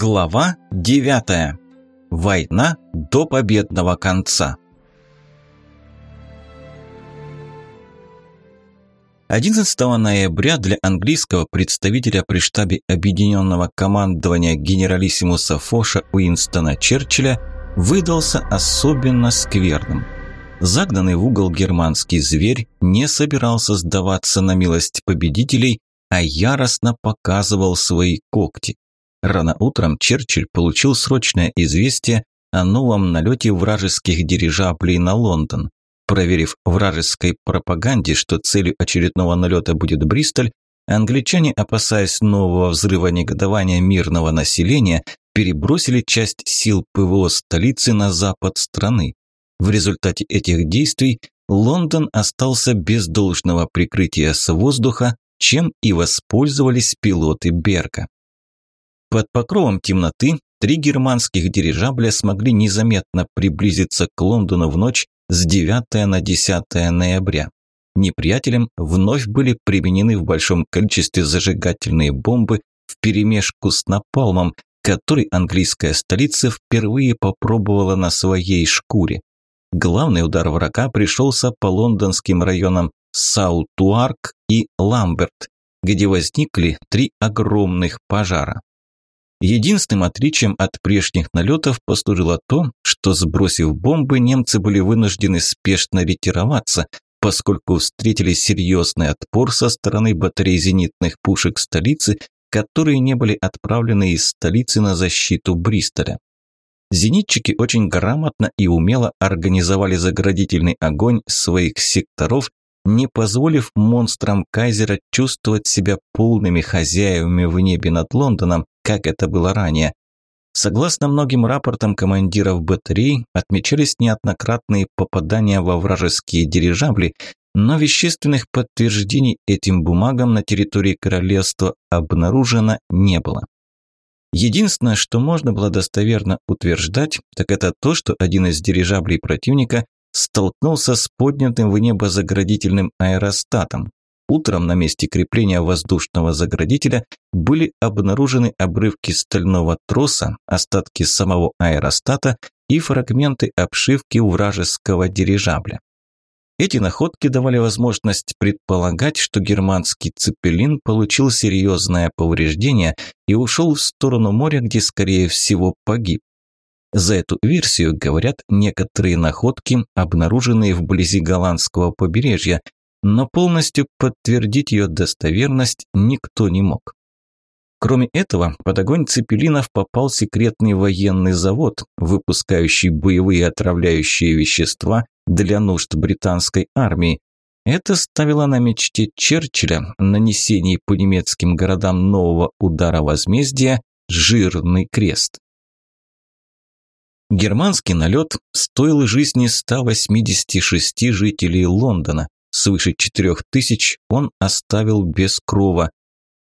Глава 9. Война до победного конца. 11 ноября для английского представителя при штабе Объединенного командования генералиссимуса Фоша Уинстона Черчилля выдался особенно скверным. Загнанный в угол германский зверь не собирался сдаваться на милость победителей, а яростно показывал свои когти. Рано утром Черчилль получил срочное известие о новом налете вражеских дирижаблей на Лондон. Проверив вражеской пропаганде, что целью очередного налета будет Бристоль, англичане, опасаясь нового взрыва негодования мирного населения, перебросили часть сил ПВО столицы на запад страны. В результате этих действий Лондон остался без должного прикрытия с воздуха, чем и воспользовались пилоты Берка. Под покровом темноты три германских дирижабля смогли незаметно приблизиться к Лондону в ночь с 9 на 10 ноября. Неприятелям вновь были применены в большом количестве зажигательные бомбы вперемешку с напалмом, который английская столица впервые попробовала на своей шкуре. Главный удар врага пришелся по лондонским районам Саутуарк и Ламберт, где возникли три огромных пожара. Единственным отличием от прежних налетов послужило то, что сбросив бомбы, немцы были вынуждены спешно ретироваться, поскольку встретили серьезный отпор со стороны батарей зенитных пушек столицы, которые не были отправлены из столицы на защиту Бристоля. Зенитчики очень грамотно и умело организовали заградительный огонь своих секторов, не позволив монстрам Кайзера чувствовать себя полными хозяевами в небе над Лондоном, как это было ранее. Согласно многим рапортам командиров батарей, отмечались неоднократные попадания во вражеские дирижабли, но вещественных подтверждений этим бумагам на территории королевства обнаружено не было. Единственное, что можно было достоверно утверждать, так это то, что один из дирижаблей противника столкнулся с поднятым в небо заградительным аэростатом. Утром на месте крепления воздушного заградителя были обнаружены обрывки стального троса, остатки самого аэростата и фрагменты обшивки вражеского дирижабля. Эти находки давали возможность предполагать, что германский цепелин получил серьезное повреждение и ушел в сторону моря, где, скорее всего, погиб. За эту версию говорят некоторые находки, обнаруженные вблизи голландского побережья, но полностью подтвердить ее достоверность никто не мог. Кроме этого, под огонь цепелинов попал секретный военный завод, выпускающий боевые отравляющие вещества для нужд британской армии. Это ставило на мечте Черчилля нанесении по немецким городам нового удара возмездия жирный крест. Германский налет стоил жизни 186 жителей Лондона, свыше четырех тысяч он оставил без крова.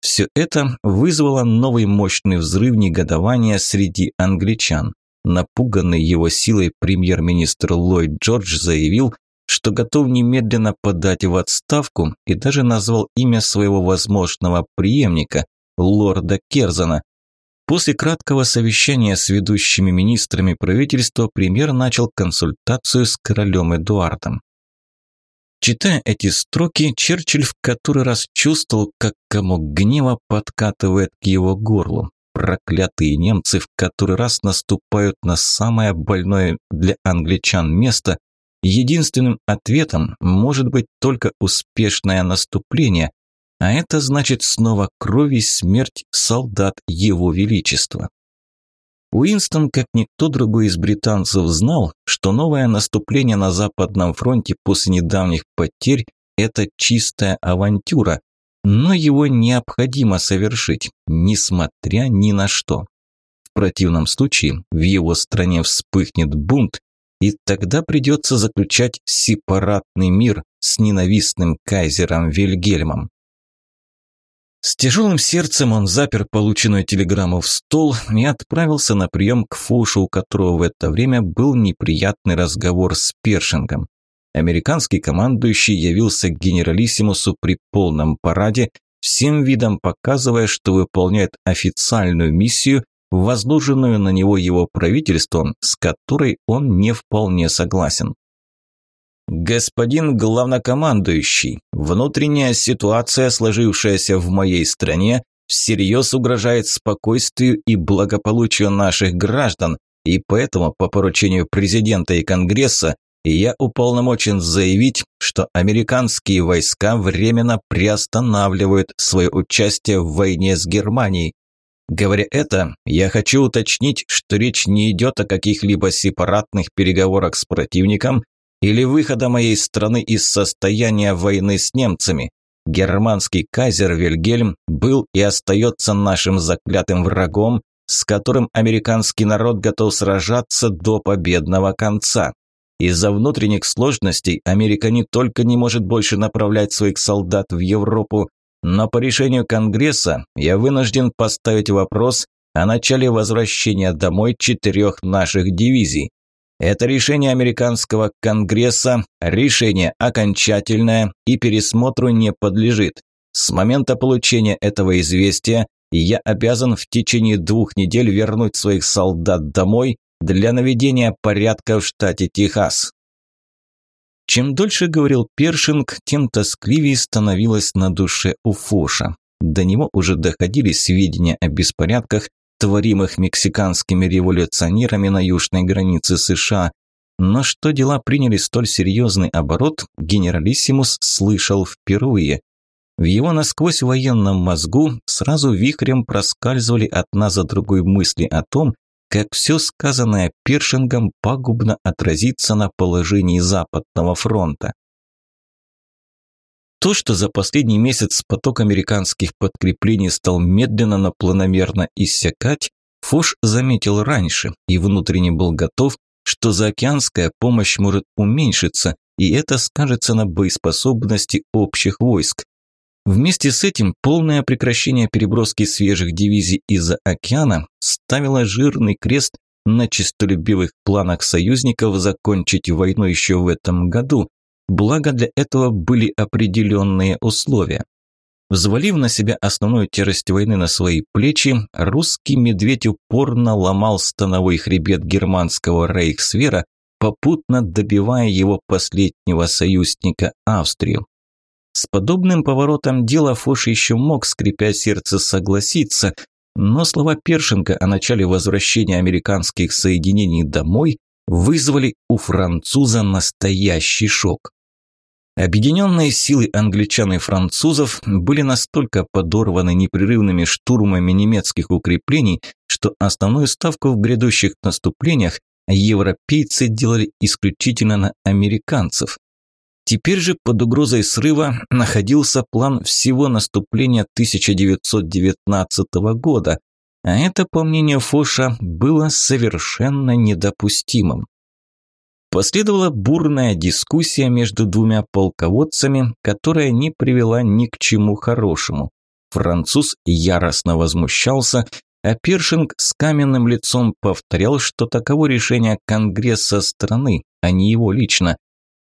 Все это вызвало новый мощный взрыв негодования среди англичан. Напуганный его силой премьер-министр Ллойд Джордж заявил, что готов немедленно подать в отставку и даже назвал имя своего возможного преемника, лорда Керзана. После краткого совещания с ведущими министрами правительства премьер начал консультацию с королем Эдуардом. Читая эти строки, Черчилль в который раз чувствовал, как комок гнева подкатывает к его горлу. Проклятые немцы в который раз наступают на самое больное для англичан место. Единственным ответом может быть только успешное наступление, а это значит снова кровь и смерть солдат Его Величества. Уинстон, как никто другой из британцев, знал, что новое наступление на Западном фронте после недавних потерь – это чистая авантюра, но его необходимо совершить, несмотря ни на что. В противном случае в его стране вспыхнет бунт, и тогда придется заключать сепаратный мир с ненавистным кайзером Вильгельмом. С тяжелым сердцем он запер полученную телеграмму в стол и отправился на прием к Фошу, у которого в это время был неприятный разговор с Першингом. Американский командующий явился к генералиссимусу при полном параде, всем видом показывая, что выполняет официальную миссию возложенную на него его правительством, с которой он не вполне согласен. «Господин главнокомандующий, внутренняя ситуация, сложившаяся в моей стране, всерьез угрожает спокойствию и благополучию наших граждан, и поэтому по поручению президента и Конгресса я уполномочен заявить, что американские войска временно приостанавливают свое участие в войне с Германией. Говоря это, я хочу уточнить, что речь не идет о каких-либо сепаратных переговорах с противником или выхода моей страны из состояния войны с немцами. Германский кайзер Вильгельм был и остается нашим заклятым врагом, с которым американский народ готов сражаться до победного конца. Из-за внутренних сложностей Америка не только не может больше направлять своих солдат в Европу, но по решению Конгресса я вынужден поставить вопрос о начале возвращения домой четырех наших дивизий. Это решение американского Конгресса, решение окончательное и пересмотру не подлежит. С момента получения этого известия я обязан в течение двух недель вернуть своих солдат домой для наведения порядка в штате Техас. Чем дольше говорил Першинг, тем тоскливее становилось на душе у Фоша. До него уже доходили сведения о беспорядках, творимых мексиканскими революционерами на южной границе США. Но что дела приняли столь серьезный оборот, генералиссимус слышал впервые. В его насквозь военном мозгу сразу вихрем проскальзывали одна за другой мысли о том, как все сказанное Першингом пагубно отразится на положении Западного фронта. То, что за последний месяц поток американских подкреплений стал медленно, но планомерно иссякать, Фош заметил раньше и внутренне был готов, что заокеанская помощь может уменьшиться, и это скажется на боеспособности общих войск. Вместе с этим полное прекращение переброски свежих дивизий из-за океана ставило жирный крест на честолюбивых планах союзников закончить войну еще в этом году, Благо для этого были определенные условия. Взвалив на себя основную тяжесть войны на свои плечи, русский медведь упорно ломал становой хребет германского рейхсвера, попутно добивая его последнего союзника Австрию. С подобным поворотом дела Фош еще мог, скрипя сердце, согласиться, но слова Першинга о начале возвращения американских соединений домой вызвали у француза настоящий шок. Объединенные силы англичан и французов были настолько подорваны непрерывными штурмами немецких укреплений, что основную ставку в грядущих наступлениях европейцы делали исключительно на американцев. Теперь же под угрозой срыва находился план всего наступления 1919 года, а это, по мнению Фоша, было совершенно недопустимым. Последовала бурная дискуссия между двумя полководцами, которая не привела ни к чему хорошему. Француз яростно возмущался, а Першинг с каменным лицом повторял, что таково решение Конгресса страны, а не его лично.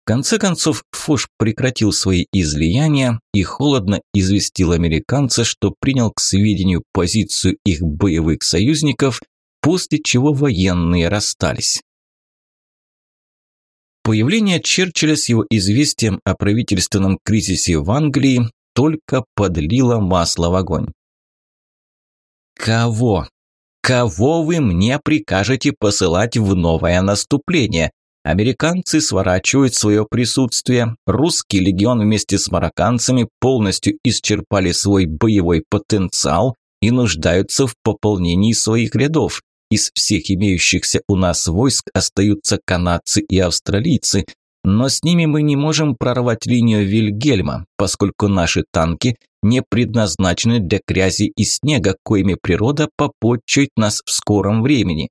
В конце концов, Фош прекратил свои излияния и холодно известил американца, что принял к сведению позицию их боевых союзников, после чего военные расстались. Появление Черчилля с его известием о правительственном кризисе в Англии только подлило масло в огонь. «Кого? Кого вы мне прикажете посылать в новое наступление? Американцы сворачивают свое присутствие, русский легион вместе с марокканцами полностью исчерпали свой боевой потенциал и нуждаются в пополнении своих рядов. Из всех имеющихся у нас войск остаются канадцы и австралийцы, но с ними мы не можем прорвать линию Вильгельма, поскольку наши танки не предназначены для грязи и снега, коими природа попотчует нас в скором времени.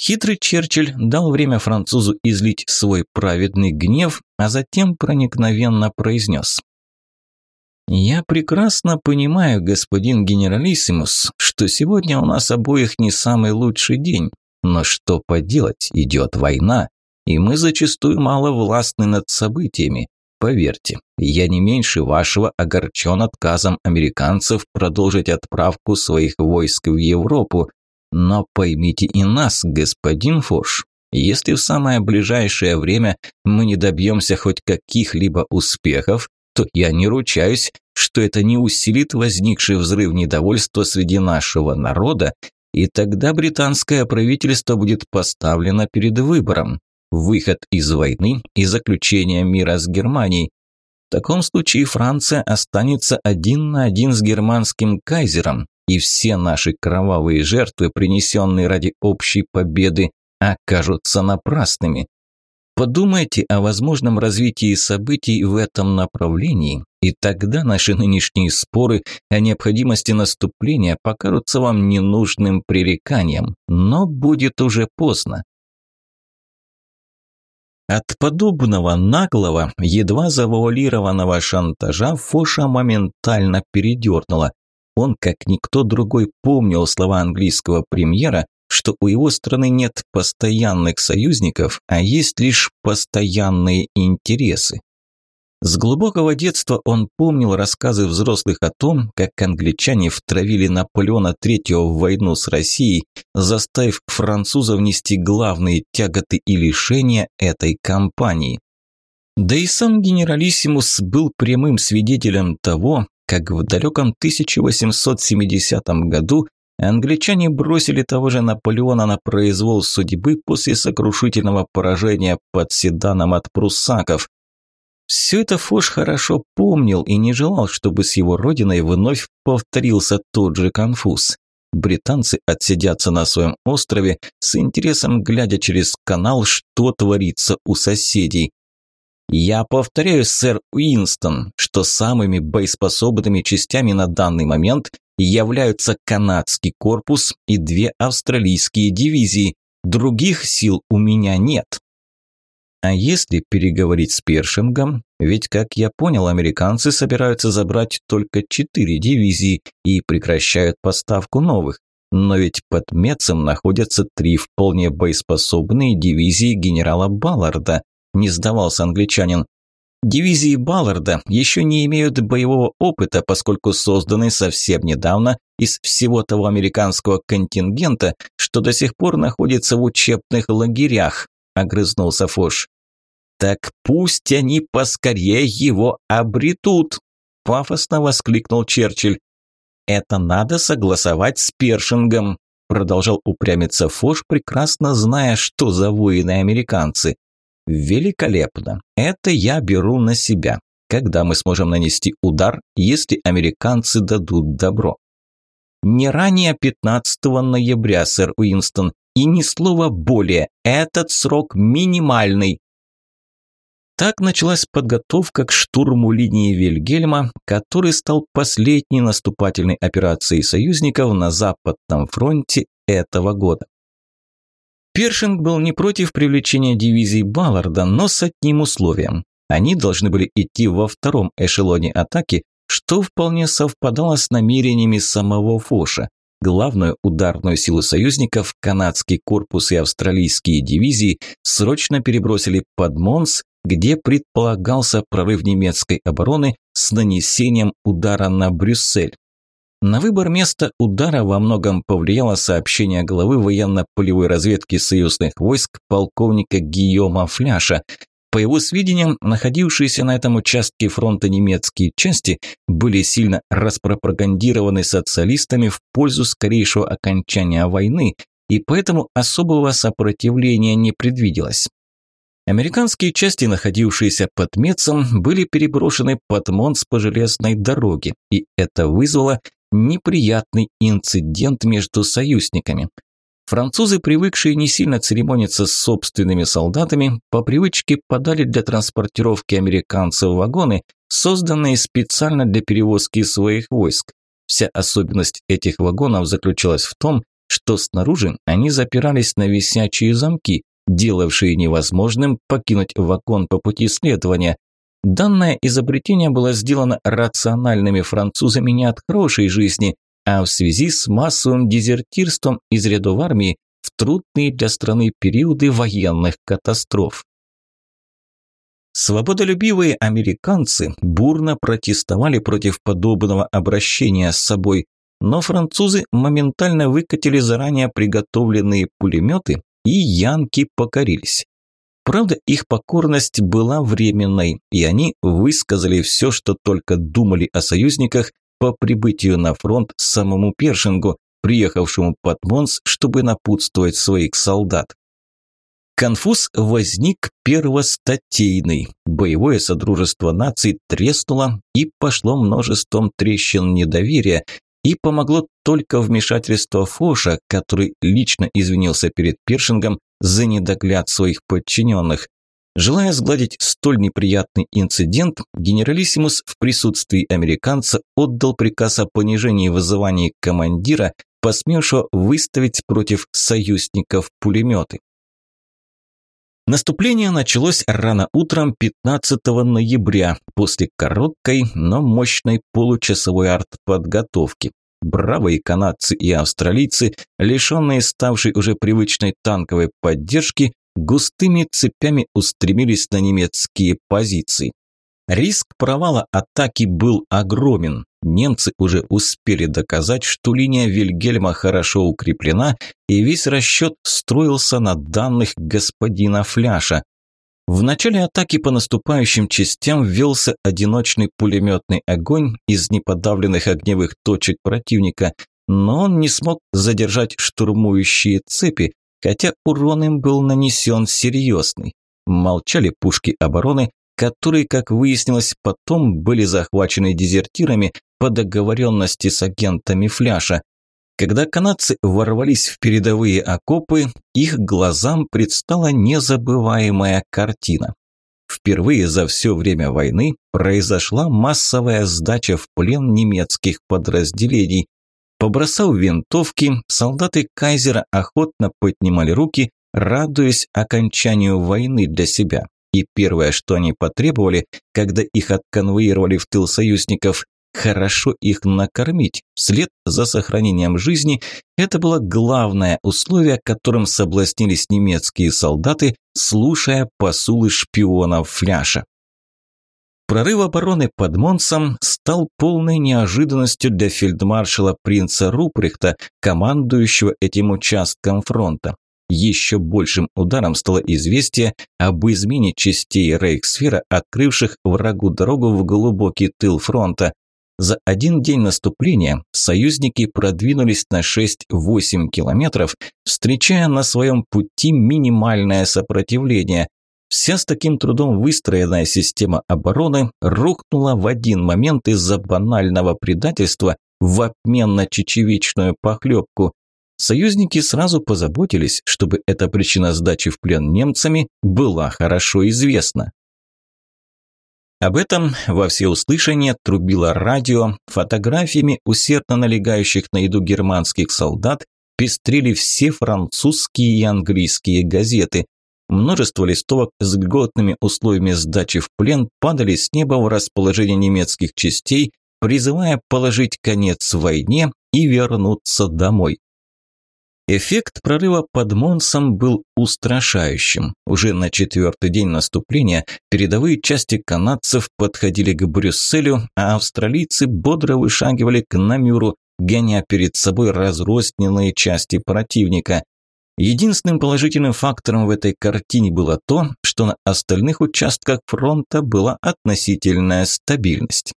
Хитрый Черчилль дал время французу излить свой праведный гнев, а затем проникновенно произнес. «Я прекрасно понимаю, господин генералиссимус, что сегодня у нас обоих не самый лучший день. Но что поделать, идет война, и мы зачастую мало властны над событиями. Поверьте, я не меньше вашего огорчен отказом американцев продолжить отправку своих войск в Европу. Но поймите и нас, господин Фош, если в самое ближайшее время мы не добьемся хоть каких-либо успехов, то я не ручаюсь, что это не усилит возникший взрыв недовольства среди нашего народа, и тогда британское правительство будет поставлено перед выбором – выход из войны и заключение мира с Германией. В таком случае Франция останется один на один с германским кайзером, и все наши кровавые жертвы, принесенные ради общей победы, окажутся напрасными. Подумайте о возможном развитии событий в этом направлении, и тогда наши нынешние споры о необходимости наступления покажутся вам ненужным пререканием, но будет уже поздно. От подобного наглого, едва завуалированного шантажа Фоша моментально передернуло. Он, как никто другой, помнил слова английского премьера, что у его страны нет постоянных союзников, а есть лишь постоянные интересы. С глубокого детства он помнил рассказы взрослых о том, как англичане втравили Наполеона III в войну с Россией, заставив французов нести главные тяготы и лишения этой кампании. Да и сам генералиссимус был прямым свидетелем того, как в далеком 1870 году Англичане бросили того же Наполеона на произвол судьбы после сокрушительного поражения под Седаном от пруссаков. Все это Фош хорошо помнил и не желал, чтобы с его родиной вновь повторился тот же конфуз. Британцы отсидятся на своем острове, с интересом глядя через канал, что творится у соседей. Я повторяю, сэр Уинстон, что самыми боеспособными частями на данный момент являются канадский корпус и две австралийские дивизии. Других сил у меня нет. А если переговорить с Першингом, ведь, как я понял, американцы собираются забрать только четыре дивизии и прекращают поставку новых. Но ведь под Мецем находятся три вполне боеспособные дивизии генерала Балларда, не сдавался англичанин. Дивизии Балларда еще не имеют боевого опыта, поскольку созданы совсем недавно из всего того американского контингента, что до сих пор находится в учебных лагерях, огрызнулся Фош. Так пусть они поскорее его обретут, пафосно воскликнул Черчилль. Это надо согласовать с Першингом, продолжал упрямиться Фош, прекрасно зная, что за воины американцы. Великолепно. Это я беру на себя. Когда мы сможем нанести удар, если американцы дадут добро? Не ранее 15 ноября, сэр Уинстон, и ни слова более. Этот срок минимальный. Так началась подготовка к штурму линии Вильгельма, который стал последней наступательной операцией союзников на Западном фронте этого года. Першинг был не против привлечения дивизий Балларда, но с одним условием. Они должны были идти во втором эшелоне атаки, что вполне совпадало с намерениями самого Фоша. Главную ударную силу союзников, канадский корпус и австралийские дивизии, срочно перебросили под Монс, где предполагался прорыв немецкой обороны с нанесением удара на Брюссель. На выбор места удара во многом повлияло сообщение главы военно-полевой разведки союзных войск полковника Гийома Фляша. По его сведениям, находившиеся на этом участке фронта немецкие части были сильно распропагандированы социалистами в пользу скорейшего окончания войны, и поэтому особого сопротивления не предвиделось. Американские части, находившиеся под Мецом, были переброшены под Монс по железной дороге, и это вызвало неприятный инцидент между союзниками. Французы, привыкшие не сильно церемониться с собственными солдатами, по привычке подали для транспортировки американцев вагоны, созданные специально для перевозки своих войск. Вся особенность этих вагонов заключалась в том, что снаружи они запирались на висячие замки, делавшие невозможным покинуть вагон по пути следования, Данное изобретение было сделано рациональными французами не от хорошей жизни, а в связи с массовым дезертирством из рядов армии в трудные для страны периоды военных катастроф. Свободолюбивые американцы бурно протестовали против подобного обращения с собой, но французы моментально выкатили заранее приготовленные пулеметы, и янки покорились. Правда, их покорность была временной, и они высказали все, что только думали о союзниках по прибытию на фронт самому Першингу, приехавшему под Монс, чтобы напутствовать своих солдат. Конфуз возник первостатейный. Боевое содружество наций треснуло и пошло множеством трещин недоверия, и помогло только вмешательство Фоша, который лично извинился перед Першингом за недогляд своих подчиненных. Желая сгладить столь неприятный инцидент, генералиссимус в присутствии американца отдал приказ о понижении вызывания командира, посмевшего выставить против союзников пулеметы. Наступление началось рано утром 15 ноября, после короткой, но мощной получасовой артподготовки. Бравые канадцы и австралийцы, лишенные ставшей уже привычной танковой поддержки, густыми цепями устремились на немецкие позиции. Риск провала атаки был огромен. Немцы уже успели доказать, что линия Вильгельма хорошо укреплена, и весь расчет строился на данных господина Фляша. В начале атаки по наступающим частям ввелся одиночный пулеметный огонь из неподавленных огневых точек противника, но он не смог задержать штурмующие цепи, хотя урон им был нанесен серьезный. Молчали пушки обороны, которые, как выяснилось, потом были захвачены дезертирами по договоренности с агентами Фляша. Когда канадцы ворвались в передовые окопы, их глазам предстала незабываемая картина. Впервые за все время войны произошла массовая сдача в плен немецких подразделений. Побросав винтовки, солдаты Кайзера охотно поднимали руки, радуясь окончанию войны для себя. И первое, что они потребовали, когда их отконвоировали в тыл союзников, хорошо их накормить, вслед за сохранением жизни, это было главное условие, которым соблазнились немецкие солдаты, слушая посулы шпионов Фляша. Прорыв обороны под Монсом стал полной неожиданностью для фельдмаршала принца Руприхта, командующего этим участком фронта. Еще большим ударом стало известие об измене частей Рейхсфера, открывших врагу дорогу в глубокий тыл фронта. За один день наступления союзники продвинулись на 6-8 километров, встречая на своем пути минимальное сопротивление. Вся с таким трудом выстроенная система обороны рухнула в один момент из-за банального предательства в обмен на чечевичную похлебку. Союзники сразу позаботились, чтобы эта причина сдачи в плен немцами была хорошо известна. Об этом во всеуслышание трубило радио, фотографиями усердно налегающих на еду германских солдат пестрили все французские и английские газеты. Множество листовок с льготными условиями сдачи в плен падали с неба в расположение немецких частей, призывая положить конец войне и вернуться домой. Эффект прорыва под Монсом был устрашающим. Уже на четвертый день наступления передовые части канадцев подходили к Брюсселю, а австралийцы бодро вышагивали к Намюру, гоня перед собой разрозненные части противника. Единственным положительным фактором в этой картине было то, что на остальных участках фронта была относительная стабильность.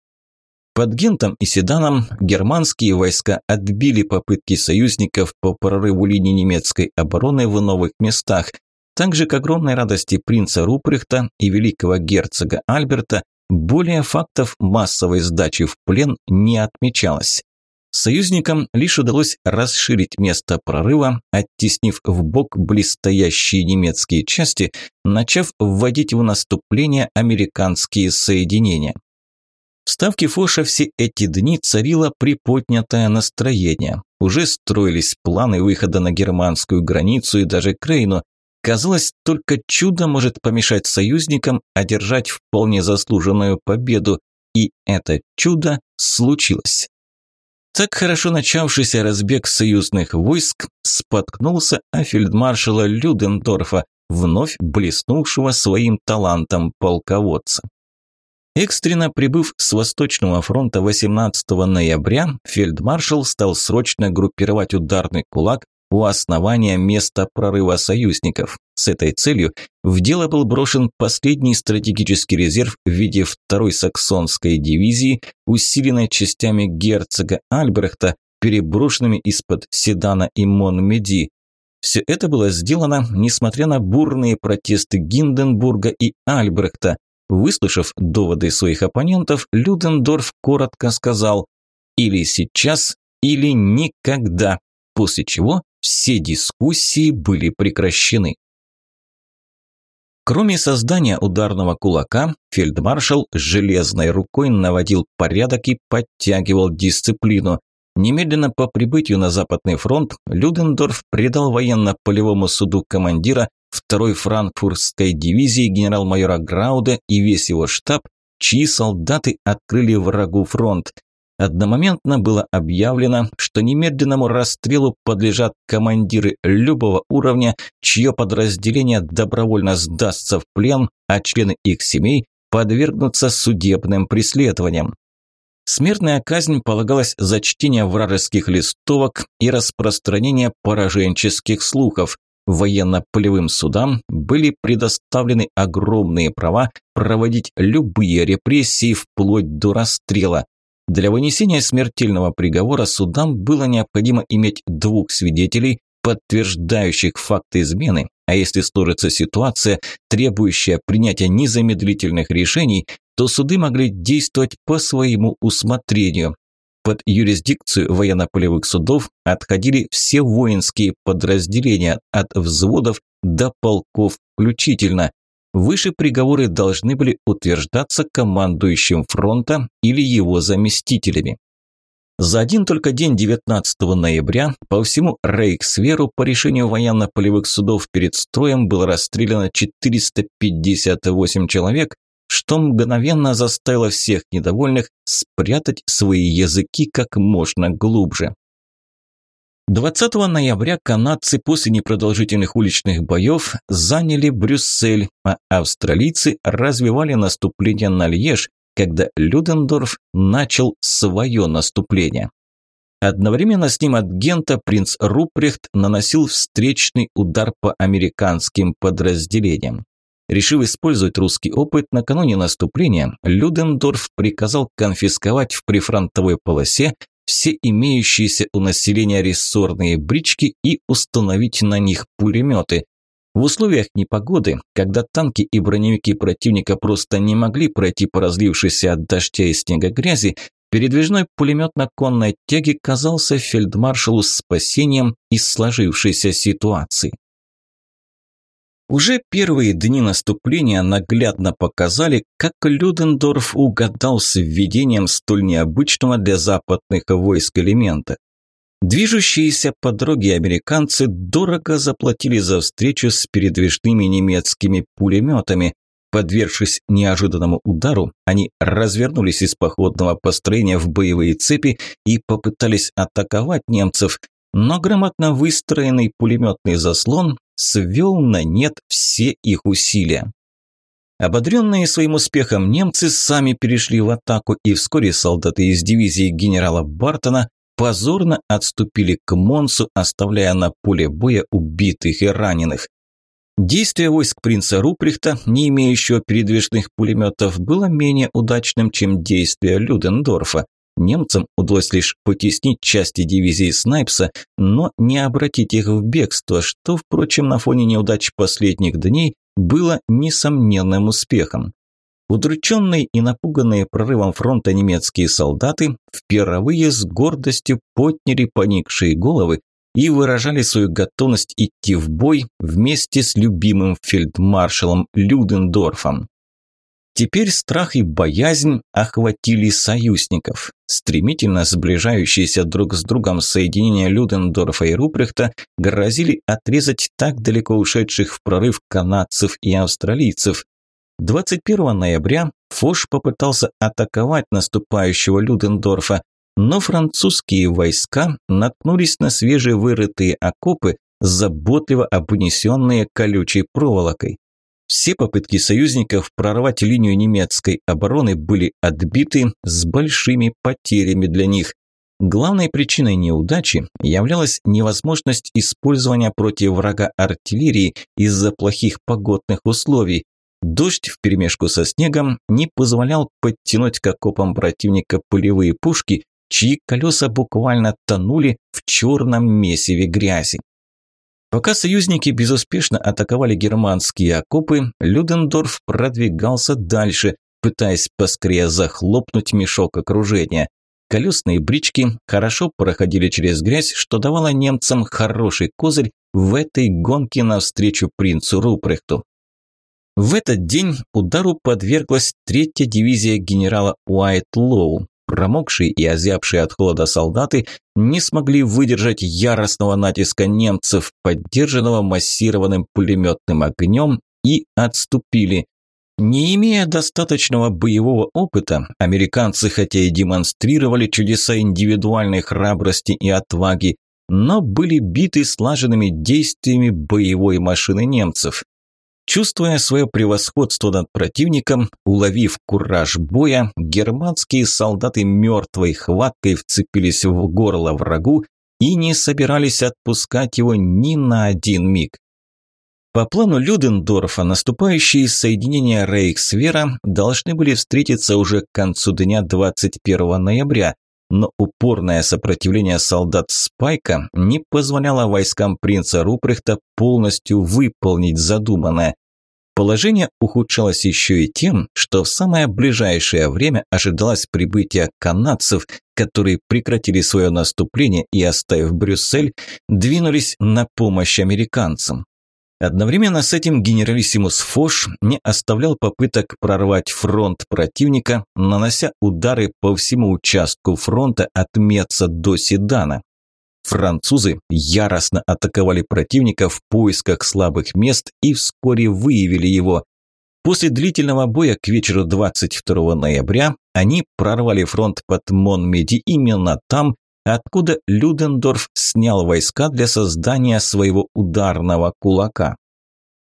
Под Гентом и Седаном германские войска отбили попытки союзников по прорыву линии немецкой обороны в новых местах. Также к огромной радости принца Руприхта и великого герцога Альберта более фактов массовой сдачи в плен не отмечалось. Союзникам лишь удалось расширить место прорыва, оттеснив в бок близстоящие немецкие части, начав вводить в наступление американские соединения. В ставке Фоша все эти дни царило приподнятое настроение. Уже строились планы выхода на германскую границу и даже Крейну. Казалось, только чудо может помешать союзникам одержать вполне заслуженную победу. И это чудо случилось. Так хорошо начавшийся разбег союзных войск споткнулся о фельдмаршала Людендорфа, вновь блеснувшего своим талантом полководца. Экстренно прибыв с Восточного фронта 18 ноября, фельдмаршал стал срочно группировать ударный кулак у основания места прорыва союзников. С этой целью в дело был брошен последний стратегический резерв в виде второй саксонской дивизии, усиленной частями герцога Альбрехта, переброшенными из-под Седана и Монмеди. Все это было сделано, несмотря на бурные протесты Гинденбурга и Альбрехта. Выслушав доводы своих оппонентов, Людендорф коротко сказал «или сейчас, или никогда», после чего все дискуссии были прекращены. Кроме создания ударного кулака, фельдмаршал железной рукой наводил порядок и подтягивал дисциплину. Немедленно по прибытию на Западный фронт Людендорф предал военно-полевому суду командира второй франкфуртской дивизии генерал-майора Грауда и весь его штаб, чьи солдаты открыли врагу фронт. Одномоментно было объявлено, что немедленному расстрелу подлежат командиры любого уровня, чье подразделение добровольно сдастся в плен, а члены их семей подвергнутся судебным преследованиям. Смертная казнь полагалась за чтение вражеских листовок и распространение пораженческих слухов. Военно-полевым судам были предоставлены огромные права проводить любые репрессии вплоть до расстрела. Для вынесения смертельного приговора судам было необходимо иметь двух свидетелей, подтверждающих факты измены, а если сложится ситуация, требующая принятия незамедлительных решений, то суды могли действовать по своему усмотрению. Под юрисдикцию военно-полевых судов отходили все воинские подразделения от взводов до полков включительно. Выше приговоры должны были утверждаться командующим фронта или его заместителями. За один только день 19 ноября по всему Рейхсверу по решению военно-полевых судов перед строем было расстреляно 458 человек, что мгновенно заставило всех недовольных спрятать свои языки как можно глубже. 20 ноября канадцы после непродолжительных уличных боев заняли Брюссель, а австралийцы развивали наступление на Льеж, когда Людендорф начал свое наступление. Одновременно с ним от Гента принц Рупрехт наносил встречный удар по американским подразделениям. Решив использовать русский опыт, накануне наступления Людендорф приказал конфисковать в прифронтовой полосе все имеющиеся у населения рессорные брички и установить на них пулеметы. В условиях непогоды, когда танки и броневики противника просто не могли пройти по разлившейся от дождя и снега грязи, передвижной пулемет на конной тяге казался фельдмаршалу спасением из сложившейся ситуации. Уже первые дни наступления наглядно показали, как Людендорф угадал с введением столь необычного для западных войск элемента. Движущиеся по дороге американцы дорого заплатили за встречу с передвижными немецкими пулеметами. Подвергшись неожиданному удару, они развернулись из походного построения в боевые цепи и попытались атаковать немцев, но грамотно выстроенный пулеметный заслон свел на нет все их усилия. Ободренные своим успехом немцы сами перешли в атаку, и вскоре солдаты из дивизии генерала Бартона позорно отступили к Монсу, оставляя на поле боя убитых и раненых. Действие войск принца Руприхта, не имеющего передвижных пулеметов, было менее удачным, чем действия Людендорфа. Немцам удалось лишь потеснить части дивизии Снайпса, но не обратить их в бегство, что, впрочем, на фоне неудач последних дней было несомненным успехом. Удрученные и напуганные прорывом фронта немецкие солдаты впервые с гордостью подняли поникшие головы и выражали свою готовность идти в бой вместе с любимым фельдмаршалом Людендорфом. Теперь страх и боязнь охватили союзников. Стремительно сближающиеся друг с другом соединения Людендорфа и Рупрехта грозили отрезать так далеко ушедших в прорыв канадцев и австралийцев. 21 ноября Фош попытался атаковать наступающего Людендорфа, но французские войска наткнулись на свежевырытые окопы, заботливо обнесенные колючей проволокой. Все попытки союзников прорвать линию немецкой обороны были отбиты с большими потерями для них. Главной причиной неудачи являлась невозможность использования против врага артиллерии из-за плохих погодных условий. Дождь вперемешку со снегом не позволял подтянуть к окопам противника пылевые пушки, чьи колеса буквально тонули в черном месиве грязи. Пока союзники безуспешно атаковали германские окопы, Людендорф продвигался дальше, пытаясь поскорее захлопнуть мешок окружения. Колесные брички хорошо проходили через грязь, что давало немцам хороший козырь в этой гонке навстречу принцу Рупрехту. В этот день удару подверглась третья дивизия генерала Уайт-Лоу. Промокшие и озябшие от холода солдаты не смогли выдержать яростного натиска немцев, поддержанного массированным пулеметным огнем, и отступили. Не имея достаточного боевого опыта, американцы хотя и демонстрировали чудеса индивидуальной храбрости и отваги, но были биты слаженными действиями боевой машины немцев. Чувствуя свое превосходство над противником, уловив кураж боя, германские солдаты мертвой хваткой вцепились в горло врагу и не собирались отпускать его ни на один миг. По плану Людендорфа наступающие соединения Рейхсвера должны были встретиться уже к концу дня 21 ноября, но упорное сопротивление солдат Спайка не позволяло войскам принца Рупрехта полностью выполнить задуманное. Положение ухудшалось еще и тем, что в самое ближайшее время ожидалось прибытие канадцев, которые прекратили свое наступление и, оставив Брюссель, двинулись на помощь американцам. Одновременно с этим генералиссимус Фош не оставлял попыток прорвать фронт противника, нанося удары по всему участку фронта от Меца до Седана. Французы яростно атаковали противника в поисках слабых мест и вскоре выявили его. После длительного боя к вечеру 22 ноября они прорвали фронт под Монмеди именно там, откуда Людендорф снял войска для создания своего ударного кулака.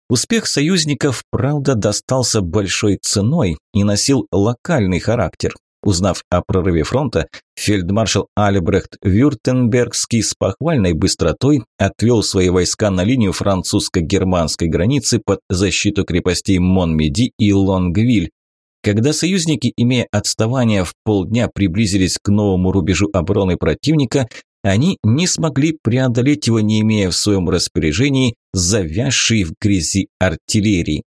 Успех союзников, правда, достался большой ценой и носил локальный характер. Узнав о прорыве фронта, фельдмаршал Альбрехт Вюртенбергский с похвальной быстротой отвел свои войска на линию французско-германской границы под защиту крепостей Монмеди и Лонгвиль, когда союзники, имея отставание в полдня, приблизились к новому рубежу обороны противника, они не смогли преодолеть его, не имея в своем распоряжении завязшей в грязи артиллерии.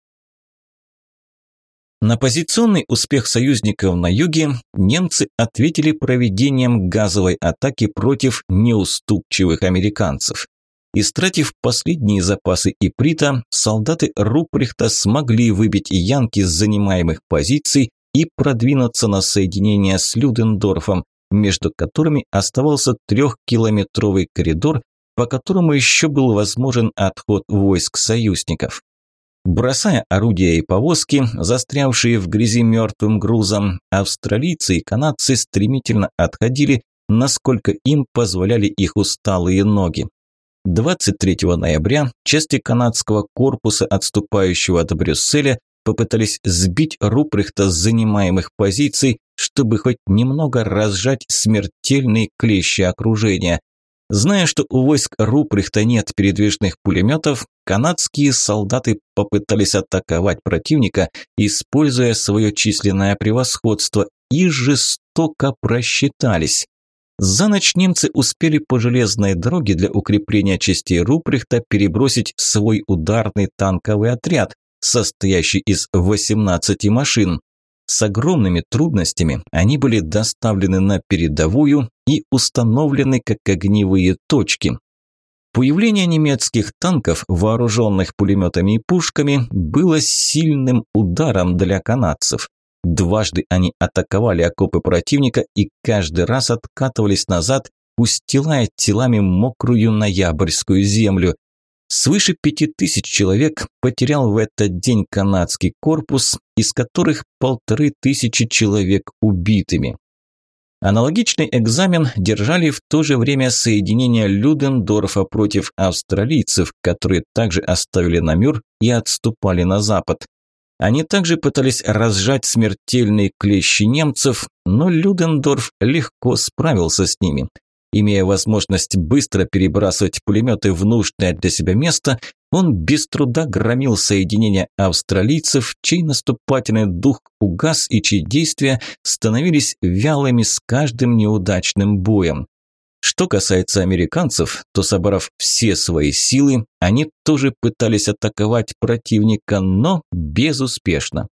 На позиционный успех союзников на юге немцы ответили проведением газовой атаки против неуступчивых американцев. Истратив последние запасы иприта, солдаты Руприхта смогли выбить янки с занимаемых позиций и продвинуться на соединение с Людендорфом, между которыми оставался трехкилометровый коридор, по которому еще был возможен отход войск союзников. Бросая орудия и повозки, застрявшие в грязи мертвым грузом, австралийцы и канадцы стремительно отходили, насколько им позволяли их усталые ноги. 23 ноября части канадского корпуса, отступающего от Брюсселя, попытались сбить Руприхта с занимаемых позиций, чтобы хоть немного разжать смертельные клещи окружения. Зная, что у войск Руприхта нет передвижных пулеметов, канадские солдаты попытались атаковать противника, используя свое численное превосходство, и жестоко просчитались. За ночь немцы успели по железной дороге для укрепления частей Руприхта перебросить свой ударный танковый отряд, состоящий из 18 машин. С огромными трудностями они были доставлены на передовую и установлены как огневые точки. Появление немецких танков, вооруженных пулеметами и пушками, было сильным ударом для канадцев. Дважды они атаковали окопы противника и каждый раз откатывались назад, устилая телами мокрую ноябрьскую землю. Свыше пяти тысяч человек потерял в этот день канадский корпус, из которых полторы тысячи человек убитыми. Аналогичный экзамен держали в то же время соединения Людендорфа против австралийцев, которые также оставили Намюр и отступали на запад. Они также пытались разжать смертельные клещи немцев, но Людендорф легко справился с ними. Имея возможность быстро перебрасывать пулеметы в нужное для себя место, он без труда громил соединения австралийцев, чей наступательный дух угас и чьи действия становились вялыми с каждым неудачным боем. Что касается американцев, то собрав все свои силы, они тоже пытались атаковать противника, но безуспешно.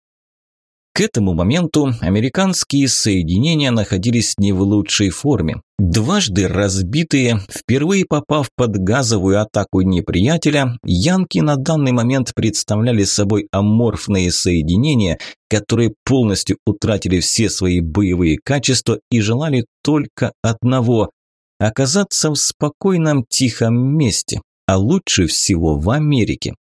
К этому моменту американские соединения находились не в лучшей форме. Дважды разбитые, впервые попав под газовую атаку неприятеля, янки на данный момент представляли собой аморфные соединения, которые полностью утратили все свои боевые качества и желали только одного – оказаться в спокойном тихом месте, а лучше всего в Америке.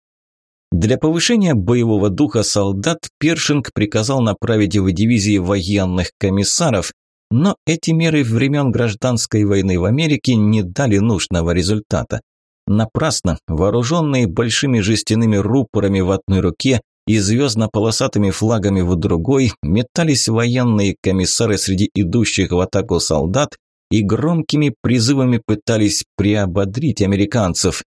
Для повышения боевого духа солдат Першинг приказал направить в дивизии военных комиссаров, но эти меры времен гражданской войны в Америке не дали нужного результата. Напрасно вооруженные большими жестяными рупорами в одной руке и звездно-полосатыми флагами в другой метались военные комиссары среди идущих в атаку солдат и громкими призывами пытались приободрить американцев.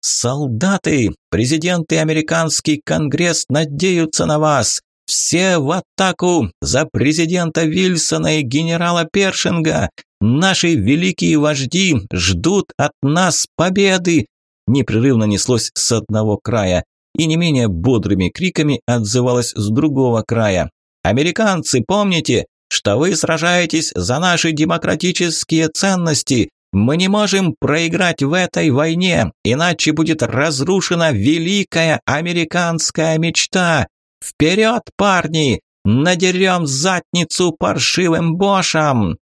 «Солдаты! Президент и американский конгресс надеются на вас! Все в атаку! За президента Вильсона и генерала Першинга! Наши великие вожди ждут от нас победы!» Непрерывно неслось с одного края и не менее бодрыми криками отзывалось с другого края. «Американцы, помните, что вы сражаетесь за наши демократические ценности, мы не можем проиграть в этой войне, иначе будет разрушена великая американская мечта. Вперед, парни! Надерем задницу паршивым бошам!»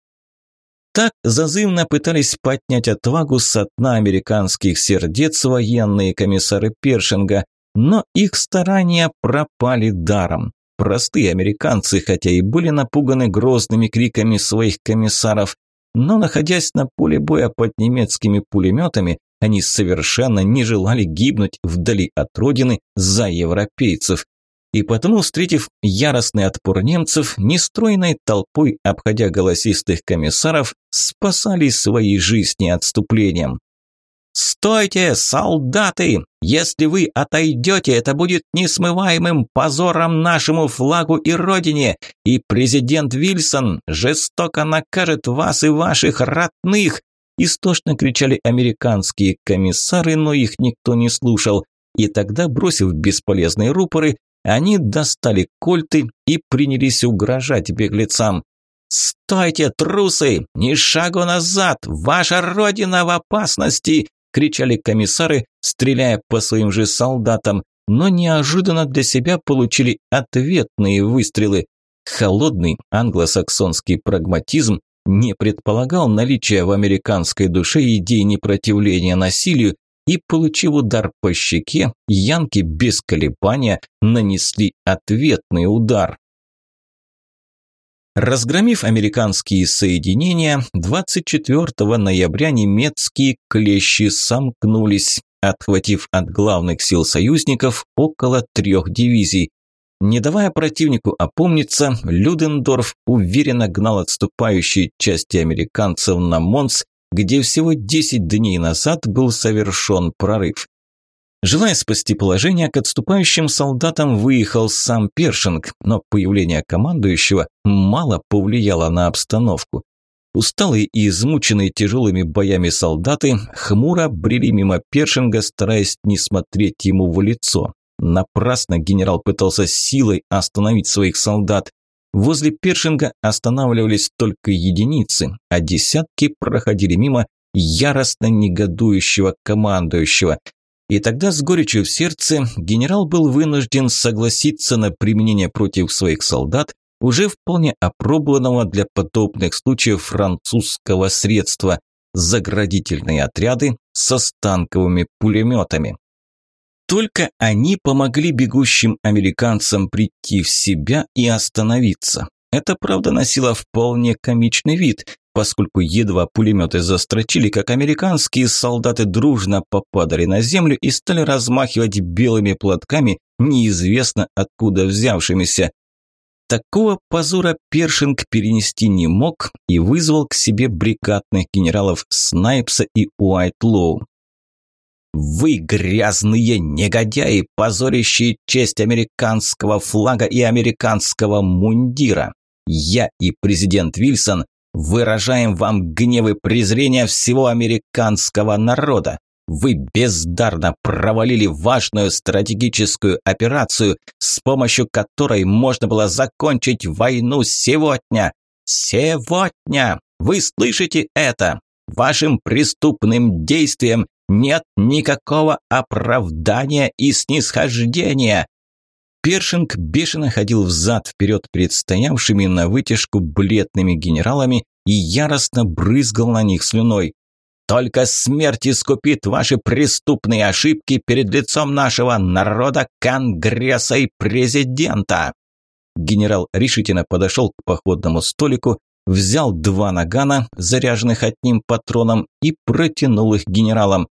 Так зазывно пытались поднять отвагу со дна американских сердец военные комиссары Першинга, но их старания пропали даром. Простые американцы, хотя и были напуганы грозными криками своих комиссаров, но находясь на поле боя под немецкими пулеметами, они совершенно не желали гибнуть вдали от родины за европейцев. И потому, встретив яростный отпор немцев, нестройной толпой, обходя голосистых комиссаров, спасали свои жизни отступлением. «Стойте, солдаты! Если вы отойдете, это будет несмываемым позором нашему флагу и родине, и президент Вильсон жестоко накажет вас и ваших родных!» Истошно кричали американские комиссары, но их никто не слушал. И тогда, бросив бесполезные рупоры, они достали кольты и принялись угрожать беглецам. «Стойте, трусы! Ни шагу назад! Ваша родина в опасности! Кричали комиссары, стреляя по своим же солдатам, но неожиданно для себя получили ответные выстрелы. Холодный англосаксонский прагматизм не предполагал наличия в американской душе идей непротивления насилию, и, получив удар по щеке, янки без колебания нанесли ответный удар. Разгромив американские соединения, 24 ноября немецкие клещи сомкнулись, отхватив от главных сил союзников около трех дивизий. Не давая противнику опомниться, Людендорф уверенно гнал отступающие части американцев на Монс, где всего 10 дней назад был совершен прорыв. Желая спасти положение, к отступающим солдатам выехал сам Першинг, но появление командующего мало повлияло на обстановку. Усталые и измученные тяжелыми боями солдаты хмуро брели мимо Першинга, стараясь не смотреть ему в лицо. Напрасно генерал пытался силой остановить своих солдат. Возле Першинга останавливались только единицы, а десятки проходили мимо яростно негодующего командующего – и тогда с горечью в сердце генерал был вынужден согласиться на применение против своих солдат уже вполне опробованного для подобных случаев французского средства – заградительные отряды со станковыми пулеметами. Только они помогли бегущим американцам прийти в себя и остановиться. это правда носило вполне комичный вид, поскольку едва пулеметы застрочили, как американские солдаты дружно попадали на землю и стали размахивать белыми платками, неизвестно откуда взявшимися. Такого позора Першинг перенести не мог и вызвал к себе бригадных генералов Снайпса и Уайтлоу. «Вы грязные негодяи, позорящие честь американского флага и американского мундира! Я и президент Вильсон выражаем вам гнев и презрение всего американского народа. Вы бездарно провалили важную стратегическую операцию, с помощью которой можно было закончить войну сегодня. Сегодня! Вы слышите это? Вашим преступным действиям нет никакого оправдания и снисхождения. Першинг бешено ходил взад-вперед перед стоявшими на вытяжку бледными генералами и яростно брызгал на них слюной. Только смерть искупит ваши преступные ошибки перед лицом нашего народа, Конгресса и президента. Генерал решительно подошел к походному столику, взял два нагана, заряженных одним патроном, и протянул их генералам.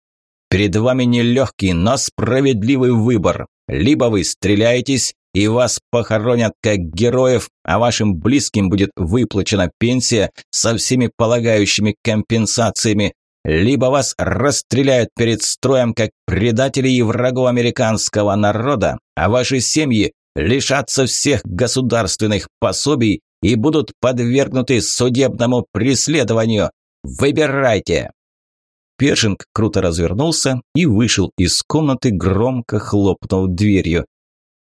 «Перед вами нелегкий, но справедливый выбор. Либо вы стреляетесь, и вас похоронят как героев, а вашим близким будет выплачена пенсия со всеми полагающими компенсациями, либо вас расстреляют перед строем как предателей и врагов американского народа, а ваши семьи лишатся всех государственных пособий и будут подвергнуты судебному преследованию. Выбирайте!» Першинг круто развернулся и вышел из комнаты, громко хлопнув дверью.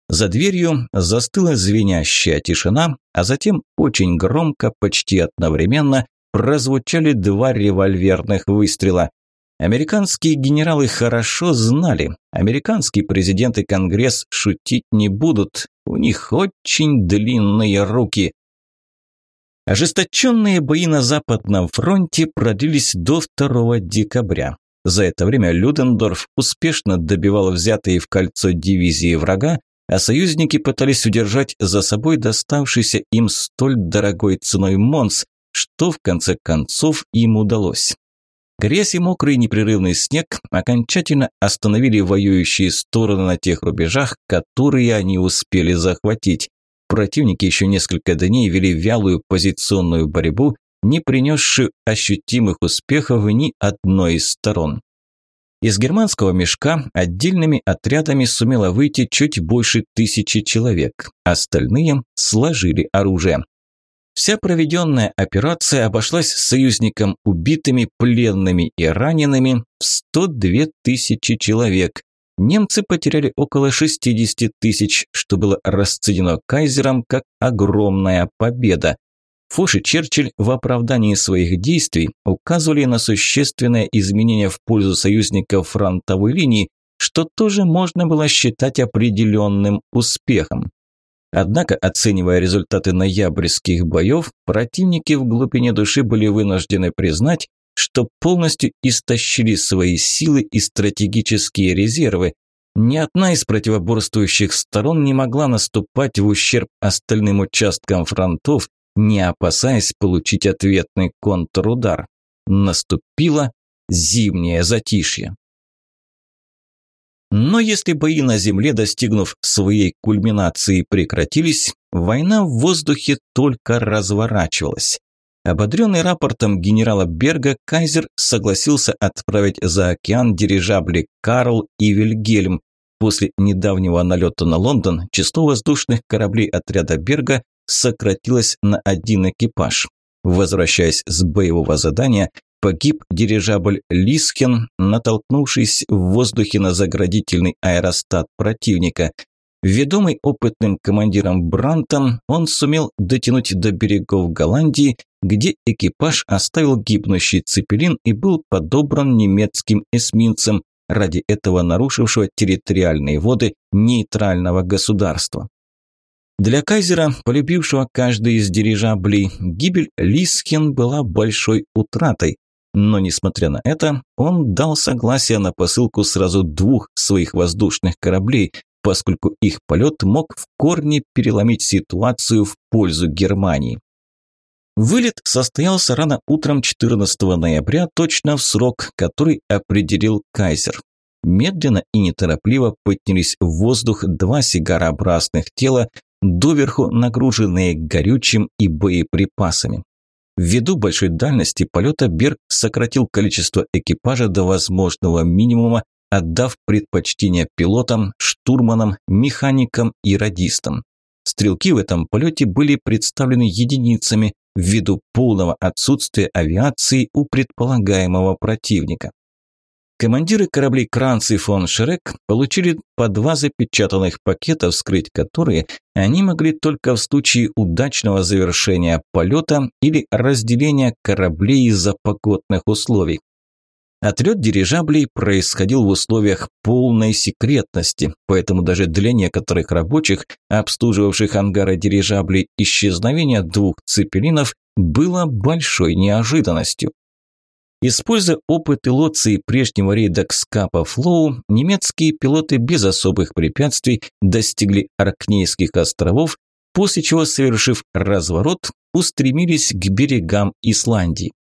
За дверью застыла звенящая тишина, а затем очень громко, почти одновременно, прозвучали два револьверных выстрела. Американские генералы хорошо знали, американский президент и конгресс шутить не будут, у них очень длинные руки. Ожесточенные бои на Западном фронте продлились до 2 декабря. За это время Людендорф успешно добивал взятые в кольцо дивизии врага, а союзники пытались удержать за собой доставшийся им столь дорогой ценой Монс, что в конце концов им удалось. Грязь и мокрый непрерывный снег окончательно остановили воюющие стороны на тех рубежах, которые они успели захватить. Противники еще несколько дней вели вялую позиционную борьбу, не принесшую ощутимых успехов ни одной из сторон. Из германского мешка отдельными отрядами сумело выйти чуть больше тысячи человек, остальные сложили оружие. Вся проведенная операция обошлась союзникам убитыми, пленными и ранеными в 102 тысячи человек. Немцы потеряли около 60 тысяч, что было расценено кайзером как огромная победа. Фош и Черчилль в оправдании своих действий указывали на существенное изменение в пользу союзников фронтовой линии, что тоже можно было считать определенным успехом. Однако, оценивая результаты ноябрьских боев, противники в глубине души были вынуждены признать, что полностью истощили свои силы и стратегические резервы. Ни одна из противоборствующих сторон не могла наступать в ущерб остальным участкам фронтов, не опасаясь получить ответный контрудар. Наступило зимнее затишье. Но если бои на земле, достигнув своей кульминации, прекратились, война в воздухе только разворачивалась. Ободренный рапортом генерала Берга, Кайзер согласился отправить за океан дирижабли «Карл» и «Вильгельм». После недавнего налета на Лондон число воздушных кораблей отряда Берга сократилось на один экипаж. Возвращаясь с боевого задания, погиб дирижабль Лисхен, натолкнувшись в воздухе на заградительный аэростат противника. Ведомый опытным командиром Брантом, он сумел дотянуть до берегов Голландии, где экипаж оставил гибнущий цепелин и был подобран немецким эсминцем, ради этого нарушившего территориальные воды нейтрального государства. Для Кайзера, полюбившего каждый из дирижаблей, гибель Лисхен была большой утратой. Но, несмотря на это, он дал согласие на посылку сразу двух своих воздушных кораблей, поскольку их полет мог в корне переломить ситуацию в пользу Германии. Вылет состоялся рано утром 14 ноября, точно в срок, который определил Кайзер. Медленно и неторопливо поднялись в воздух два сигарообразных тела, доверху нагруженные горючим и боеприпасами. Ввиду большой дальности полета Берг сократил количество экипажа до возможного минимума, отдав предпочтение пилотам, штурманам, механикам и радистам. Стрелки в этом полете были представлены единицами ввиду полного отсутствия авиации у предполагаемого противника. Командиры кораблей Кранц и фон Шрек получили по два запечатанных пакета, вскрыть которые они могли только в случае удачного завершения полета или разделения кораблей из-за погодных условий. Отлет дирижаблей происходил в условиях полной секретности, поэтому даже для некоторых рабочих, обслуживавших ангары дирижаблей, исчезновение двух цепелинов было большой неожиданностью. Используя опыт и прежнего рейда Кскапа Флоу, немецкие пилоты без особых препятствий достигли Аркнейских островов, после чего, совершив разворот, устремились к берегам Исландии.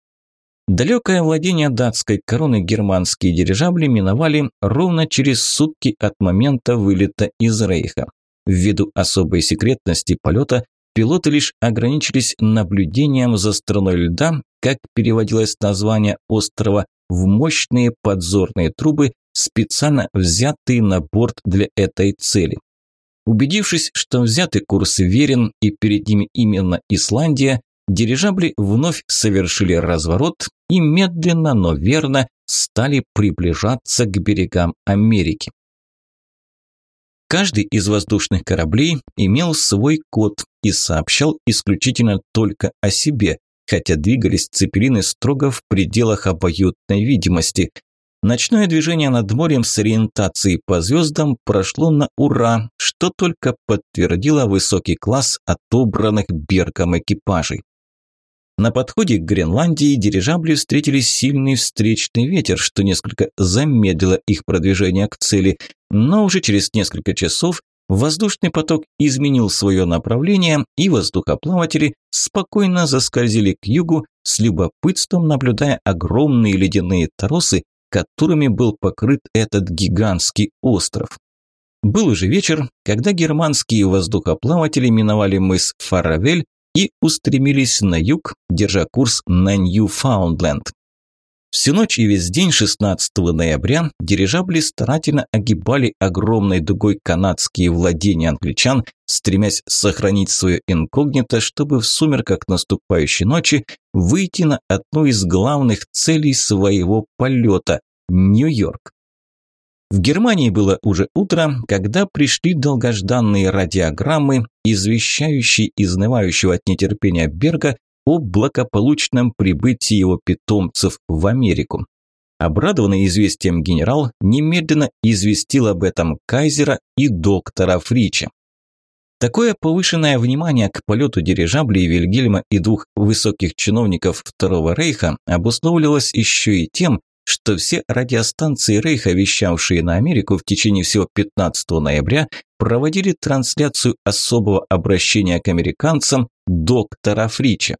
Далекое владение датской короны германские дирижабли миновали ровно через сутки от момента вылета из Рейха. Ввиду особой секретности полета пилоты лишь ограничились наблюдением за страной льда, как переводилось название острова, в мощные подзорные трубы, специально взятые на борт для этой цели. Убедившись, что взятый курс верен и перед ними именно Исландия, дирижабли вновь совершили разворот и медленно, но верно стали приближаться к берегам Америки. Каждый из воздушных кораблей имел свой код и сообщал исключительно только о себе, хотя двигались цепелины строго в пределах обоюдной видимости. Ночное движение над морем с ориентацией по звездам прошло на ура, что только подтвердило высокий класс отобранных Берком экипажей. На подходе к Гренландии дирижабли встретили сильный встречный ветер, что несколько замедлило их продвижение к цели, но уже через несколько часов воздушный поток изменил свое направление, и воздухоплаватели спокойно заскользили к югу, с любопытством наблюдая огромные ледяные торосы, которыми был покрыт этот гигантский остров. Был уже вечер, когда германские воздухоплаватели миновали мыс Фаравель и устремились на юг, держа курс на Ньюфаундленд. Всю ночь и весь день 16 ноября дирижабли старательно огибали огромной дугой канадские владения англичан, стремясь сохранить свое инкогнито, чтобы в сумерках наступающей ночи выйти на одну из главных целей своего полета – Нью-Йорк. В Германии было уже утро, когда пришли долгожданные радиограммы, извещающие изнывающего от нетерпения Берга о благополучном прибытии его питомцев в Америку. Обрадованный известием генерал немедленно известил об этом Кайзера и доктора Фрича. Такое повышенное внимание к полету дирижаблей Вильгельма и двух высоких чиновников Второго Рейха обусловливалось еще и тем, что все радиостанции Рейха, вещавшие на Америку в течение всего 15 ноября, проводили трансляцию особого обращения к американцам доктора Фрича.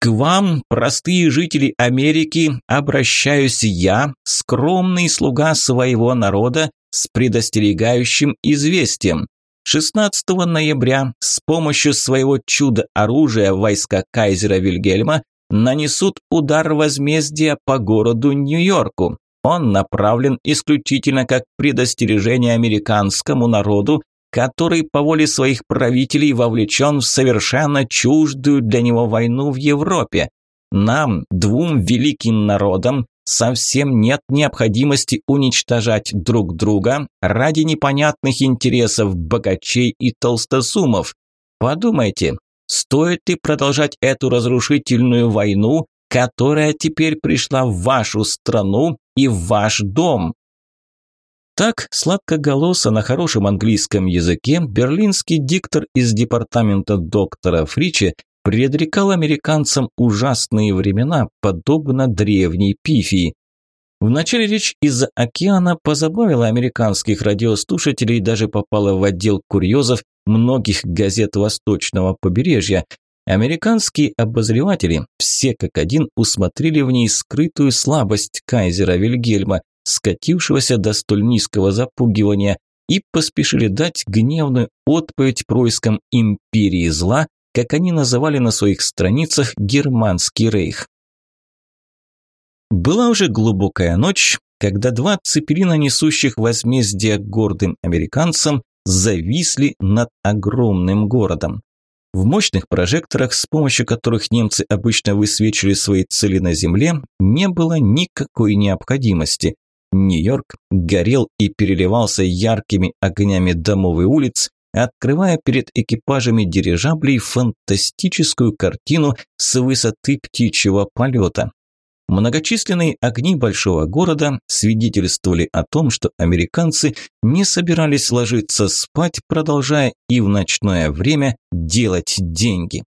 К вам, простые жители Америки, обращаюсь я, скромный слуга своего народа, с предостерегающим известием. 16 ноября с помощью своего чудо-оружия войска кайзера Вильгельма нанесут удар возмездия по городу Нью-Йорку. Он направлен исключительно как предостережение американскому народу который по воле своих правителей вовлечен в совершенно чуждую для него войну в Европе. Нам, двум великим народам, совсем нет необходимости уничтожать друг друга ради непонятных интересов богачей и толстосумов. Подумайте, стоит ли продолжать эту разрушительную войну, которая теперь пришла в вашу страну и в ваш дом? Так, сладкоголосо на хорошем английском языке, берлинский диктор из департамента доктора Фриче предрекал американцам ужасные времена, подобно древней пифии. Вначале речь из-за океана позабавила американских радиослушателей и даже попала в отдел курьезов многих газет восточного побережья. Американские обозреватели все как один усмотрели в ней скрытую слабость кайзера Вильгельма, скатившегося до столь низкого запугивания, и поспешили дать гневную отповедь проискам империи зла, как они называли на своих страницах германский рейх. Была уже глубокая ночь, когда два цепелина, несущих возмездие гордым американцам, зависли над огромным городом. В мощных прожекторах, с помощью которых немцы обычно высвечивали свои цели на земле, не было никакой необходимости. Нью-Йорк горел и переливался яркими огнями домов и улиц, открывая перед экипажами дирижаблей фантастическую картину с высоты птичьего полета. Многочисленные огни большого города свидетельствовали о том, что американцы не собирались ложиться спать, продолжая и в ночное время делать деньги.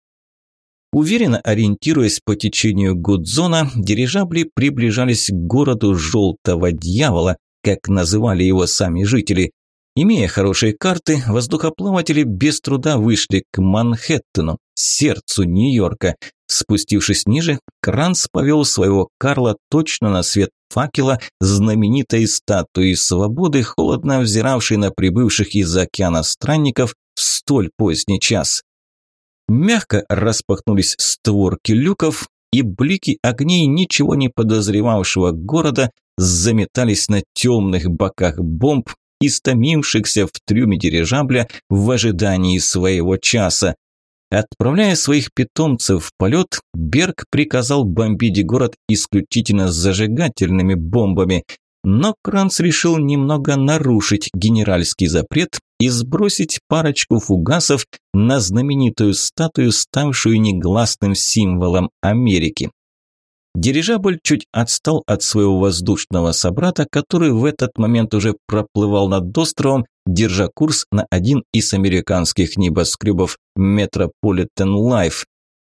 Уверенно ориентируясь по течению Гудзона, дирижабли приближались к городу Желтого Дьявола, как называли его сами жители. Имея хорошие карты, воздухоплаватели без труда вышли к Манхэттену, сердцу Нью-Йорка, Спустившись ниже, Кранц повел своего Карла точно на свет факела знаменитой статуи свободы, холодно взиравшей на прибывших из океана странников в столь поздний час. Мягко распахнулись створки люков, и блики огней ничего не подозревавшего города заметались на темных боках бомб, истомившихся в трюме дирижабля в ожидании своего часа. Отправляя своих питомцев в полет, Берг приказал бомбить город исключительно зажигательными бомбами, но Кранц решил немного нарушить генеральский запрет и сбросить парочку фугасов на знаменитую статую, ставшую негласным символом Америки. Дирижабль чуть отстал от своего воздушного собрата, который в этот момент уже проплывал над островом, держа курс на один из американских небоскребов Metropolitan Life.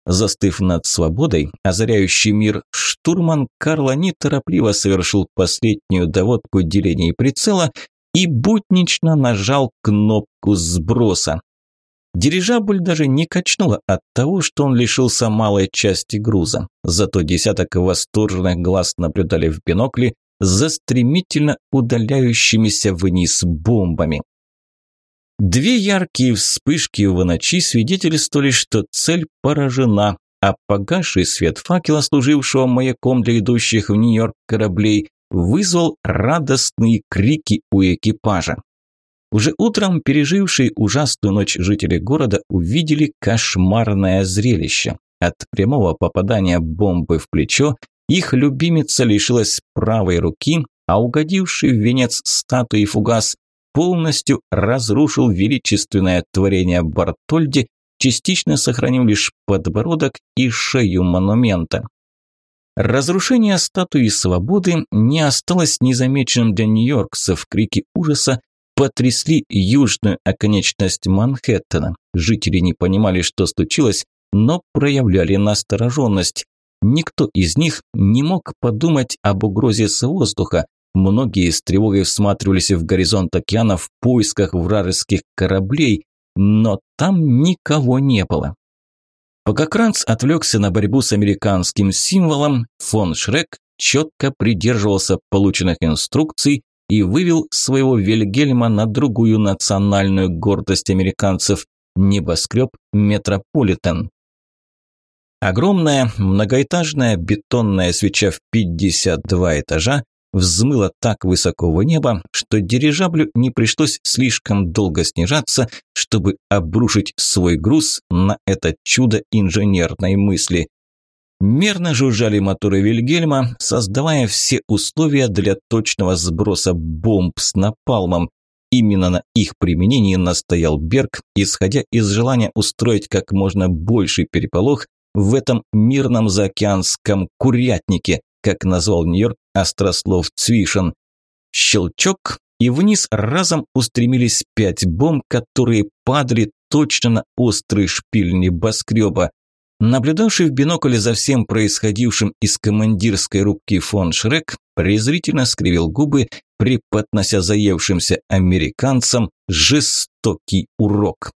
Застыв над свободой, озаряющий мир, штурман Карла неторопливо совершил последнюю доводку деления прицела и буднично нажал кнопку сброса. Дирижабль даже не качнуло от того, что он лишился малой части груза. Зато десяток восторженных глаз наблюдали в бинокли за стремительно удаляющимися вниз бомбами. Две яркие вспышки в ночи свидетельствовали, что цель поражена, а погасший свет факела, служившего маяком для идущих в Нью-Йорк кораблей, вызвал радостные крики у экипажа. Уже утром пережившие ужасную ночь жители города увидели кошмарное зрелище. От прямого попадания бомбы в плечо их любимица лишилась правой руки, а угодивший в венец статуи фугас полностью разрушил величественное творение Бартольди, частично сохранив лишь подбородок и шею монумента. Разрушение статуи свободы не осталось незамеченным для нью-йоркцев. Крики ужаса потрясли южную оконечность Манхэттена. Жители не понимали, что случилось, но проявляли настороженность. Никто из них не мог подумать об угрозе с воздуха. Многие с тревогой всматривались в горизонт океана в поисках вражеских кораблей, но там никого не было. Пока Кранц отвлекся на борьбу с американским символом, фон Шрек четко придерживался полученных инструкций и вывел своего Вильгельма на другую национальную гордость американцев – небоскреб Метрополитен. Огромная многоэтажная бетонная свеча в 52 этажа взмыла так высоко в небо, что дирижаблю не пришлось слишком долго снижаться, чтобы обрушить свой груз на это чудо инженерной мысли. Мерно жужжали моторы Вильгельма, создавая все условия для точного сброса бомб с напалмом. Именно на их применении настоял Берг, исходя из желания устроить как можно больший переполох в этом мирном заокеанском курятнике, как назвал Нью-Йорк острослов Цвишин. Щелчок, и вниз разом устремились пять бомб, которые падали точно на острый шпиль небоскреба. Наблюдавший в бинокль за всем происходившим из командирской рубки фон Шрек презрительно скривил губы, преподнося заевшимся американцам жестокий урок.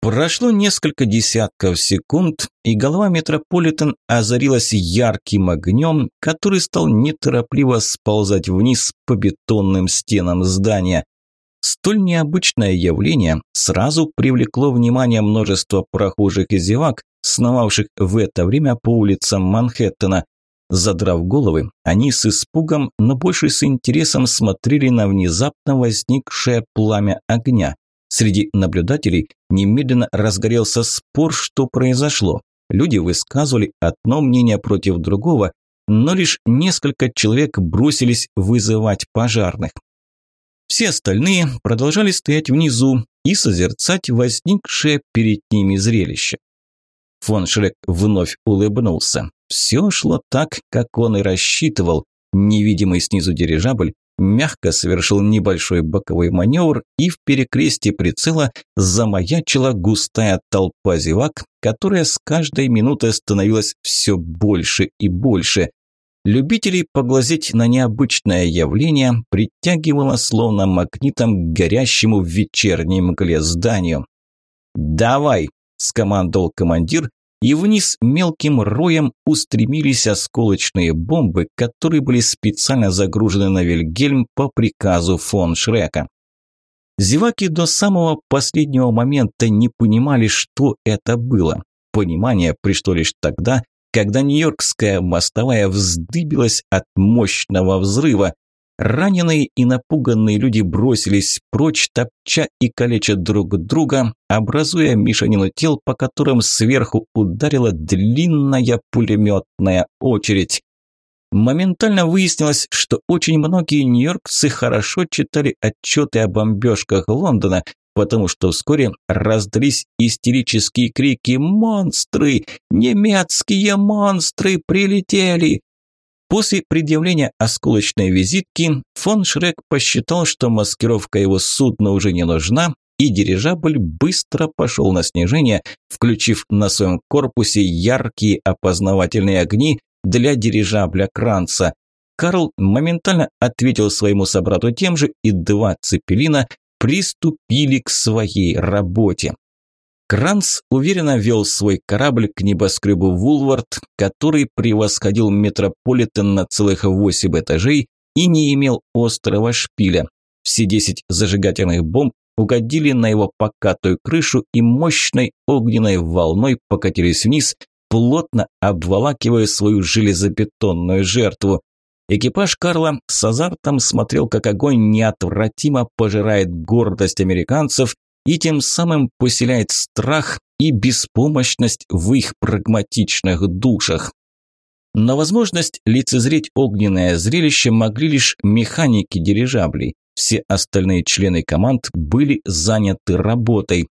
Прошло несколько десятков секунд, и голова Метрополитен озарилась ярким огнем, который стал неторопливо сползать вниз по бетонным стенам здания. Столь необычное явление сразу привлекло внимание множества прохожих и зевак, сновавших в это время по улицам Манхэттена. Задрав головы, они с испугом, но больше с интересом смотрели на внезапно возникшее пламя огня. Среди наблюдателей немедленно разгорелся спор, что произошло. Люди высказывали одно мнение против другого, но лишь несколько человек бросились вызывать пожарных. Все остальные продолжали стоять внизу и созерцать возникшее перед ними зрелище. Фон Шрек вновь улыбнулся. Все шло так, как он и рассчитывал. Невидимый снизу дирижабль мягко совершил небольшой боковой маневр, и в перекрестии прицела замаячила густая толпа зевак, которая с каждой минутой становилась все больше и больше. Любителей поглазеть на необычное явление притягивало словно магнитом к горящему в вечерней мгле зданию. «Давай!» – скомандовал командир, и вниз мелким роем устремились осколочные бомбы, которые были специально загружены на Вильгельм по приказу фон Шрека. Зеваки до самого последнего момента не понимали, что это было. Понимание пришло лишь тогда, когда Нью-Йоркская мостовая вздыбилась от мощного взрыва, Раненые и напуганные люди бросились прочь, топча и калеча друг друга, образуя мешанину тел, по которым сверху ударила длинная пулеметная очередь. Моментально выяснилось, что очень многие нью-йоркцы хорошо читали отчеты о бомбежках Лондона, потому что вскоре раздались истерические крики «Монстры! Немецкие монстры прилетели!» После предъявления осколочной визитки фон Шрек посчитал, что маскировка его судна уже не нужна, и дирижабль быстро пошел на снижение, включив на своем корпусе яркие опознавательные огни для дирижабля Кранца. Карл моментально ответил своему собрату тем же, и два цепелина приступили к своей работе. Кранц уверенно вел свой корабль к небоскребу Вулвард, который превосходил Метрополитен на целых восемь этажей и не имел острого шпиля. Все десять зажигательных бомб угодили на его покатую крышу и мощной огненной волной покатились вниз, плотно обволакивая свою железобетонную жертву. Экипаж Карла с азартом смотрел, как огонь неотвратимо пожирает гордость американцев и тем самым поселяет страх и беспомощность в их прагматичных душах. Но возможность лицезреть огненное зрелище могли лишь механики дирижаблей. Все остальные члены команд были заняты работой.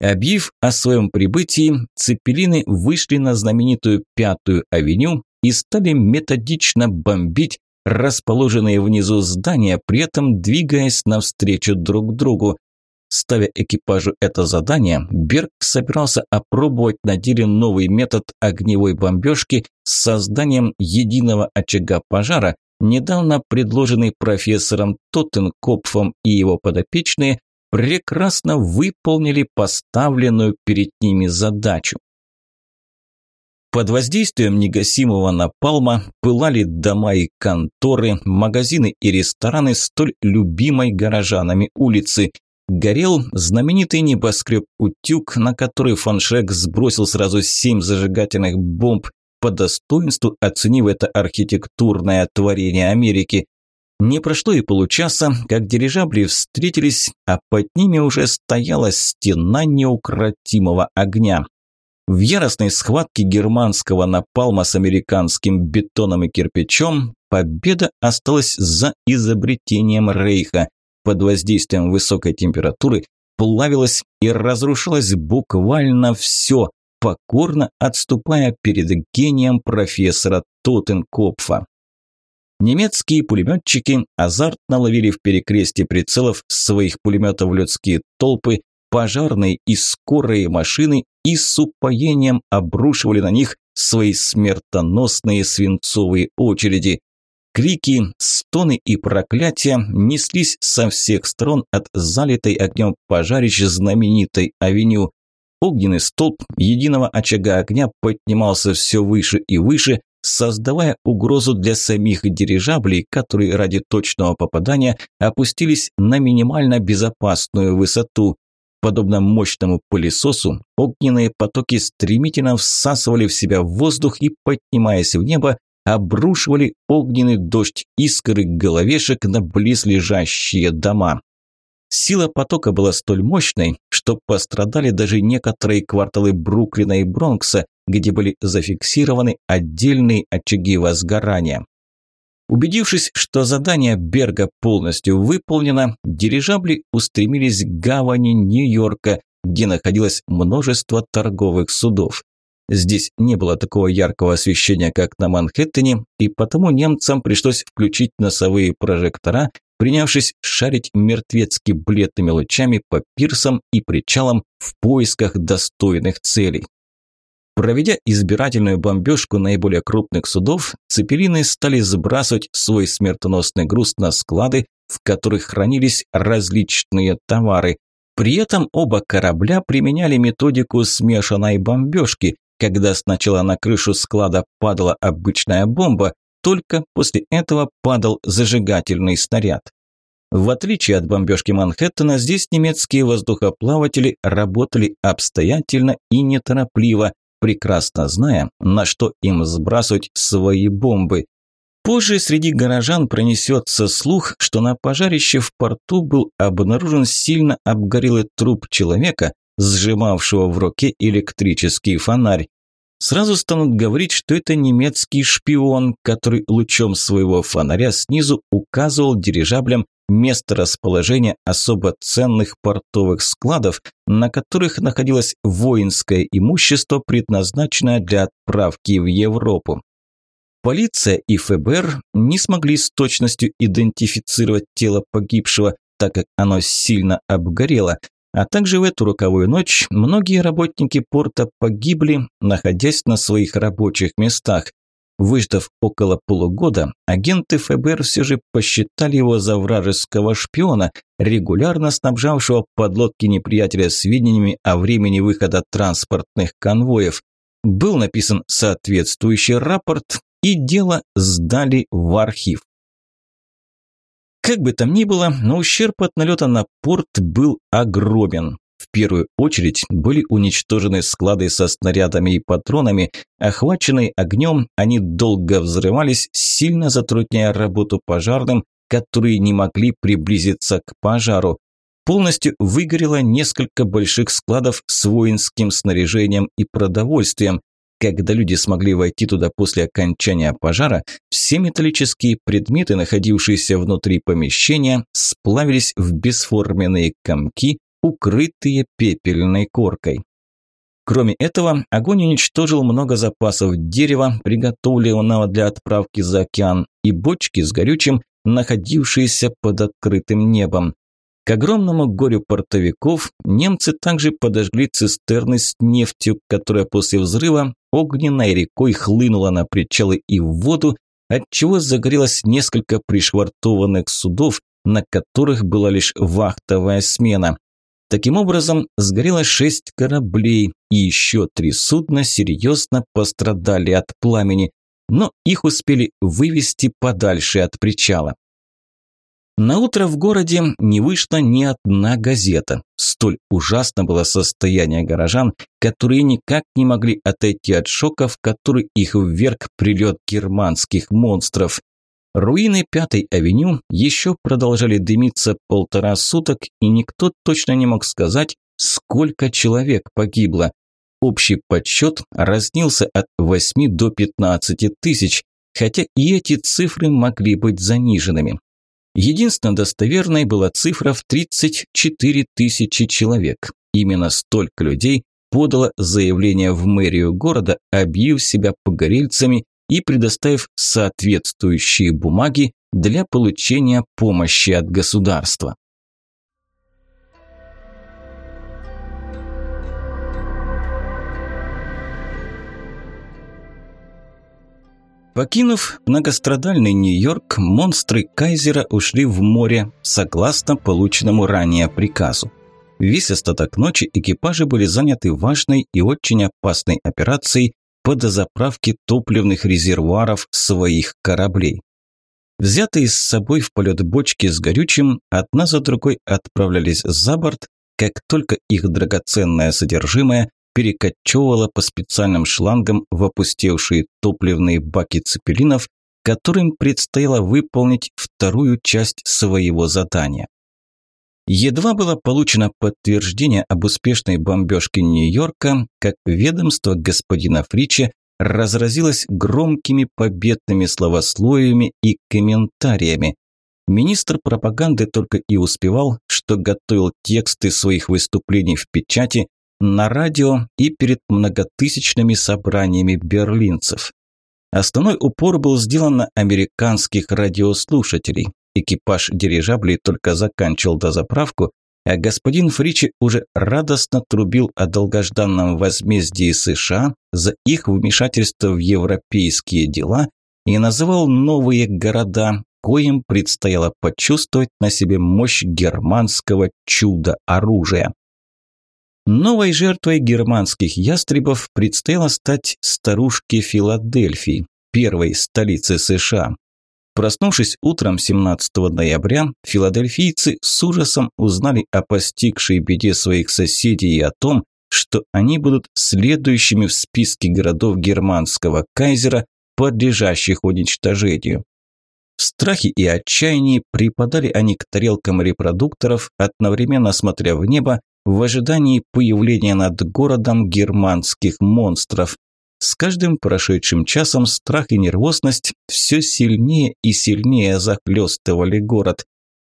Объявив о своем прибытии, цепелины вышли на знаменитую Пятую авеню и стали методично бомбить расположенные внизу здания, при этом двигаясь навстречу друг другу. Ставя экипажу это задание, Берг собирался опробовать на деле новый метод огневой бомбежки с созданием единого очага пожара, недавно предложенный профессором Тоттенкопфом и его подопечные, прекрасно выполнили поставленную перед ними задачу. Под воздействием негасимого напалма пылали дома и конторы, магазины и рестораны столь любимой горожанами улицы, горел знаменитый небоскреб «Утюг», на который фон Шрек сбросил сразу семь зажигательных бомб, по достоинству оценив это архитектурное творение Америки. Не прошло и получаса, как дирижабли встретились, а под ними уже стояла стена неукротимого огня. В яростной схватке германского напалма с американским бетоном и кирпичом победа осталась за изобретением Рейха – под воздействием высокой температуры плавилось и разрушалось буквально все, покорно отступая перед гением профессора Тоттенкопфа. Немецкие пулеметчики азартно ловили в перекрестии прицелов своих пулеметов людские толпы, пожарные и скорые машины и с упоением обрушивали на них свои смертоносные свинцовые очереди. Крики, стоны и проклятия неслись со всех сторон от залитой огнем пожарищ знаменитой авеню. Огненный столб единого очага огня поднимался все выше и выше, создавая угрозу для самих дирижаблей, которые ради точного попадания опустились на минимально безопасную высоту. Подобно мощному пылесосу, огненные потоки стремительно всасывали в себя воздух и, поднимаясь в небо, обрушивали огненный дождь искр и головешек на близлежащие дома. Сила потока была столь мощной, что пострадали даже некоторые кварталы Бруклина и Бронкса, где были зафиксированы отдельные очаги возгорания. Убедившись, что задание Берга полностью выполнено, дирижабли устремились к гавани Нью-Йорка, где находилось множество торговых судов. Здесь не было такого яркого освещения, как на Манхэттене, и потому немцам пришлось включить носовые прожектора, принявшись шарить мертвецки бледными лучами по пирсам и причалам в поисках достойных целей. Проведя избирательную бомбежку наиболее крупных судов, цепелины стали сбрасывать свой смертоносный груз на склады, в которых хранились различные товары. При этом оба корабля применяли методику смешанной бомбежки, когда сначала на крышу склада падала обычная бомба, только после этого падал зажигательный снаряд. В отличие от бомбежки Манхэттена, здесь немецкие воздухоплаватели работали обстоятельно и неторопливо, прекрасно зная, на что им сбрасывать свои бомбы. Позже среди горожан пронесется слух, что на пожарище в порту был обнаружен сильно обгорелый труп человека, сжимавшего в руке электрический фонарь. Сразу станут говорить, что это немецкий шпион, который лучом своего фонаря снизу указывал дирижаблям место расположения особо ценных портовых складов, на которых находилось воинское имущество, предназначенное для отправки в Европу. Полиция и ФБР не смогли с точностью идентифицировать тело погибшего, так как оно сильно обгорело, а также в эту роковую ночь многие работники порта погибли, находясь на своих рабочих местах. Выждав около полугода, агенты ФБР все же посчитали его за вражеского шпиона, регулярно снабжавшего подлодки неприятеля сведениями о времени выхода транспортных конвоев. Был написан соответствующий рапорт, и дело сдали в архив. Как бы там ни было, но ущерб от налета на порт был огромен. В первую очередь были уничтожены склады со снарядами и патронами. Охваченные огнем, они долго взрывались, сильно затрудняя работу пожарным, которые не могли приблизиться к пожару. Полностью выгорело несколько больших складов с воинским снаряжением и продовольствием. Когда люди смогли войти туда после окончания пожара, все металлические предметы, находившиеся внутри помещения, сплавились в бесформенные комки, укрытые пепельной коркой. Кроме этого, огонь уничтожил много запасов дерева, приготовленного для отправки за океан, и бочки с горючим, находившиеся под открытым небом. К огромному горю портовиков немцы также подожгли цистерны с нефтью, которая после взрыва огненной рекой хлынула на причалы и в воду, отчего загорелось несколько пришвартованных судов, на которых была лишь вахтовая смена. Таким образом, сгорело шесть кораблей, и еще три судна серьезно пострадали от пламени, но их успели вывести подальше от причала. На утро в городе не вышла ни одна газета. Столь ужасно было состояние горожан, которые никак не могли отойти от шока, в который их вверг прилет германских монстров. Руины Пятой авеню еще продолжали дымиться полтора суток, и никто точно не мог сказать, сколько человек погибло. Общий подсчет разнился от 8 до 15 тысяч, хотя и эти цифры могли быть заниженными. Единственно достоверной была цифра в 34 тысячи человек. Именно столько людей подало заявление в мэрию города, объявив себя погорельцами и предоставив соответствующие бумаги для получения помощи от государства. Покинув многострадальный Нью-Йорк, монстры Кайзера ушли в море, согласно полученному ранее приказу. Весь остаток ночи экипажи были заняты важной и очень опасной операцией по дозаправке топливных резервуаров своих кораблей. Взятые с собой в полет бочки с горючим, одна за другой отправлялись за борт, как только их драгоценное содержимое перекочевывало по специальным шлангам в опустевшие топливные баки цепелинов, которым предстояло выполнить вторую часть своего задания. Едва было получено подтверждение об успешной бомбежке Нью-Йорка, как ведомство господина Фрича разразилось громкими победными словословиями и комментариями. Министр пропаганды только и успевал, что готовил тексты своих выступлений в печати, на радио и перед многотысячными собраниями берлинцев. Основной упор был сделан на американских радиослушателей. Экипаж дирижаблей только заканчивал дозаправку, а господин Фричи уже радостно трубил о долгожданном возмездии США за их вмешательство в европейские дела и называл новые города, коим предстояло почувствовать на себе мощь германского чуда-оружия. Новой жертвой германских ястребов предстояло стать старушке Филадельфии, первой столице США. Проснувшись утром 17 ноября, филадельфийцы с ужасом узнали о постигшей беде своих соседей и о том, что они будут следующими в списке городов германского кайзера, подлежащих уничтожению. В страхе и отчаянии припадали они к тарелкам репродукторов, одновременно смотря в небо в ожидании появления над городом германских монстров. С каждым прошедшим часом страх и нервозность все сильнее и сильнее захлестывали город.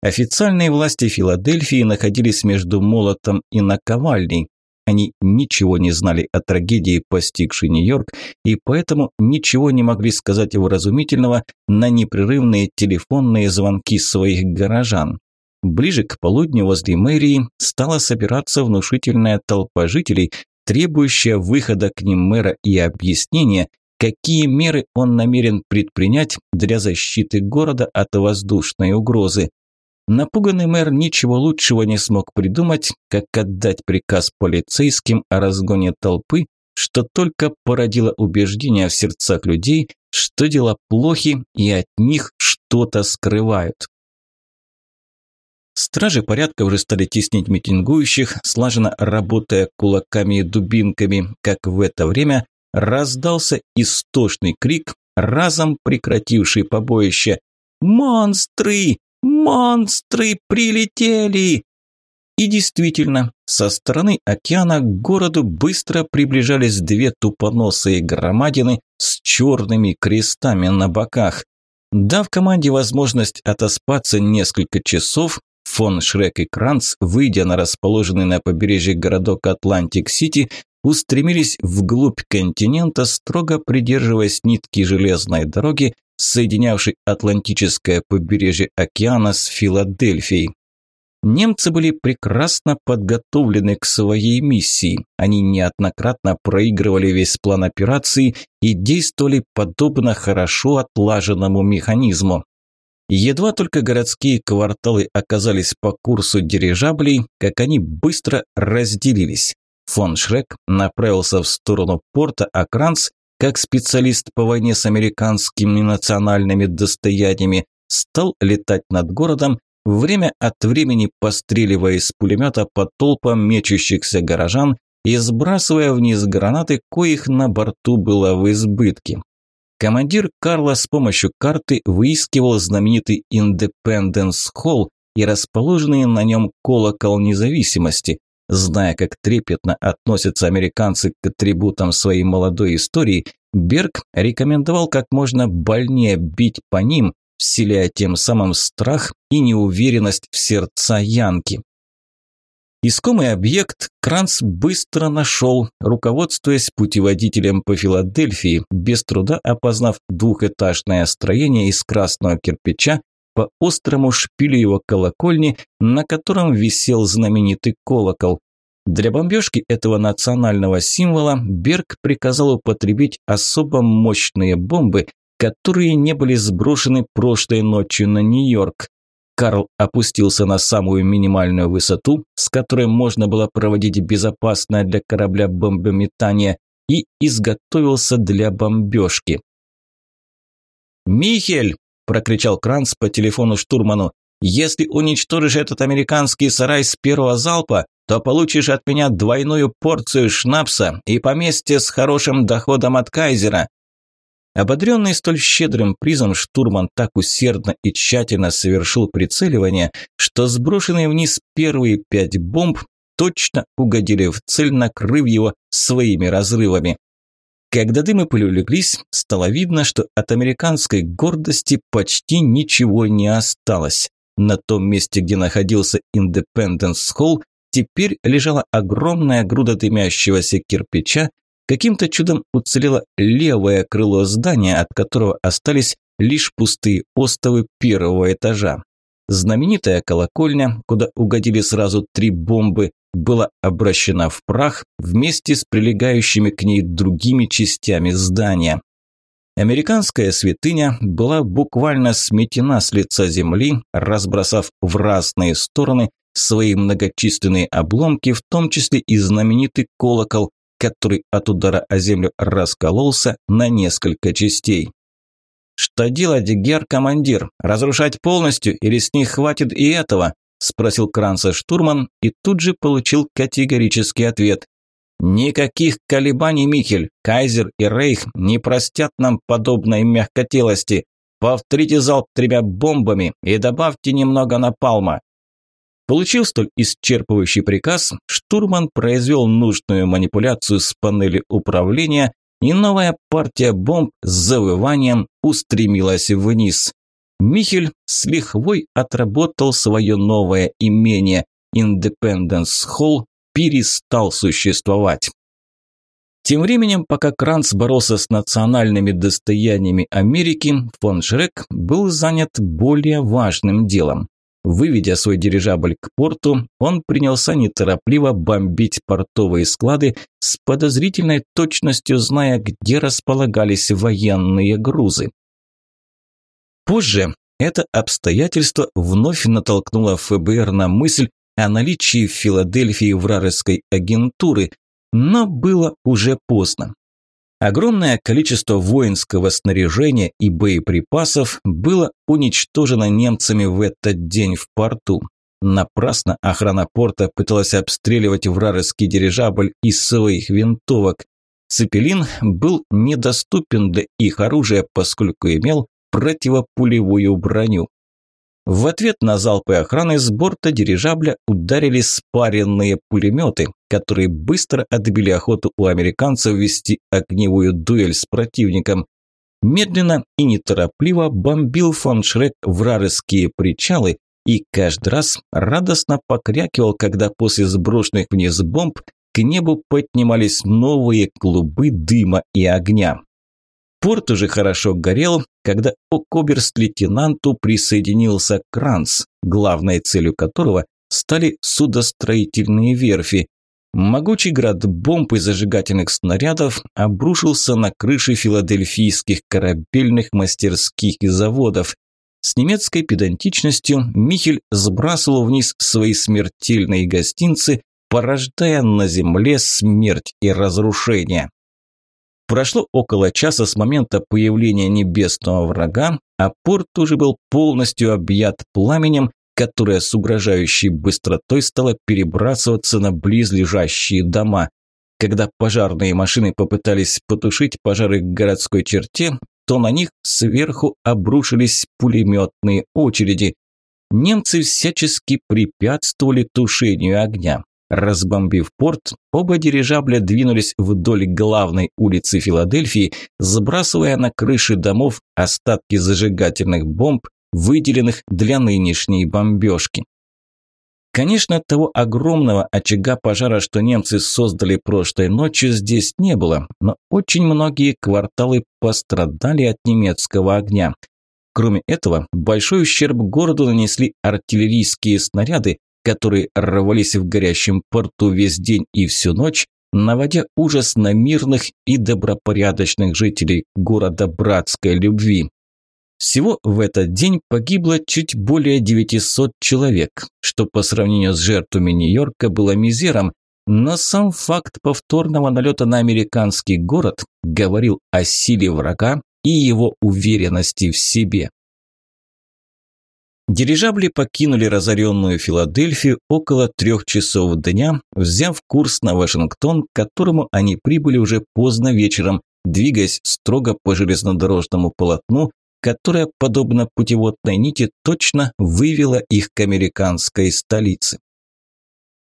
Официальные власти Филадельфии находились между молотом и наковальней. Они ничего не знали о трагедии, постигшей Нью-Йорк, и поэтому ничего не могли сказать вразумительного на непрерывные телефонные звонки своих горожан. Ближе к полудню возле мэрии стала собираться внушительная толпа жителей, требующая выхода к ним мэра и объяснения, какие меры он намерен предпринять для защиты города от воздушной угрозы. Напуганный мэр ничего лучшего не смог придумать, как отдать приказ полицейским о разгоне толпы, что только породило убеждение в сердцах людей, что дела плохи и от них что-то скрывают. Стражи порядка уже стали теснить митингующих, слаженно работая кулаками и дубинками, как в это время раздался истошный крик, разом прекративший побоище. «Монстры! Монстры прилетели!» И действительно, со стороны океана к городу быстро приближались две тупоносые громадины с черными крестами на боках. Дав команде возможность отоспаться несколько часов, Фон Шрек и Кранц, выйдя на расположенный на побережье городок Атлантик-Сити, устремились вглубь континента, строго придерживаясь нитки железной дороги, соединявшей Атлантическое побережье океана с Филадельфией. Немцы были прекрасно подготовлены к своей миссии. Они неоднократно проигрывали весь план операции и действовали подобно хорошо отлаженному механизму. Едва только городские кварталы оказались по курсу дирижаблей, как они быстро разделились. Фон Шрек направился в сторону порта, а Кранц, как специалист по войне с американскими национальными достояниями, стал летать над городом, время от времени постреливая из пулемета по толпам мечущихся горожан и сбрасывая вниз гранаты, коих на борту было в избытке. Командир Карла с помощью карты выискивал знаменитый Independence Hall и расположенный на нем колокол независимости. Зная, как трепетно относятся американцы к атрибутам своей молодой истории, Берг рекомендовал как можно больнее бить по ним, вселяя тем самым страх и неуверенность в сердца Янки. Искомый объект Кранц быстро нашел, руководствуясь путеводителем по Филадельфии, без труда опознав двухэтажное строение из красного кирпича по острому шпилю его колокольни, на котором висел знаменитый колокол. Для бомбежки этого национального символа Берг приказал употребить особо мощные бомбы, которые не были сброшены прошлой ночью на Нью-Йорк. Карл опустился на самую минимальную высоту, с которой можно было проводить безопасное для корабля бомбометание, и изготовился для бомбежки. «Михель!» – прокричал Кранц по телефону штурману. «Если уничтожишь этот американский сарай с первого залпа, то получишь от меня двойную порцию шнапса и поместье с хорошим доходом от кайзера. Ободренный столь щедрым призом, штурман так усердно и тщательно совершил прицеливание, что сброшенные вниз первые пять бомб точно угодили в цель, накрыв его своими разрывами. Когда дым и стало видно, что от американской гордости почти ничего не осталось. На том месте, где находился Independence Hall, теперь лежала огромная груда дымящегося кирпича, Каким-то чудом уцелело левое крыло здания, от которого остались лишь пустые остовы первого этажа. Знаменитая колокольня, куда угодили сразу три бомбы, была обращена в прах вместе с прилегающими к ней другими частями здания. Американская святыня была буквально сметена с лица земли, разбросав в разные стороны свои многочисленные обломки, в том числе и знаменитый колокол, который от удара о землю раскололся на несколько частей. «Что делать, гер-командир? Разрушать полностью или с них хватит и этого?» – спросил Кранца штурман и тут же получил категорический ответ. «Никаких колебаний, Михель. Кайзер и Рейх не простят нам подобной мягкотелости. Повторите залп тремя бомбами и добавьте немного напалма. Получив столь исчерпывающий приказ, штурман произвел нужную манипуляцию с панели управления, и новая партия бомб с завыванием устремилась вниз. Михель с лихвой отработал свое новое имение. Independence Hall перестал существовать. Тем временем, пока Кранц боролся с национальными достояниями Америки, фон Шрек был занят более важным делом. Выведя свой дирижабль к порту, он принялся неторопливо бомбить портовые склады с подозрительной точностью, зная, где располагались военные грузы. Позже это обстоятельство вновь натолкнуло ФБР на мысль о наличии в Филадельфии вражеской агентуры, но было уже поздно. Огромное количество воинского снаряжения и боеприпасов было уничтожено немцами в этот день в порту. Напрасно охрана порта пыталась обстреливать вражеский дирижабль из своих винтовок. Цепелин был недоступен для их оружия, поскольку имел противопулевую броню. В ответ на залпы охраны с борта дирижабля ударили спаренные пулеметы, которые быстро отбили охоту у американцев вести огневую дуэль с противником. Медленно и неторопливо бомбил фон Шрек вражеские причалы и каждый раз радостно покрякивал, когда после сброшенных вниз бомб к небу поднимались новые клубы дыма и огня. Порт уже хорошо горел, когда к оберст-лейтенанту присоединился Кранц, главной целью которого стали судостроительные верфи. Могучий град бомб и зажигательных снарядов обрушился на крыши филадельфийских корабельных мастерских и заводов. С немецкой педантичностью Михель сбрасывал вниз свои смертельные гостинцы, порождая на земле смерть и разрушение. Прошло около часа с момента появления небесного врага, а порт уже был полностью объят пламенем, которое с угрожающей быстротой стало перебрасываться на близлежащие дома. Когда пожарные машины попытались потушить пожары к городской черте, то на них сверху обрушились пулеметные очереди. Немцы всячески препятствовали тушению огня. Разбомбив порт, оба дирижабля двинулись вдоль главной улицы Филадельфии, сбрасывая на крыши домов остатки зажигательных бомб, выделенных для нынешней бомбежки. Конечно, того огромного очага пожара, что немцы создали прошлой ночью, здесь не было, но очень многие кварталы пострадали от немецкого огня. Кроме этого, большой ущерб городу нанесли артиллерийские снаряды, которые рвались в горящем порту весь день и всю ночь, наводя ужас на мирных и добропорядочных жителей города братской любви. Всего в этот день погибло чуть более 900 человек, что по сравнению с жертвами Нью-Йорка было мизером, но сам факт повторного налета на американский город говорил о силе врага и его уверенности в себе. Дирижабли покинули разоренную Филадельфию около трех часов дня, взяв курс на Вашингтон, к которому они прибыли уже поздно вечером, двигаясь строго по железнодорожному полотну, которое, подобно путеводной нити, точно вывело их к американской столице.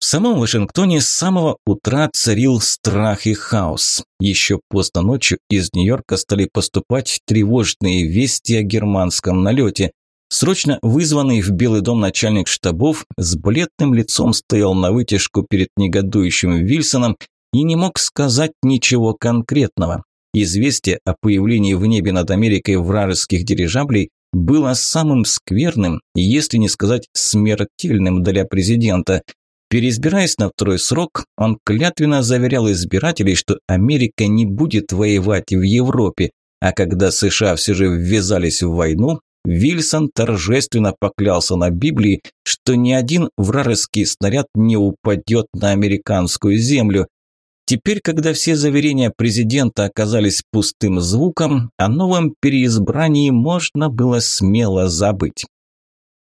В самом Вашингтоне с самого утра царил страх и хаос. Еще поздно ночью из Нью-Йорка стали поступать тревожные вести о германском налете. Срочно вызванный в Белый дом начальник штабов с бледным лицом стоял на вытяжку перед негодующим Вильсоном и не мог сказать ничего конкретного. Известие о появлении в небе над Америкой вражеских дирижаблей было самым скверным, если не сказать смертельным для президента. Переизбираясь на второй срок, он клятвенно заверял избирателей, что Америка не будет воевать в Европе, а когда США все же ввязались в войну, Вильсон торжественно поклялся на Библии, что ни один вражеский снаряд не упадет на американскую землю. Теперь, когда все заверения президента оказались пустым звуком, о новом переизбрании можно было смело забыть.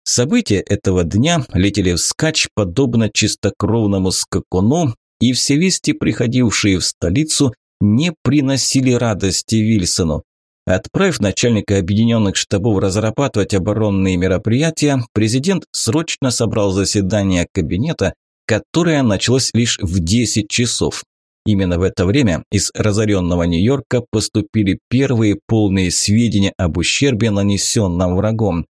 События этого дня летели вскачь, подобно чистокровному скакуну, и все вести, приходившие в столицу, не приносили радости Вильсону. Отправив начальника объединенных штабов разрабатывать оборонные мероприятия, президент срочно собрал заседание кабинета, которое началось лишь в 10 часов. Именно в это время из разоренного Нью-Йорка поступили первые полные сведения об ущербе, нанесенном врагом.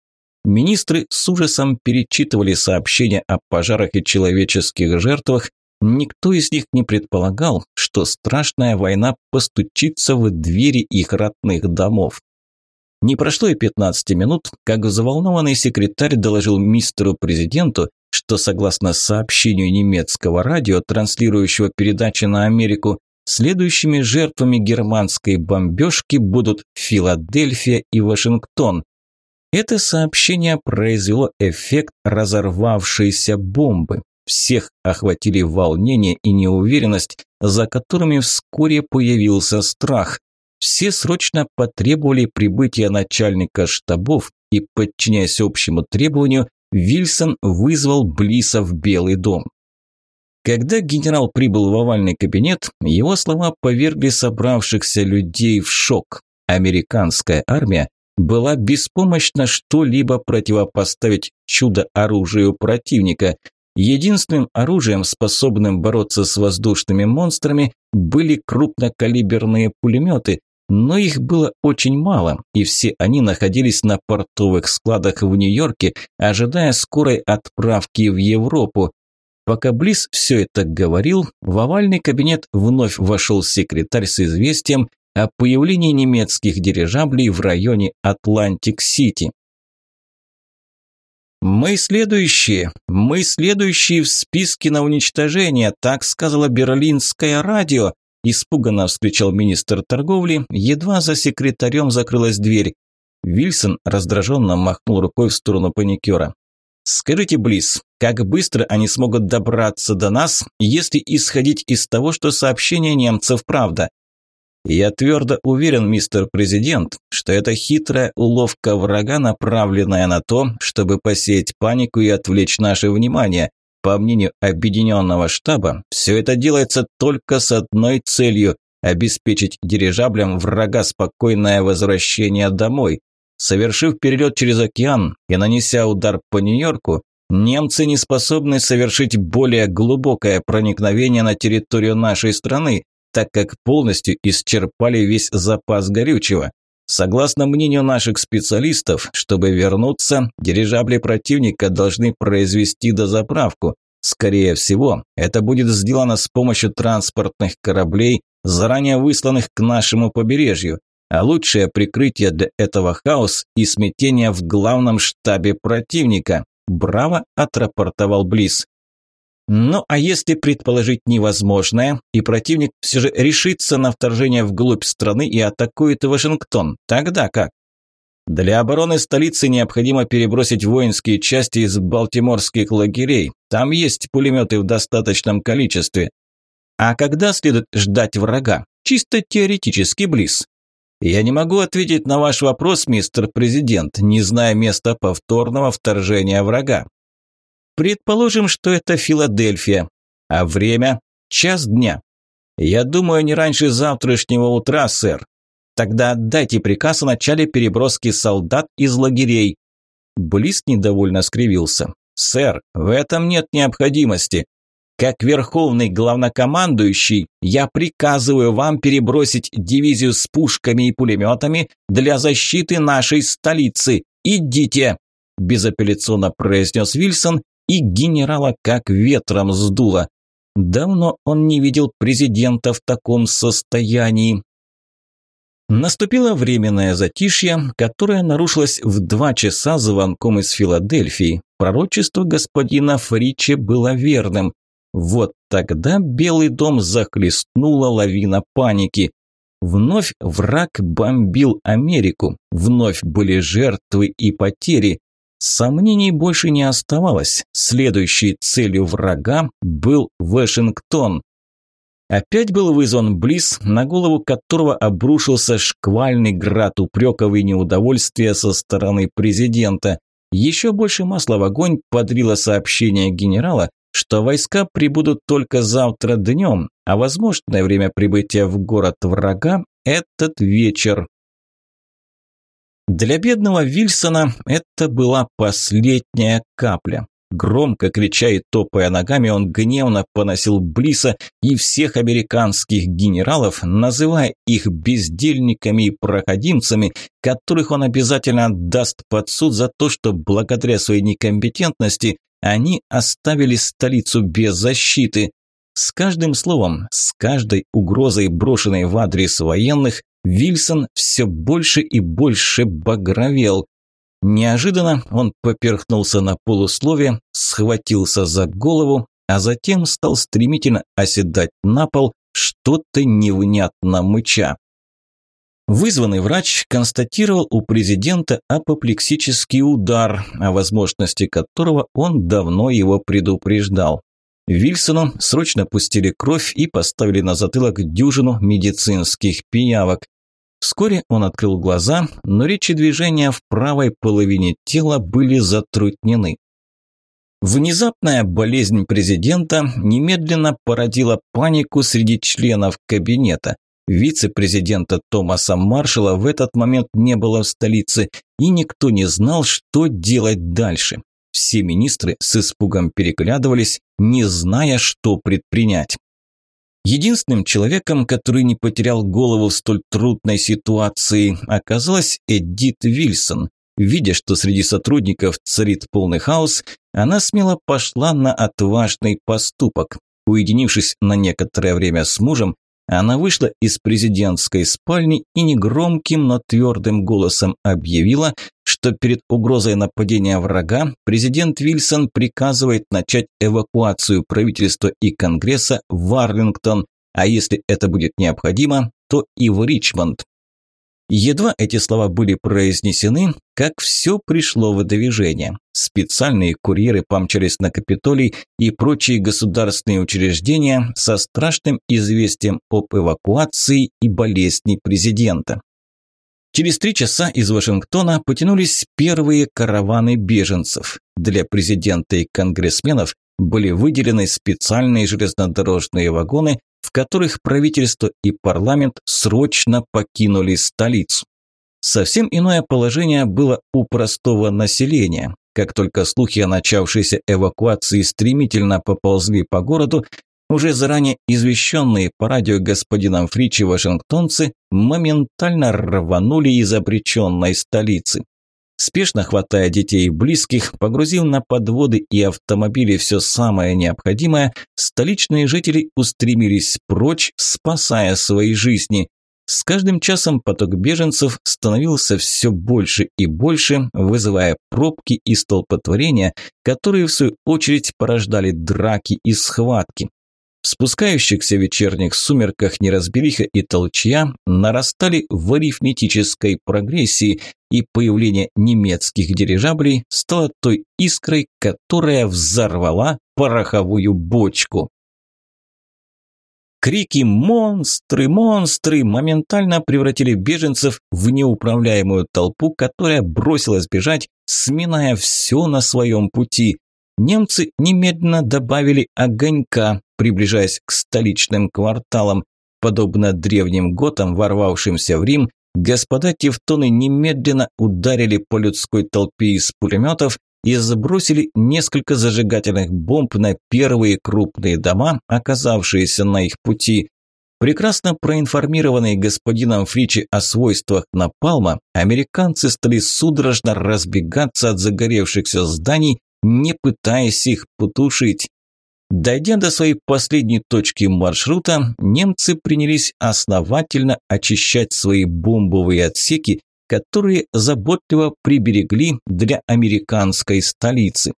Министры с ужасом перечитывали сообщения о пожарах и человеческих жертвах, Никто из них не предполагал, что страшная война постучится в двери их родных домов. Не прошло и 15 минут, как взволнованный секретарь доложил мистеру президенту, что согласно сообщению немецкого радио, транслирующего передачи на Америку, следующими жертвами германской бомбежки будут Филадельфия и Вашингтон. Это сообщение произвело эффект разорвавшейся бомбы. Всех охватили волнение и неуверенность, за которыми вскоре появился страх. Все срочно потребовали прибытия начальника штабов, и, подчиняясь общему требованию, Вильсон вызвал Блиса в Белый дом. Когда генерал прибыл в овальный кабинет, его слова повергли собравшихся людей в шок. Американская армия была беспомощна что-либо противопоставить чудо-оружию противника. Единственным оружием, способным бороться с воздушными монстрами, были крупнокалиберные пулеметы, но их было очень мало, и все они находились на портовых складах в Нью-Йорке, ожидая скорой отправки в Европу. Пока Близ все это говорил, в овальный кабинет вновь вошел секретарь с известием о появлении немецких дирижаблей в районе Атлантик-Сити. «Мы следующие! Мы следующие в списке на уничтожение!» Так сказало берлинское радио. Испуганно вскричал министр торговли, едва за секретарем закрылась дверь. Вильсон раздраженно махнул рукой в сторону паникера. «Скажите, Близ, как быстро они смогут добраться до нас, если исходить из того, что сообщение немцев правда? Я твердо уверен, мистер президент, что это хитрая уловка врага, направленная на то, чтобы посеять панику и отвлечь наше внимание. По мнению Объединенного штаба, все это делается только с одной целью – обеспечить дирижаблям врага спокойное возвращение домой. Совершив перелет через океан и нанеся удар по Нью-Йорку, немцы не способны совершить более глубокое проникновение на территорию нашей страны, так как полностью исчерпали весь запас горючего. Согласно мнению наших специалистов, чтобы вернуться, дирижабли противника должны произвести дозаправку. Скорее всего, это будет сделано с помощью транспортных кораблей, заранее высланных к нашему побережью. А лучшее прикрытие для этого хаос и смятение в главном штабе противника. Браво отрапортовал Близ. Ну а если предположить невозможное, и противник все же решится на вторжение вглубь страны и атакует Вашингтон, тогда как? Для обороны столицы необходимо перебросить воинские части из балтиморских лагерей. Там есть пулеметы в достаточном количестве. А когда следует ждать врага? Чисто теоретически близ. Я не могу ответить на ваш вопрос, мистер президент, не зная места повторного вторжения врага. Предположим, что это Филадельфия. А время – час дня. Я думаю, не раньше завтрашнего утра, сэр. Тогда отдайте приказ о начале переброски солдат из лагерей. Близ недовольно скривился. Сэр, в этом нет необходимости. Как верховный главнокомандующий, я приказываю вам перебросить дивизию с пушками и пулеметами для защиты нашей столицы. Идите!» Безапелляционно произнес Вильсон и генерала как ветром сдуло. Давно он не видел президента в таком состоянии. Наступило временное затишье, которое нарушилось в два часа звонком из Филадельфии. Пророчество господина Фриче было верным. Вот тогда Белый дом захлестнула лавина паники. Вновь враг бомбил Америку, вновь были жертвы и потери. Сомнений больше не оставалось. Следующей целью врага был Вашингтон. Опять был вызван Близ, на голову которого обрушился шквальный град упреков и неудовольствия со стороны президента. Еще больше масла в огонь подрило сообщение генерала, что войска прибудут только завтра днем, а возможное время прибытия в город врага – этот вечер. Для бедного Вильсона это была последняя капля. Громко крича и топая ногами, он гневно поносил Блиса и всех американских генералов, называя их бездельниками и проходимцами, которых он обязательно отдаст под суд за то, что благодаря своей некомпетентности они оставили столицу без защиты. С каждым словом, с каждой угрозой, брошенной в адрес военных, Вильсон все больше и больше багровел. Неожиданно он поперхнулся на полусловие, схватился за голову, а затем стал стремительно оседать на пол, что-то невнятно мыча. Вызванный врач констатировал у президента апоплексический удар, о возможности которого он давно его предупреждал. Вильсону срочно пустили кровь и поставили на затылок дюжину медицинских пиявок. Вскоре он открыл глаза, но речи движения в правой половине тела были затруднены. Внезапная болезнь президента немедленно породила панику среди членов кабинета. Вице-президента Томаса Маршалла в этот момент не было в столице, и никто не знал, что делать дальше. Все министры с испугом переглядывались, не зная, что предпринять. Единственным человеком, который не потерял голову в столь трудной ситуации, оказалась Эдит Вильсон. Видя, что среди сотрудников царит полный хаос, она смело пошла на отважный поступок. Уединившись на некоторое время с мужем, она вышла из президентской спальни и негромким, но твердым голосом объявила, что перед угрозой нападения врага президент Вильсон приказывает начать эвакуацию правительства и Конгресса в Арлингтон, а если это будет необходимо, то и в Ричмонд. Едва эти слова были произнесены, как все пришло в движение. Специальные курьеры помчались на Капитолий и прочие государственные учреждения со страшным известием об эвакуации и болезни президента. Через три часа из Вашингтона потянулись первые караваны беженцев. Для президента и конгрессменов были выделены специальные железнодорожные вагоны, в которых правительство и парламент срочно покинули столицу. Совсем иное положение было у простого населения. Как только слухи о начавшейся эвакуации стремительно поползли по городу, уже заранее извещенные по радио господином Фричи вашингтонцы моментально рванули из обреченной столицы. Спешно хватая детей и близких, погрузив на подводы и автомобили все самое необходимое, столичные жители устремились прочь, спасая свои жизни. С каждым часом поток беженцев становился все больше и больше, вызывая пробки и столпотворения, которые в свою очередь порождали драки и схватки. В спускающихся вечерних сумерках неразбериха и толчья нарастали в арифметической прогрессии, и появление немецких дирижаблей стало той искрой, которая взорвала пороховую бочку. Крики «Монстры! Монстры!» моментально превратили беженцев в неуправляемую толпу, которая бросилась бежать, сминая все на своем пути. Немцы немедленно добавили огонька, приближаясь к столичным кварталам. Подобно древним готам, ворвавшимся в Рим, господа тевтоны немедленно ударили по людской толпе из пулеметов и сбросили несколько зажигательных бомб на первые крупные дома, оказавшиеся на их пути. Прекрасно проинформированные господином Фричи о свойствах напалма, американцы стали судорожно разбегаться от загоревшихся зданий, не пытаясь их потушить. Дойдя до своей последней точки маршрута, немцы принялись основательно очищать свои бомбовые отсеки, которые заботливо приберегли для американской столицы.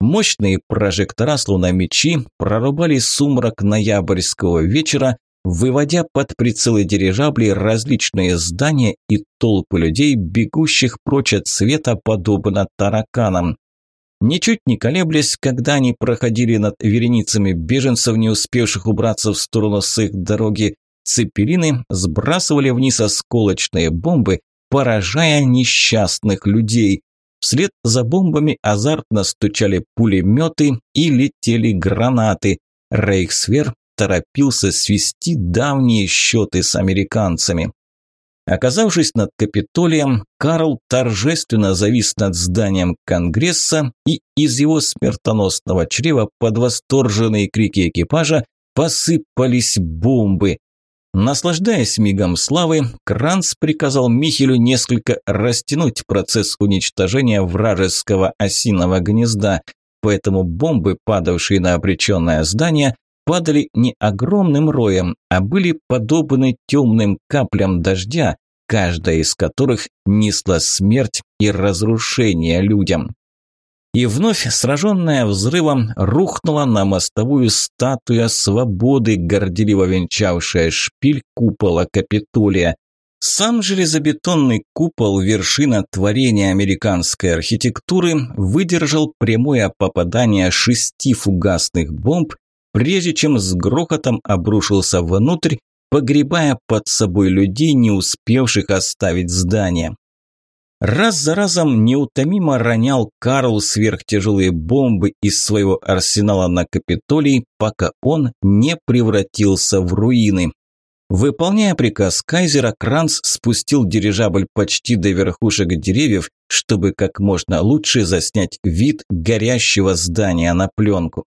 Мощные прожектора, словно мечи, прорубали сумрак ноябрьского вечера, выводя под прицелы дирижаблей различные здания и толпы людей, бегущих прочь от света, подобно тараканам. Ничуть не колеблясь, когда они проходили над вереницами беженцев, не успевших убраться в сторону с их дороги, цепелины сбрасывали вниз осколочные бомбы, поражая несчастных людей. Вслед за бомбами азартно стучали пулеметы и летели гранаты. Рейхсвер торопился свести давние счеты с американцами. Оказавшись над Капитолием, Карл торжественно завис над зданием Конгресса, и из его смертоносного чрева под восторженные крики экипажа посыпались бомбы. Наслаждаясь мигом славы, Кранц приказал Михелю несколько растянуть процесс уничтожения вражеского осиного гнезда, поэтому бомбы, падавшие на обреченное здание, падали не огромным роем, а были подобны темным каплям дождя, каждая из которых несла смерть и разрушение людям. И вновь, сраженная взрывом, рухнула на мостовую статуя свободы, горделиво венчавшая шпиль купола Капитолия. Сам железобетонный купол, вершина творения американской архитектуры, выдержал прямое попадание шести фугасных бомб, прежде чем с грохотом обрушился внутрь, погребая под собой людей, не успевших оставить здание. Раз за разом неутомимо ронял Карл сверхтяжелые бомбы из своего арсенала на Капитолий, пока он не превратился в руины. Выполняя приказ Кайзера, Кранц спустил дирижабль почти до верхушек деревьев, чтобы как можно лучше заснять вид горящего здания на пленку.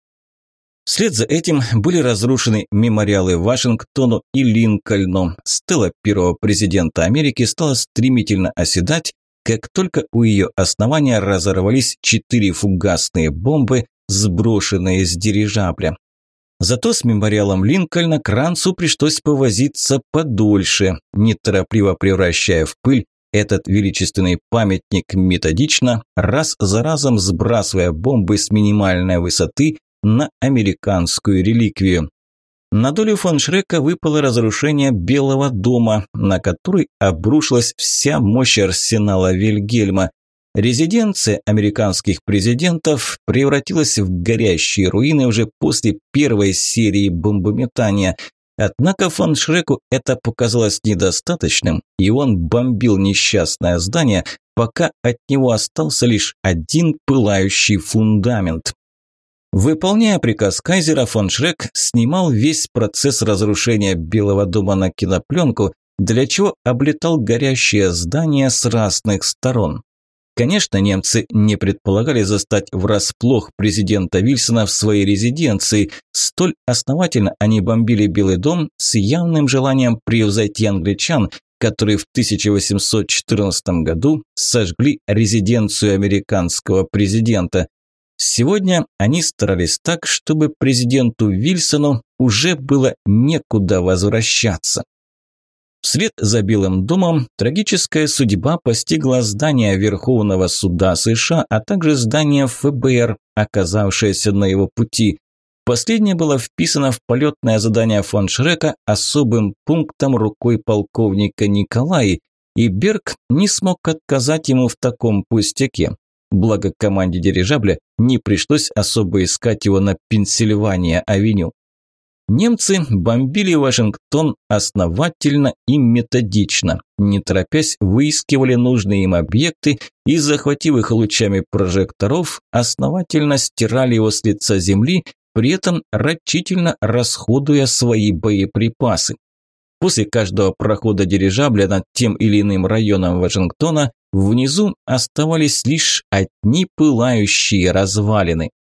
Вслед за этим были разрушены мемориалы Вашингтону и Линкольну. Стела первого президента Америки стала стремительно оседать, как только у ее основания разорвались четыре фугасные бомбы, сброшенные с дирижабля. Зато с мемориалом Линкольна Кранцу пришлось повозиться подольше, неторопливо превращая в пыль этот величественный памятник методично, раз за разом сбрасывая бомбы с минимальной высоты на американскую реликвию. На долю фон Шрека выпало разрушение Белого дома, на который обрушилась вся мощь арсенала Вильгельма. Резиденция американских президентов превратилась в горящие руины уже после первой серии бомбометания. Однако фон Шреку это показалось недостаточным, и он бомбил несчастное здание, пока от него остался лишь один пылающий фундамент. Выполняя приказ Кайзера, фон Шрек снимал весь процесс разрушения Белого дома на кинопленку, для чего облетал горящее здание с разных сторон. Конечно, немцы не предполагали застать врасплох президента Вильсона в своей резиденции. Столь основательно они бомбили Белый дом с явным желанием превзойти англичан, которые в 1814 году сожгли резиденцию американского президента. Сегодня они старались так, чтобы президенту Вильсону уже было некуда возвращаться. Вслед за Белым домом трагическая судьба постигла здание Верховного суда США, а также здание ФБР, оказавшееся на его пути. Последнее было вписано в полетное задание фон Шрека особым пунктом рукой полковника Николаи, и Берг не смог отказать ему в таком пустяке. Благо команде дирижабля не пришлось особо искать его на Пенсильвания-авеню. Немцы бомбили Вашингтон основательно и методично, не торопясь выискивали нужные им объекты и, захватив их лучами прожекторов, основательно стирали его с лица земли, при этом рачительно расходуя свои боеприпасы. После каждого прохода дирижабля над тем или иным районом Вашингтона внизу оставались лишь одни пылающие развалины.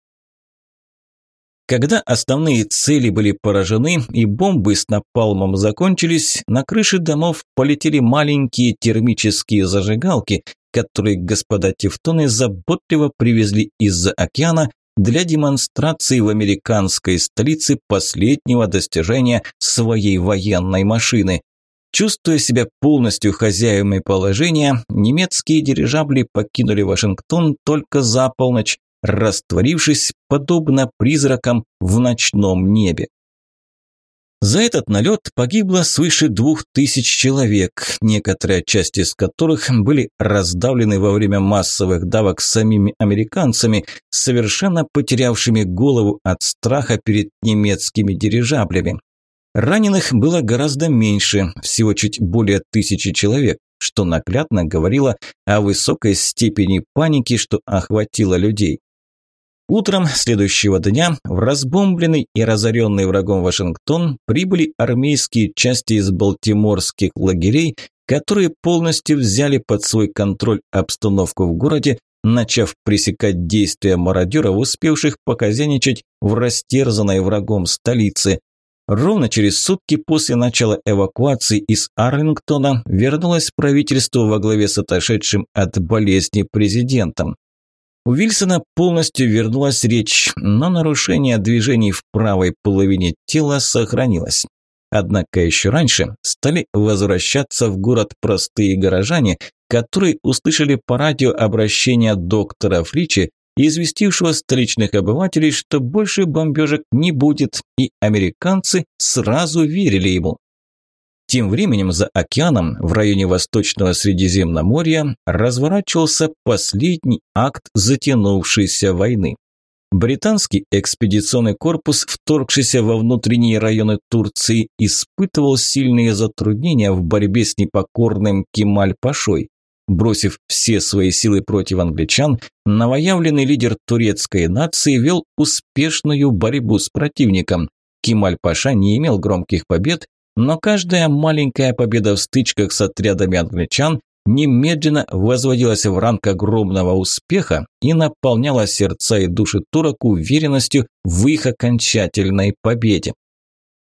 Когда основные цели были поражены и бомбы с напалмом закончились, на крыши домов полетели маленькие термические зажигалки, которые господа тевтоны заботливо привезли из-за океана для демонстрации в американской столице последнего достижения своей военной машины. Чувствуя себя полностью хозяевами положения, немецкие дирижабли покинули Вашингтон только за полночь, растворившись подобно призракам в ночном небе. За этот налет погибло свыше двух тысяч человек, некоторые части из которых были раздавлены во время массовых давок самими американцами, совершенно потерявшими голову от страха перед немецкими дирижаблями. Раненых было гораздо меньше, всего чуть более тысячи человек, что наглядно говорило о высокой степени паники, что охватило людей. Утром следующего дня в разбомбленный и разоренный врагом Вашингтон прибыли армейские части из балтиморских лагерей, которые полностью взяли под свой контроль обстановку в городе, начав пресекать действия мародеров, успевших показеничать в растерзанной врагом столице. Ровно через сутки после начала эвакуации из Арлингтона вернулось правительство во главе с отошедшим от болезни президентом. У Вильсона полностью вернулась речь, но нарушение движений в правой половине тела сохранилось. Однако еще раньше стали возвращаться в город простые горожане, которые услышали по радио обращение доктора Фричи, известившего столичных обывателей, что больше бомбежек не будет, и американцы сразу верили ему. Тем временем за океаном, в районе Восточного Средиземноморья, разворачивался последний акт затянувшейся войны. Британский экспедиционный корпус, вторгшийся во внутренние районы Турции, испытывал сильные затруднения в борьбе с непокорным Кемаль-Пашой. Бросив все свои силы против англичан, новоявленный лидер турецкой нации вел успешную борьбу с противником. Кемаль-Паша не имел громких побед, но каждая маленькая победа в стычках с отрядами англичан немедленно возводилась в ранг огромного успеха и наполняла сердца и души турок уверенностью в их окончательной победе.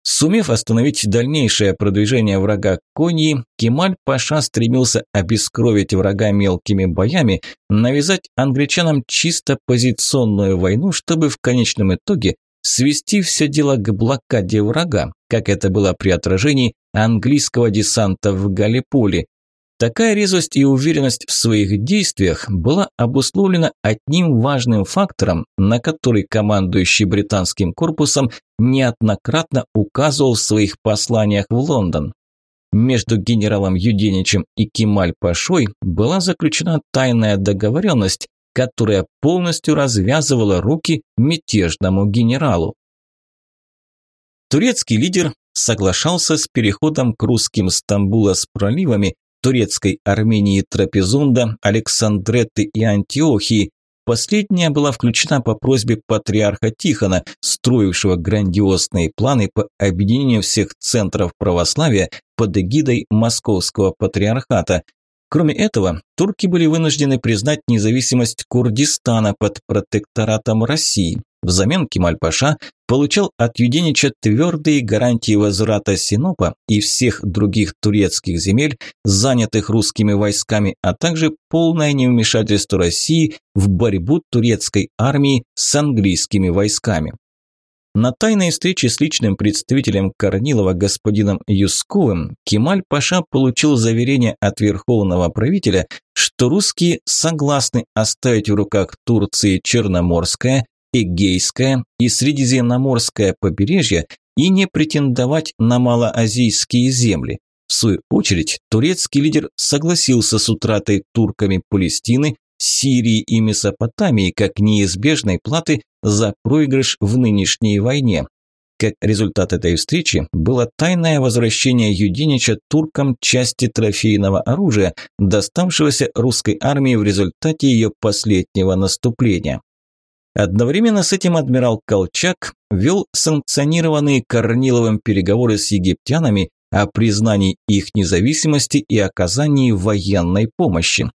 Сумев остановить дальнейшее продвижение врага Коньи, Кемаль-Паша стремился обескровить врага мелкими боями, навязать англичанам чисто позиционную войну, чтобы в конечном итоге свести все дело к блокаде врага, как это было при отражении английского десанта в Галиполи. Такая резвость и уверенность в своих действиях была обусловлена одним важным фактором, на который командующий британским корпусом неоднократно указывал в своих посланиях в Лондон. Между генералом Юденичем и Кемаль-Пашой была заключена тайная договоренность, которая полностью развязывала руки мятежному генералу. Турецкий лидер соглашался с переходом к русским Стамбула с проливами турецкой Армении Трапезунда, Александреты и Антиохии. Последняя была включена по просьбе патриарха Тихона, строившего грандиозные планы по объединению всех центров православия под эгидой Московского патриархата, Кроме этого, турки были вынуждены признать независимость Курдистана под протекторатом России. Взамен Кемаль-Паша получал от Юденича твердые гарантии возврата Синопа и всех других турецких земель, занятых русскими войсками, а также полное невмешательство России в борьбу турецкой армии с английскими войсками. На тайной встрече с личным представителем Корнилова господином Юсковым Кемаль Паша получил заверение от верховного правителя, что русские согласны оставить в руках Турции Черноморское, Эгейское и Средиземноморское побережье и не претендовать на малоазийские земли. В свою очередь, турецкий лидер согласился с утратой турками Палестины, Сирии и Месопотамии как неизбежной платы за проигрыш в нынешней войне. Как результат этой встречи было тайное возвращение Юдинича туркам части трофейного оружия, доставшегося русской армии в результате ее последнего наступления. Одновременно с этим адмирал Колчак вел санкционированные Корниловым переговоры с египтянами о признании их независимости и оказании военной помощи.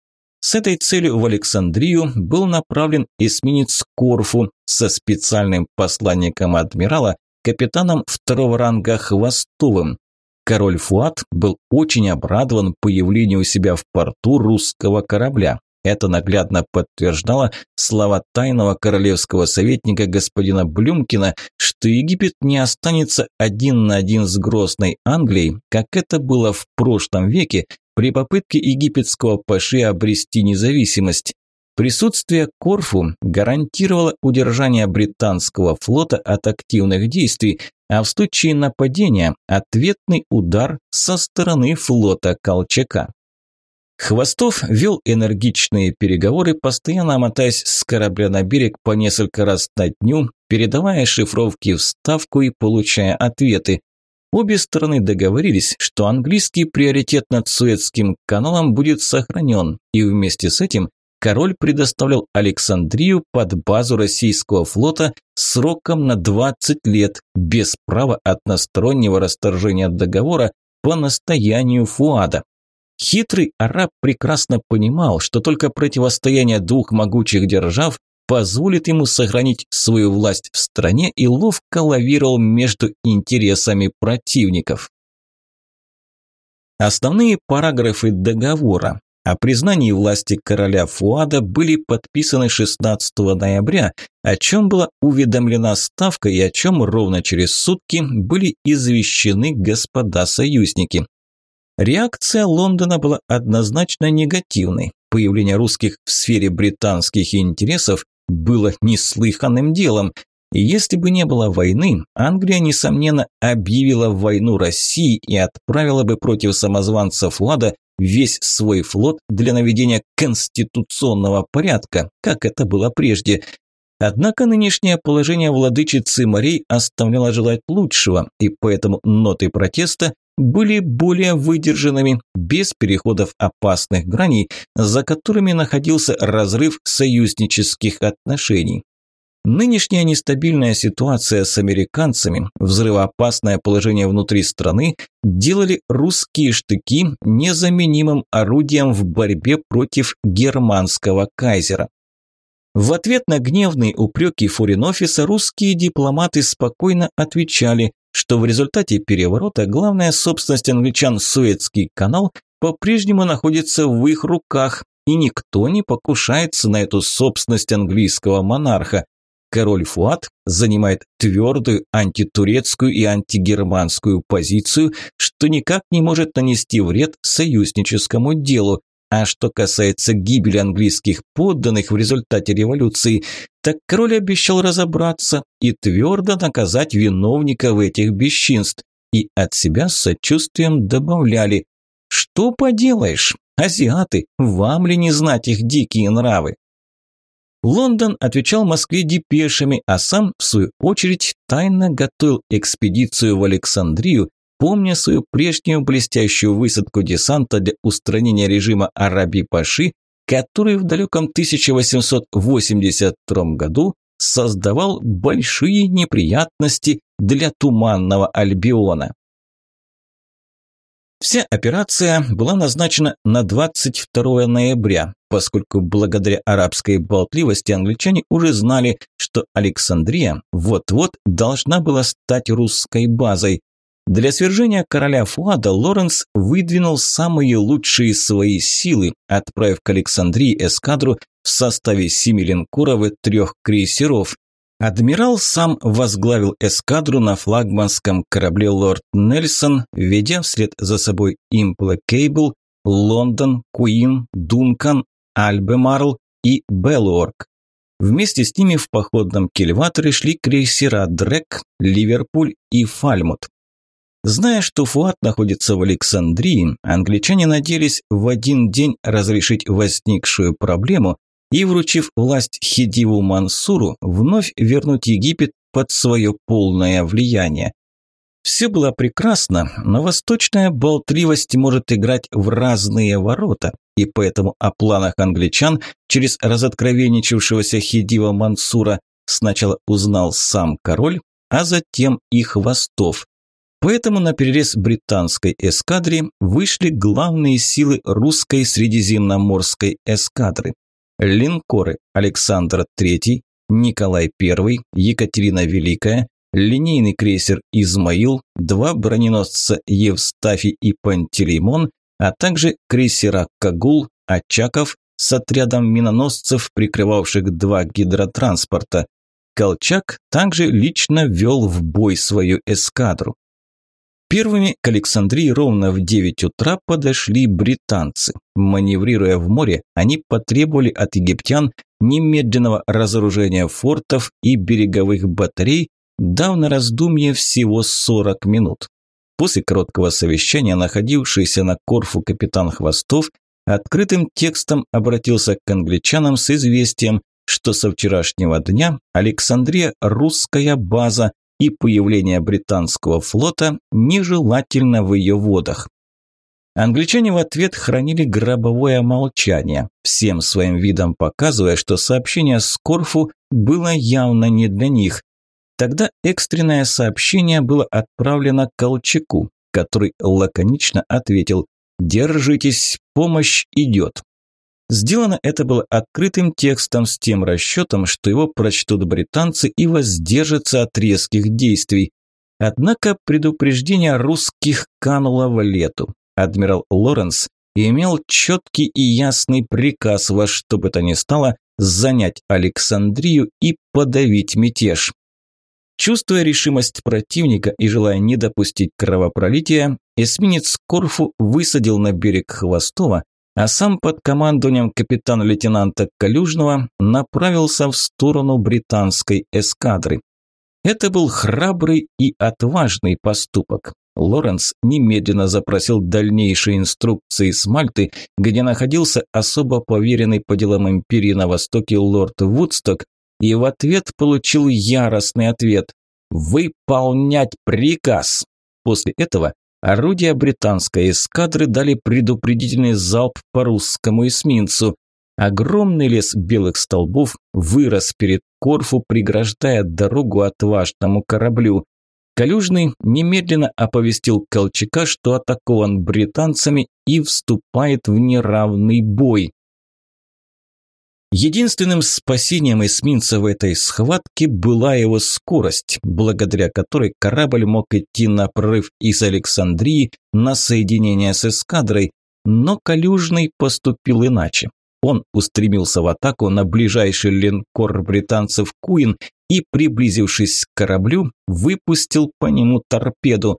С этой целью в Александрию был направлен эсминец Корфу со специальным посланником адмирала, капитаном второго ранга Хвостовым. Король Фуат был очень обрадован появлению у себя в порту русского корабля. Это наглядно подтверждало слова тайного королевского советника господина Блюмкина, что Египет не останется один на один с грозной Англией, как это было в прошлом веке, при попытке египетского паши обрести независимость. Присутствие Корфу гарантировало удержание британского флота от активных действий, а в случае нападения – ответный удар со стороны флота Колчака. Хвостов вел энергичные переговоры, постоянно мотаясь с корабля на берег по несколько раз на дню, передавая шифровки в Ставку и получая ответы. Обе стороны договорились, что английский приоритет над Суэцким каналом будет сохранен, и вместе с этим король предоставлял Александрию под базу российского флота сроком на 20 лет, без права одностороннего расторжения договора по настоянию Фуада. Хитрый араб прекрасно понимал, что только противостояние двух могучих держав позволит ему сохранить свою власть в стране и ловко лавировал между интересами противников. Основные параграфы договора о признании власти короля Фуада были подписаны 16 ноября, о чем была уведомлена Ставка и о чем ровно через сутки были извещены господа союзники. Реакция Лондона была однозначно негативной. Появление русских в сфере британских интересов было неслыханным делом. И если бы не было войны, Англия, несомненно, объявила войну России и отправила бы против самозванцев Фуада весь свой флот для наведения конституционного порядка, как это было прежде. Однако нынешнее положение владычицы морей оставляло желать лучшего, и поэтому ноты протеста были более выдержанными, без переходов опасных граней, за которыми находился разрыв союзнических отношений. Нынешняя нестабильная ситуация с американцами, взрывоопасное положение внутри страны делали русские штыки незаменимым орудием в борьбе против германского кайзера. В ответ на гневные упреки фурин-офиса русские дипломаты спокойно отвечали, что в результате переворота главная собственность англичан Суэцкий канал по-прежнему находится в их руках, и никто не покушается на эту собственность английского монарха. Король Фуат занимает твердую антитурецкую и антигерманскую позицию, что никак не может нанести вред союзническому делу, а что касается гибели английских подданных в результате революции, так король обещал разобраться и твердо наказать виновников этих бесчинств. И от себя с сочувствием добавляли «Что поделаешь, азиаты, вам ли не знать их дикие нравы?» Лондон отвечал Москве депешами, а сам, в свою очередь, тайно готовил экспедицию в Александрию, помня свою прежнюю блестящую высадку десанта для устранения режима Араби-Паши, который в далеком 1882 году создавал большие неприятности для Туманного Альбиона. Вся операция была назначена на 22 ноября, поскольку благодаря арабской болтливости англичане уже знали, что Александрия вот-вот должна была стать русской базой, для свержения короля Фуада Лоренс выдвинул самые лучшие свои силы, отправив к Александрии эскадру в составе семи линкоров и трех крейсеров. Адмирал сам возглавил эскадру на флагманском корабле «Лорд Нельсон», ведя вслед за собой «Имплакейбл», «Лондон», «Куин», «Дункан», «Альбемарл» и «Беллуорг». Вместе с ними в походном кильваторе шли крейсера «Дрек», «Ливерпуль» и «Фальмут». Зная, что Фуат находится в Александрии, англичане надеялись в один день разрешить возникшую проблему и, вручив власть Хидиву Мансуру, вновь вернуть Египет под свое полное влияние. Все было прекрасно, но восточная болтливость может играть в разные ворота, и поэтому о планах англичан через разоткровенничавшегося Хидива Мансура сначала узнал сам король, а затем и Хвостов. Поэтому на перерез британской эскадре вышли главные силы русской средиземноморской эскадры линкоры Александр III, Николай I, Екатерина Великая, линейный крейсер «Измаил», два броненосца «Евстафий» и «Пантелеймон», а также крейсера «Кагул», «Очаков» с отрядом миноносцев, прикрывавших два гидротранспорта. Колчак также лично вел в бой свою эскадру. Первыми к Александрии ровно в 9 утра подошли британцы. Маневрируя в море, они потребовали от египтян немедленного разоружения фортов и береговых батарей, дав на раздумье всего 40 минут. После короткого совещания находившийся на Корфу капитан Хвостов открытым текстом обратился к англичанам с известием, что со вчерашнего дня Александрия – русская база, и появление британского флота нежелательно в ее водах. Англичане в ответ хранили гробовое молчание, всем своим видом показывая, что сообщение с Корфу было явно не для них. Тогда экстренное сообщение было отправлено Колчаку, который лаконично ответил «Держитесь, помощь идет». Сделано это было открытым текстом с тем расчетом, что его прочтут британцы и воздержатся от резких действий. Однако предупреждение русских кануло в лету. Адмирал Лоренс имел четкий и ясный приказ во что бы то ни стало занять Александрию и подавить мятеж. Чувствуя решимость противника и желая не допустить кровопролития, эсминец Корфу высадил на берег Хвостова а сам под командованием капитана-лейтенанта Калюжного направился в сторону британской эскадры. Это был храбрый и отважный поступок. Лоренс немедленно запросил дальнейшие инструкции с Мальты, где находился особо поверенный по делам империи на Востоке лорд Вудсток, и в ответ получил яростный ответ «Выполнять приказ!». После этого Орудия британской эскадры дали предупредительный залп по русскому эсминцу. Огромный лес белых столбов вырос перед Корфу, преграждая дорогу отважному кораблю. Калюжный немедленно оповестил Колчака, что атакован британцами и вступает в неравный бой. Единственным спасением эсминца в этой схватке была его скорость, благодаря которой корабль мог идти на прорыв из Александрии на соединение с эскадрой, но Калюжный поступил иначе. Он устремился в атаку на ближайший линкор британцев Куин и, приблизившись к кораблю, выпустил по нему торпеду.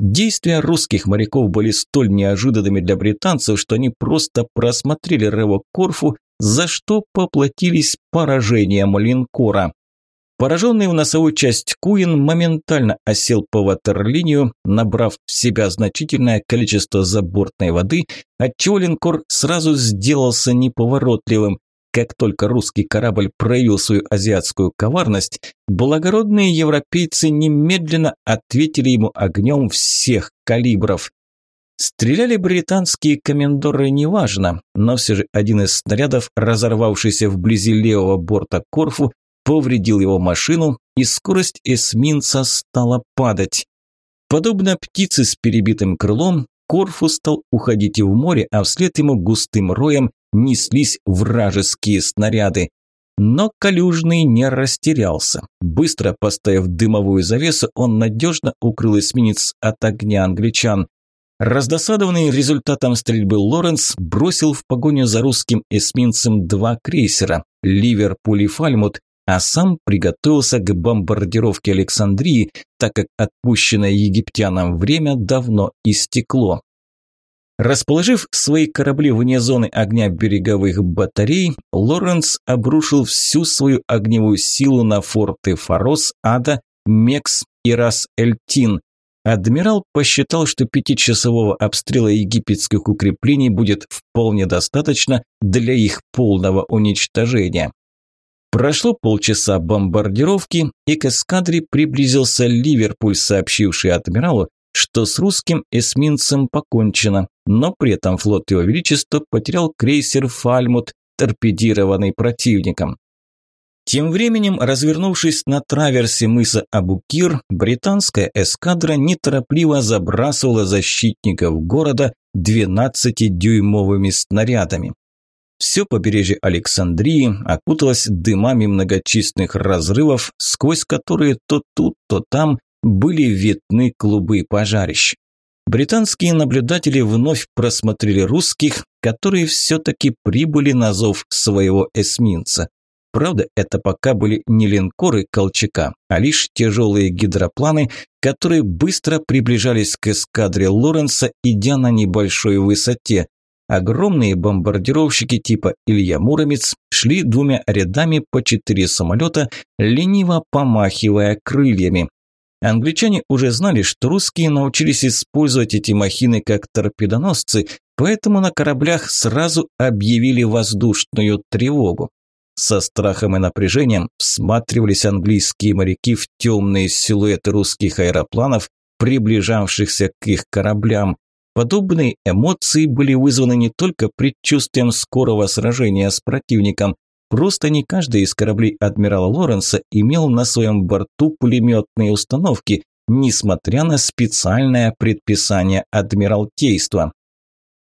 Действия русских моряков были столь неожиданными для британцев, что они просто просмотрели рывок Корфу за что поплатились поражением линкора. Пораженный в носовую часть Куин моментально осел по ватерлинию, набрав в себя значительное количество забортной воды, отчего линкор сразу сделался неповоротливым. Как только русский корабль проявил свою азиатскую коварность, благородные европейцы немедленно ответили ему огнем всех калибров. Стреляли британские комендоры неважно, но все же один из снарядов, разорвавшийся вблизи левого борта Корфу, повредил его машину, и скорость эсминца стала падать. Подобно птице с перебитым крылом, Корфу стал уходить в море, а вслед ему густым роем неслись вражеские снаряды. Но Калюжный не растерялся. Быстро поставив дымовую завесу, он надежно укрыл эсминец от огня англичан. Раздосадованный результатом стрельбы Лоренс бросил в погоню за русским эсминцем два крейсера – Ливерпуль и Фальмут, а сам приготовился к бомбардировке Александрии, так как отпущенное египтянам время давно истекло. Расположив свои корабли вне зоны огня береговых батарей, Лоренс обрушил всю свою огневую силу на форты Фарос, Ада, Мекс и Рас-Эльтин. Адмирал посчитал, что пятичасового обстрела египетских укреплений будет вполне достаточно для их полного уничтожения. Прошло полчаса бомбардировки, и к эскадре приблизился Ливерпуль, сообщивший адмиралу, что с русским эсминцем покончено, но при этом флот Его Величества потерял крейсер «Фальмут», торпедированный противником. Тем временем, развернувшись на траверсе мыса Абукир, британская эскадра неторопливо забрасывала защитников города 12-дюймовыми снарядами. Все побережье Александрии окуталось дымами многочисленных разрывов, сквозь которые то тут, то там были видны клубы пожарищ. Британские наблюдатели вновь просмотрели русских, которые все-таки прибыли на зов своего эсминца. Правда, это пока были не линкоры Колчака, а лишь тяжелые гидропланы, которые быстро приближались к эскадре Лоренса, идя на небольшой высоте, Огромные бомбардировщики типа Илья Муромец шли двумя рядами по четыре самолета, лениво помахивая крыльями. Англичане уже знали, что русские научились использовать эти махины как торпедоносцы, поэтому на кораблях сразу объявили воздушную тревогу. Со страхом и напряжением всматривались английские моряки в темные силуэты русских аэропланов, приближавшихся к их кораблям. Подобные эмоции были вызваны не только предчувствием скорого сражения с противником, просто не каждый из кораблей адмирала Лоренса имел на своем борту пулеметные установки, несмотря на специальное предписание адмиралтейства.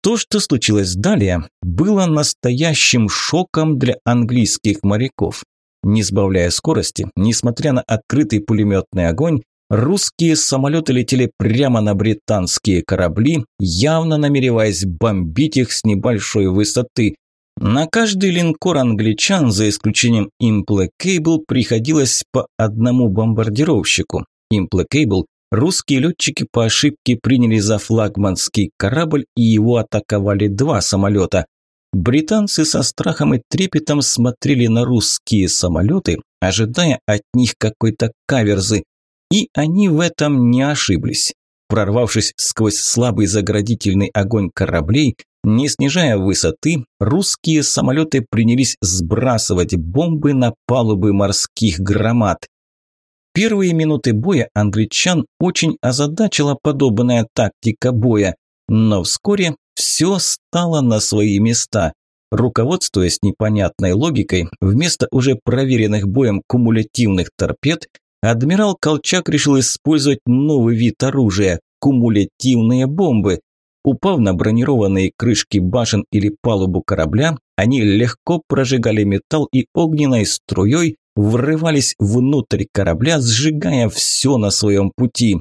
То, что случилось далее, было настоящим шоком для английских моряков. Не сбавляя скорости, несмотря на открытый пулеметный огонь, Русские самолеты летели прямо на британские корабли, явно намереваясь бомбить их с небольшой высоты. На каждый линкор англичан, за исключением Implacable, приходилось по одному бомбардировщику. Implacable русские летчики по ошибке приняли за флагманский корабль и его атаковали два самолета. Британцы со страхом и трепетом смотрели на русские самолеты, ожидая от них какой-то каверзы, и они в этом не ошиблись. Прорвавшись сквозь слабый заградительный огонь кораблей, не снижая высоты, русские самолеты принялись сбрасывать бомбы на палубы морских громад. Первые минуты боя англичан очень озадачила подобная тактика боя, но вскоре все стало на свои места. Руководствуясь непонятной логикой, вместо уже проверенных боем кумулятивных торпед, адмирал Колчак решил использовать новый вид оружия – кумулятивные бомбы. Упав на бронированные крышки башен или палубу корабля, они легко прожигали металл и огненной струей врывались внутрь корабля, сжигая все на своем пути.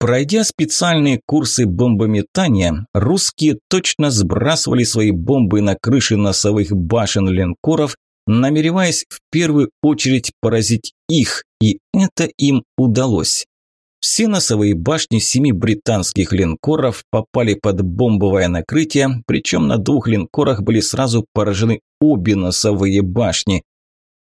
Пройдя специальные курсы бомбометания, русские точно сбрасывали свои бомбы на крыши носовых башен линкоров, намереваясь в первую очередь поразить их, и это им удалось. Все носовые башни семи британских линкоров попали под бомбовое накрытие, причем на двух линкорах были сразу поражены обе носовые башни.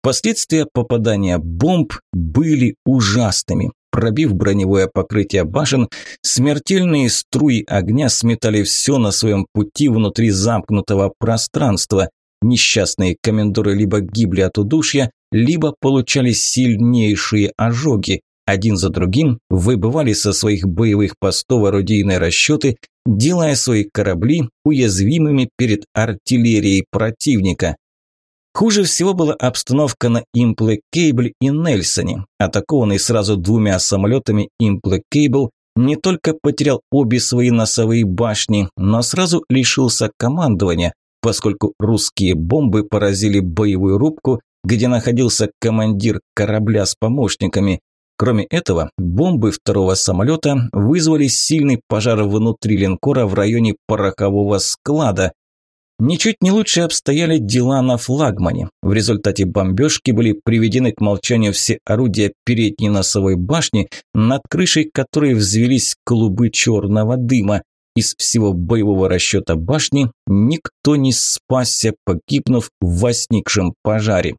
Последствия попадания бомб были ужасными. Пробив броневое покрытие башен, смертельные струи огня сметали все на своем пути внутри замкнутого пространства. Несчастные комендоры либо гибли от удушья, либо получали сильнейшие ожоги. Один за другим выбывали со своих боевых постов орудийные расчеты, делая свои корабли уязвимыми перед артиллерией противника. Хуже всего была обстановка на Импле-Кейбль и Нельсоне. Атакованный сразу двумя самолетами Импле-Кейбл не только потерял обе свои носовые башни, но сразу лишился командования, поскольку русские бомбы поразили боевую рубку, где находился командир корабля с помощниками. Кроме этого, бомбы второго самолета вызвали сильный пожар внутри линкора в районе порохового склада. Ничуть не лучше обстояли дела на флагмане. В результате бомбежки были приведены к молчанию все орудия передней носовой башни, над крышей которой взвелись клубы черного дыма. Из всего боевого расчета башни никто не спасся, погибнув в возникшем пожаре.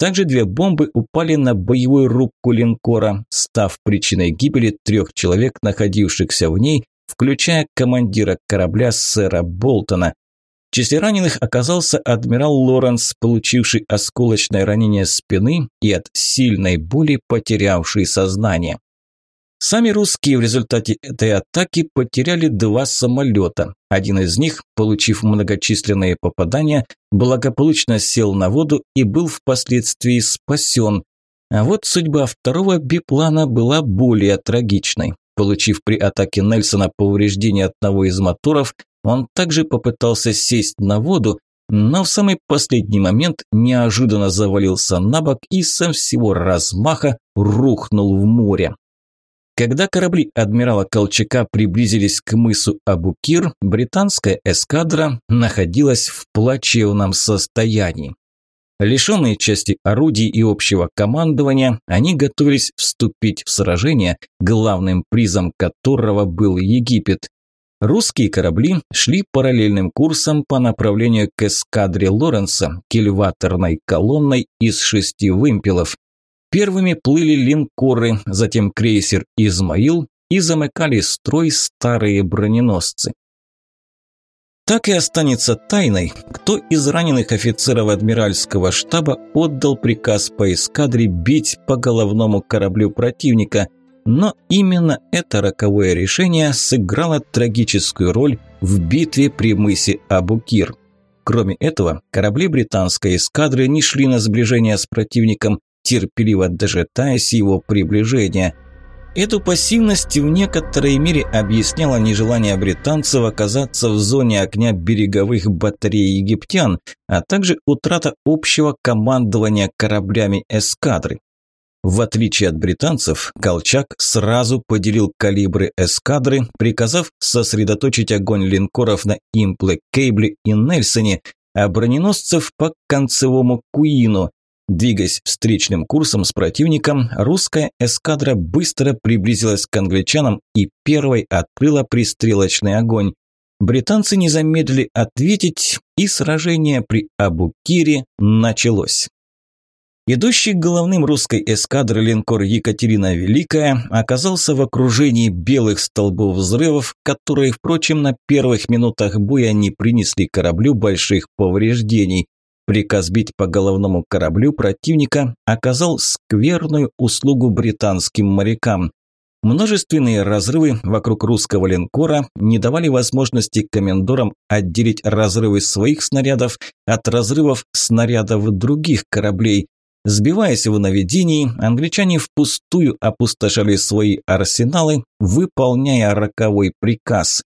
Также две бомбы упали на боевую рубку линкора, став причиной гибели трех человек, находившихся в ней, включая командира корабля сэра Болтона. В числе раненых оказался адмирал Лоренс, получивший осколочное ранение спины и от сильной боли потерявший сознание. Сами русские в результате этой атаки потеряли два самолета. Один из них, получив многочисленные попадания, благополучно сел на воду и был впоследствии спасен. А вот судьба второго биплана была более трагичной. Получив при атаке Нельсона повреждение одного из моторов, он также попытался сесть на воду, но в самый последний момент неожиданно завалился на бок и со всего размаха рухнул в море. Когда корабли адмирала Колчака приблизились к мысу Абукир, британская эскадра находилась в плачевном состоянии. Лишенные части орудий и общего командования, они готовились вступить в сражение, главным призом которого был Египет. Русские корабли шли параллельным курсом по направлению к эскадре Лоренса, кильваторной колонной из шести вымпелов. Первыми плыли линкоры, затем крейсер «Измаил» и замыкали строй старые броненосцы. Так и останется тайной, кто из раненых офицеров адмиральского штаба отдал приказ по эскадре бить по головному кораблю противника, но именно это роковое решение сыграло трагическую роль в битве при мысе Абукир. Кроме этого, корабли британской эскадры не шли на сближение с противником, терпеливо дожидаясь его приближения. Эту пассивность в некоторой мере объясняло нежелание британцев оказаться в зоне огня береговых батарей египтян, а также утрата общего командования кораблями эскадры. В отличие от британцев, Колчак сразу поделил калибры эскадры, приказав сосредоточить огонь линкоров на Импле, Кейбле и Нельсоне, а броненосцев по концевому Куину. Двигаясь встречным курсом с противником, русская эскадра быстро приблизилась к англичанам и первой открыла пристрелочный огонь. Британцы не замедлили ответить, и сражение при Абукире началось. Идущий головным русской эскадры линкор Екатерина Великая оказался в окружении белых столбов взрывов, которые, впрочем, на первых минутах боя не принесли кораблю больших повреждений. Приказ бить по головному кораблю противника оказал скверную услугу британским морякам. Множественные разрывы вокруг русского линкора не давали возможности комендорам отделить разрывы своих снарядов от разрывов снарядов других кораблей. Сбиваясь в наведении, англичане впустую опустошали свои арсеналы, выполняя роковой приказ.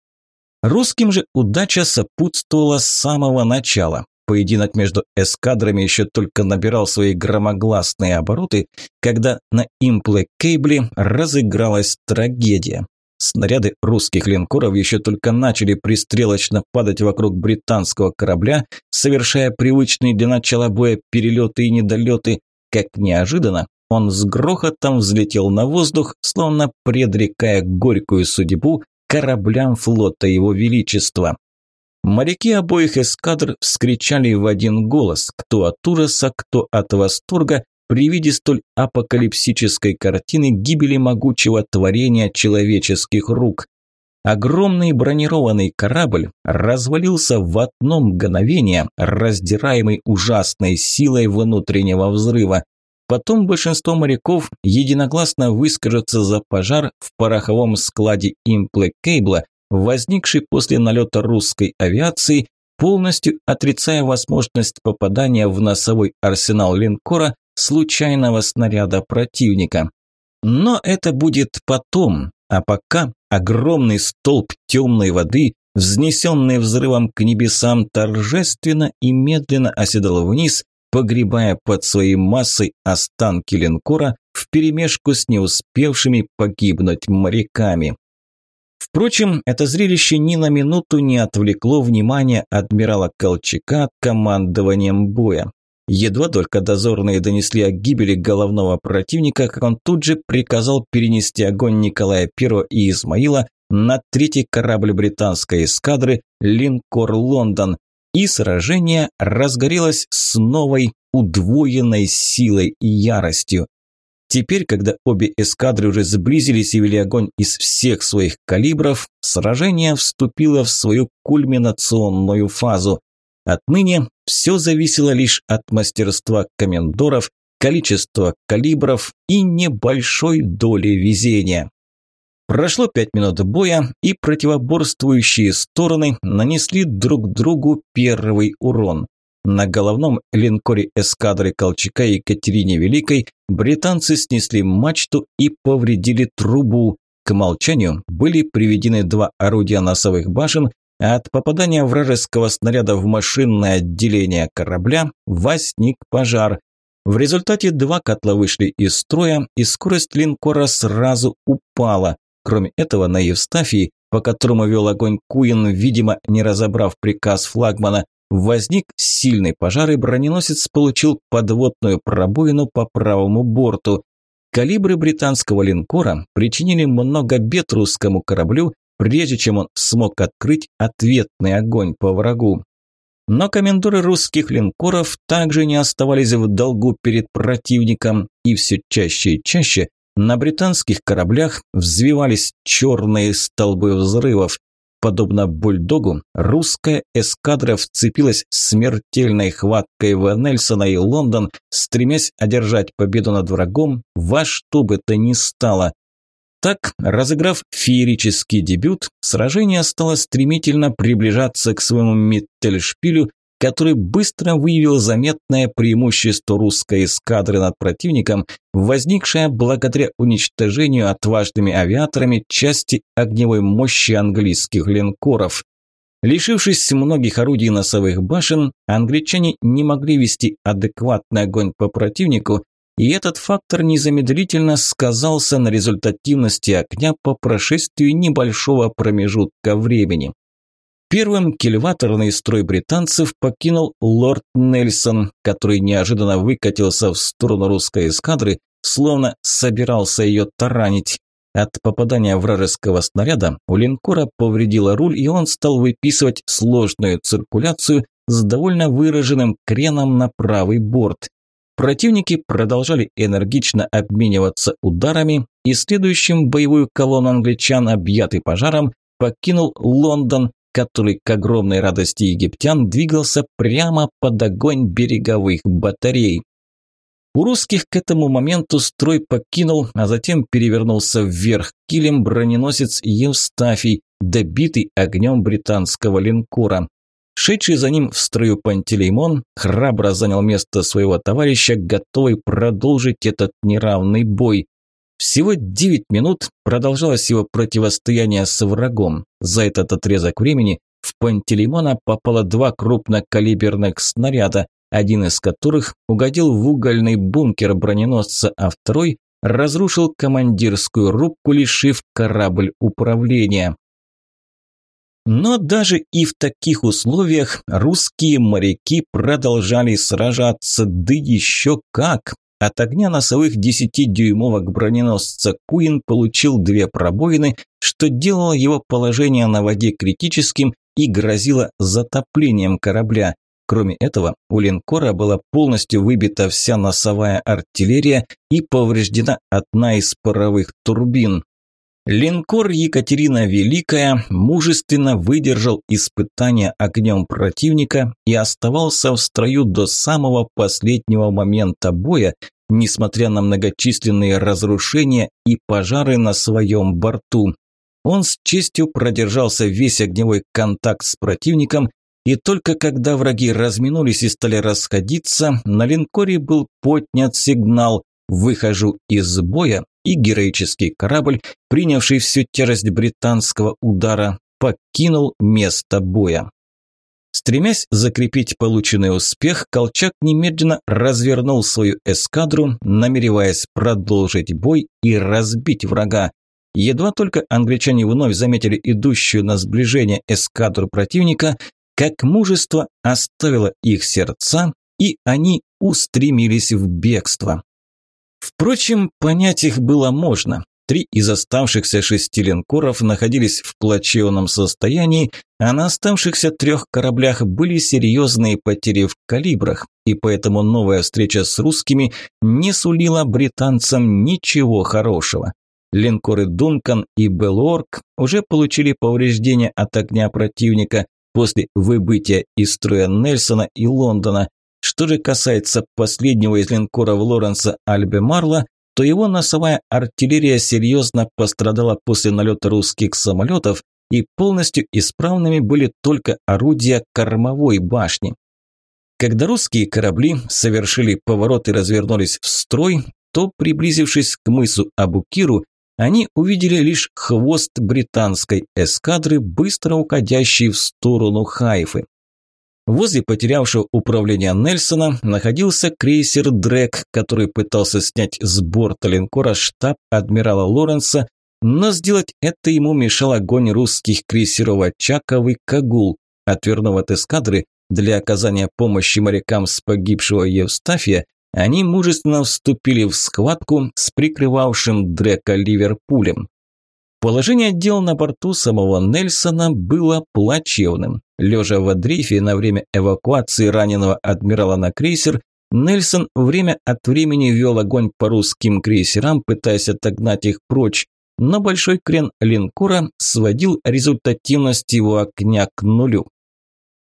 Русским же удача сопутствовала с самого начала поединок между эскадрами еще только набирал свои громогласные обороты, когда на импле-кейбле разыгралась трагедия. Снаряды русских линкоров еще только начали пристрелочно падать вокруг британского корабля, совершая привычные для начала боя перелеты и недолеты, как неожиданно он с грохотом взлетел на воздух, словно предрекая горькую судьбу кораблям флота Его Величества. Моряки обоих эскадр вскричали в один голос, кто от ужаса, кто от восторга, при виде столь апокалипсической картины гибели могучего творения человеческих рук. Огромный бронированный корабль развалился в одно мгновение, раздираемый ужасной силой внутреннего взрыва. Потом большинство моряков единогласно выскажутся за пожар в пороховом складе Импле Кейбла, возникший после налета русской авиации, полностью отрицая возможность попадания в носовой арсенал линкора случайного снаряда противника. Но это будет потом, а пока огромный столб темной воды, взнесенный взрывом к небесам, торжественно и медленно оседал вниз, погребая под своей массой останки линкора вперемешку с не успевшими погибнуть моряками. Впрочем, это зрелище ни на минуту не отвлекло внимание адмирала Колчака от командованием боя. Едва только дозорные донесли о гибели головного противника, как он тут же приказал перенести огонь Николая I и Измаила на третий корабль британской эскадры «Линкор Лондон», и сражение разгорелось с новой, удвоенной силой и яростью. Теперь, когда обе эскадры уже сблизились и вели огонь из всех своих калибров, сражение вступило в свою кульминационную фазу. Отныне все зависело лишь от мастерства комендоров, количества калибров и небольшой доли везения. Прошло пять минут боя, и противоборствующие стороны нанесли друг другу первый урон. На головном линкоре эскадры Колчака Екатерине Великой британцы снесли мачту и повредили трубу. К молчанию были приведены два орудия носовых башен, от попадания вражеского снаряда в машинное отделение корабля возник пожар. В результате два котла вышли из строя, и скорость линкора сразу упала. Кроме этого, на Евстафии, по которому вел огонь Куин, видимо, не разобрав приказ флагмана, Возник сильный пожар, и броненосец получил подводную пробоину по правому борту. Калибры британского линкора причинили много бед русскому кораблю, прежде чем он смог открыть ответный огонь по врагу. Но комендоры русских линкоров также не оставались в долгу перед противником, и все чаще и чаще на британских кораблях взвивались черные столбы взрывов. Подобно бульдогу, русская эскадра вцепилась смертельной хваткой в Нельсона и Лондон, стремясь одержать победу над врагом во что бы то ни стало. Так, разыграв феерический дебют, сражение стало стремительно приближаться к своему Миттельшпилю который быстро выявил заметное преимущество русской эскадры над противником, возникшее благодаря уничтожению отважными авиаторами части огневой мощи английских линкоров. Лишившись многих орудий носовых башен, англичане не могли вести адекватный огонь по противнику, и этот фактор незамедлительно сказался на результативности огня по прошествии небольшого промежутка времени. Первым кильваторный строй британцев покинул лорд Нельсон, который неожиданно выкатился в сторону русской эскадры, словно собирался ее таранить. От попадания вражеского снаряда у линкора повредило руль, и он стал выписывать сложную циркуляцию с довольно выраженным креном на правый борт. Противники продолжали энергично обмениваться ударами, и следующим боевую колонну англичан, объятый пожаром, покинул Лондон, который к огромной радости египтян двигался прямо под огонь береговых батарей. У русских к этому моменту строй покинул, а затем перевернулся вверх килем броненосец Евстафий, добитый огнем британского линкора. Шедший за ним в строю Пантелеймон храбро занял место своего товарища, готовый продолжить этот неравный бой. Всего 9 минут продолжалось его противостояние с врагом. За этот отрезок времени в Пантелеймона попало два крупнокалиберных снаряда, один из которых угодил в угольный бункер броненосца, а второй разрушил командирскую рубку, лишив корабль управления. Но даже и в таких условиях русские моряки продолжали сражаться, да еще как. От огня носовых 10-дюймовок броненосца Куин получил две пробоины, что делало его положение на воде критическим и грозило затоплением корабля. Кроме этого, у линкора была полностью выбита вся носовая артиллерия и повреждена одна из паровых турбин. Линкор Екатерина Великая мужественно выдержал испытания огнем противника и оставался в строю до самого последнего момента боя, несмотря на многочисленные разрушения и пожары на своем борту. Он с честью продержался весь огневой контакт с противником, и только когда враги разминулись и стали расходиться, на линкоре был поднят сигнал «Выхожу из боя», и героический корабль, принявший всю тяжесть британского удара, покинул место боя. Стремясь закрепить полученный успех, Колчак немедленно развернул свою эскадру, намереваясь продолжить бой и разбить врага. Едва только англичане вновь заметили идущую на сближение эскадру противника, как мужество оставило их сердца, и они устремились в бегство. Впрочем, понять их было можно. Три из оставшихся шести линкоров находились в плачевном состоянии, а на оставшихся трех кораблях были серьезные потери в калибрах, и поэтому новая встреча с русскими не сулила британцам ничего хорошего. Линкоры «Дункан» и «Беллорк» уже получили повреждения от огня противника после выбытия из строя Нельсона и Лондона. Что же касается последнего из линкоров Лоренса Альбемарла, то его носовая артиллерия серьезно пострадала после налета русских самолетов, и полностью исправными были только орудия кормовой башни. Когда русские корабли совершили поворот и развернулись в строй, то, приблизившись к мысу Абукиру, они увидели лишь хвост британской эскадры, быстро уходящий в сторону Хайфы. Возле потерявшего управление Нельсона находился крейсер «Дрэк», который пытался снять с борта линкора штаб адмирала Лоренса, но сделать это ему мешал огонь русских крейсеров «Очаков» и «Кагул». Отвернув от эскадры для оказания помощи морякам с погибшего Евстафия, они мужественно вступили в схватку с прикрывавшим Дрека Ливерпулем. Положение дел на борту самого Нельсона было плачевным. Лежа в дрейфе на время эвакуации раненого адмирала на крейсер, Нельсон время от времени вел огонь по русским крейсерам, пытаясь отогнать их прочь, но большой крен линкора сводил результативность его огня к нулю.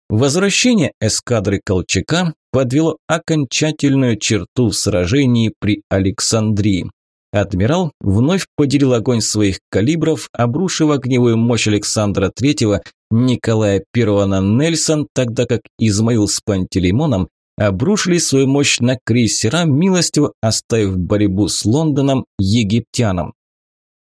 Возвращение эскадры Колчака подвело окончательную черту в сражении при Александрии. Адмирал вновь поделил огонь своих калибров, обрушив огневую мощь Александра III, Николая I на Нельсон, тогда как Измаил с Пантелеймоном обрушили свою мощь на крейсера, милостиво оставив борьбу с Лондоном египтянам.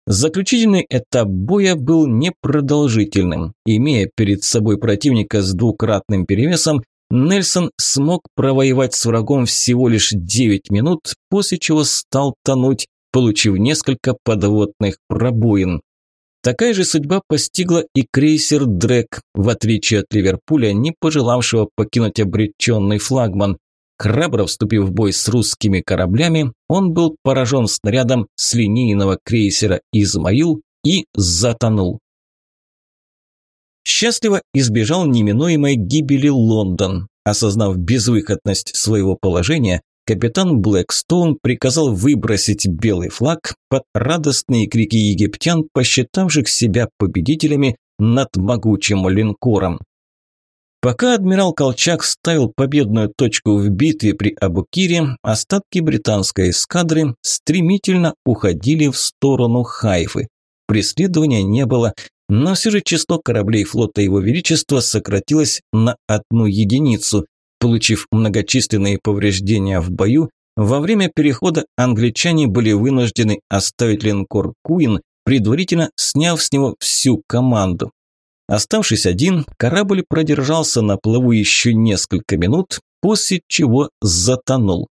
Заключительный этап боя был непродолжительным. Имея перед собой противника с двукратным перевесом, Нельсон смог провоевать с врагом всего лишь 9 минут, после чего стал тонуть, получив несколько подводных пробоин. Такая же судьба постигла и крейсер «Дрэк», в отличие от Ливерпуля, не пожелавшего покинуть обреченный флагман. Храбро вступив в бой с русскими кораблями, он был поражен снарядом с линейного крейсера «Измаил» и затонул. Счастливо избежал неминуемой гибели Лондон. Осознав безвыходность своего положения, капитан Блэкстоун приказал выбросить белый флаг под радостные крики египтян, посчитавших себя победителями над могучим линкором. Пока адмирал Колчак ставил победную точку в битве при Абукире, остатки британской эскадры стремительно уходили в сторону Хайфы. Преследования не было, но все же число кораблей флота Его Величества сократилось на одну единицу. Получив многочисленные повреждения в бою, во время перехода англичане были вынуждены оставить линкор «Куин», предварительно сняв с него всю команду. Оставшись один, корабль продержался на плаву еще несколько минут, после чего затонул.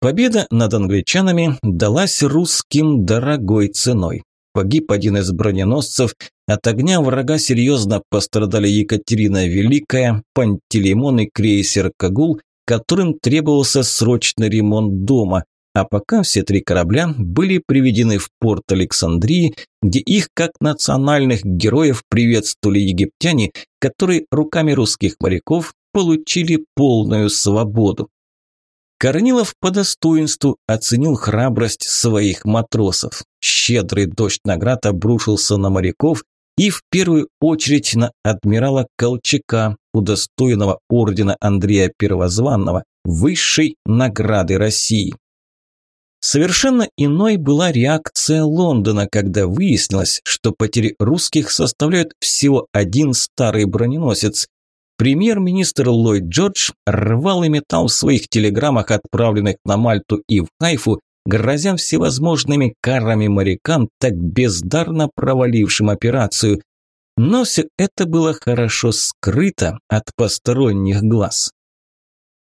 Победа над англичанами далась русским дорогой ценой. Погиб один из броненосцев, от огня врага серьезно пострадали Екатерина Великая, Пантелеймон и крейсер «Кагул», которым требовался срочный ремонт дома, а пока все три корабля были приведены в порт Александрии, где их как национальных героев приветствовали египтяне, которые руками русских моряков получили полную свободу. Корнилов по достоинству оценил храбрость своих матросов. Щедрый дождь наград обрушился на моряков и в первую очередь на адмирала Колчака, удостоенного ордена Андрея Первозванного, высшей награды России. Совершенно иной была реакция Лондона, когда выяснилось, что потери русских составляют всего один старый броненосец. Премьер-министр Ллойд Джордж рвал и метал в своих телеграммах, отправленных на Мальту и в Хайфу, грозя всевозможными карами морякам, так бездарно провалившим операцию. Но все это было хорошо скрыто от посторонних глаз.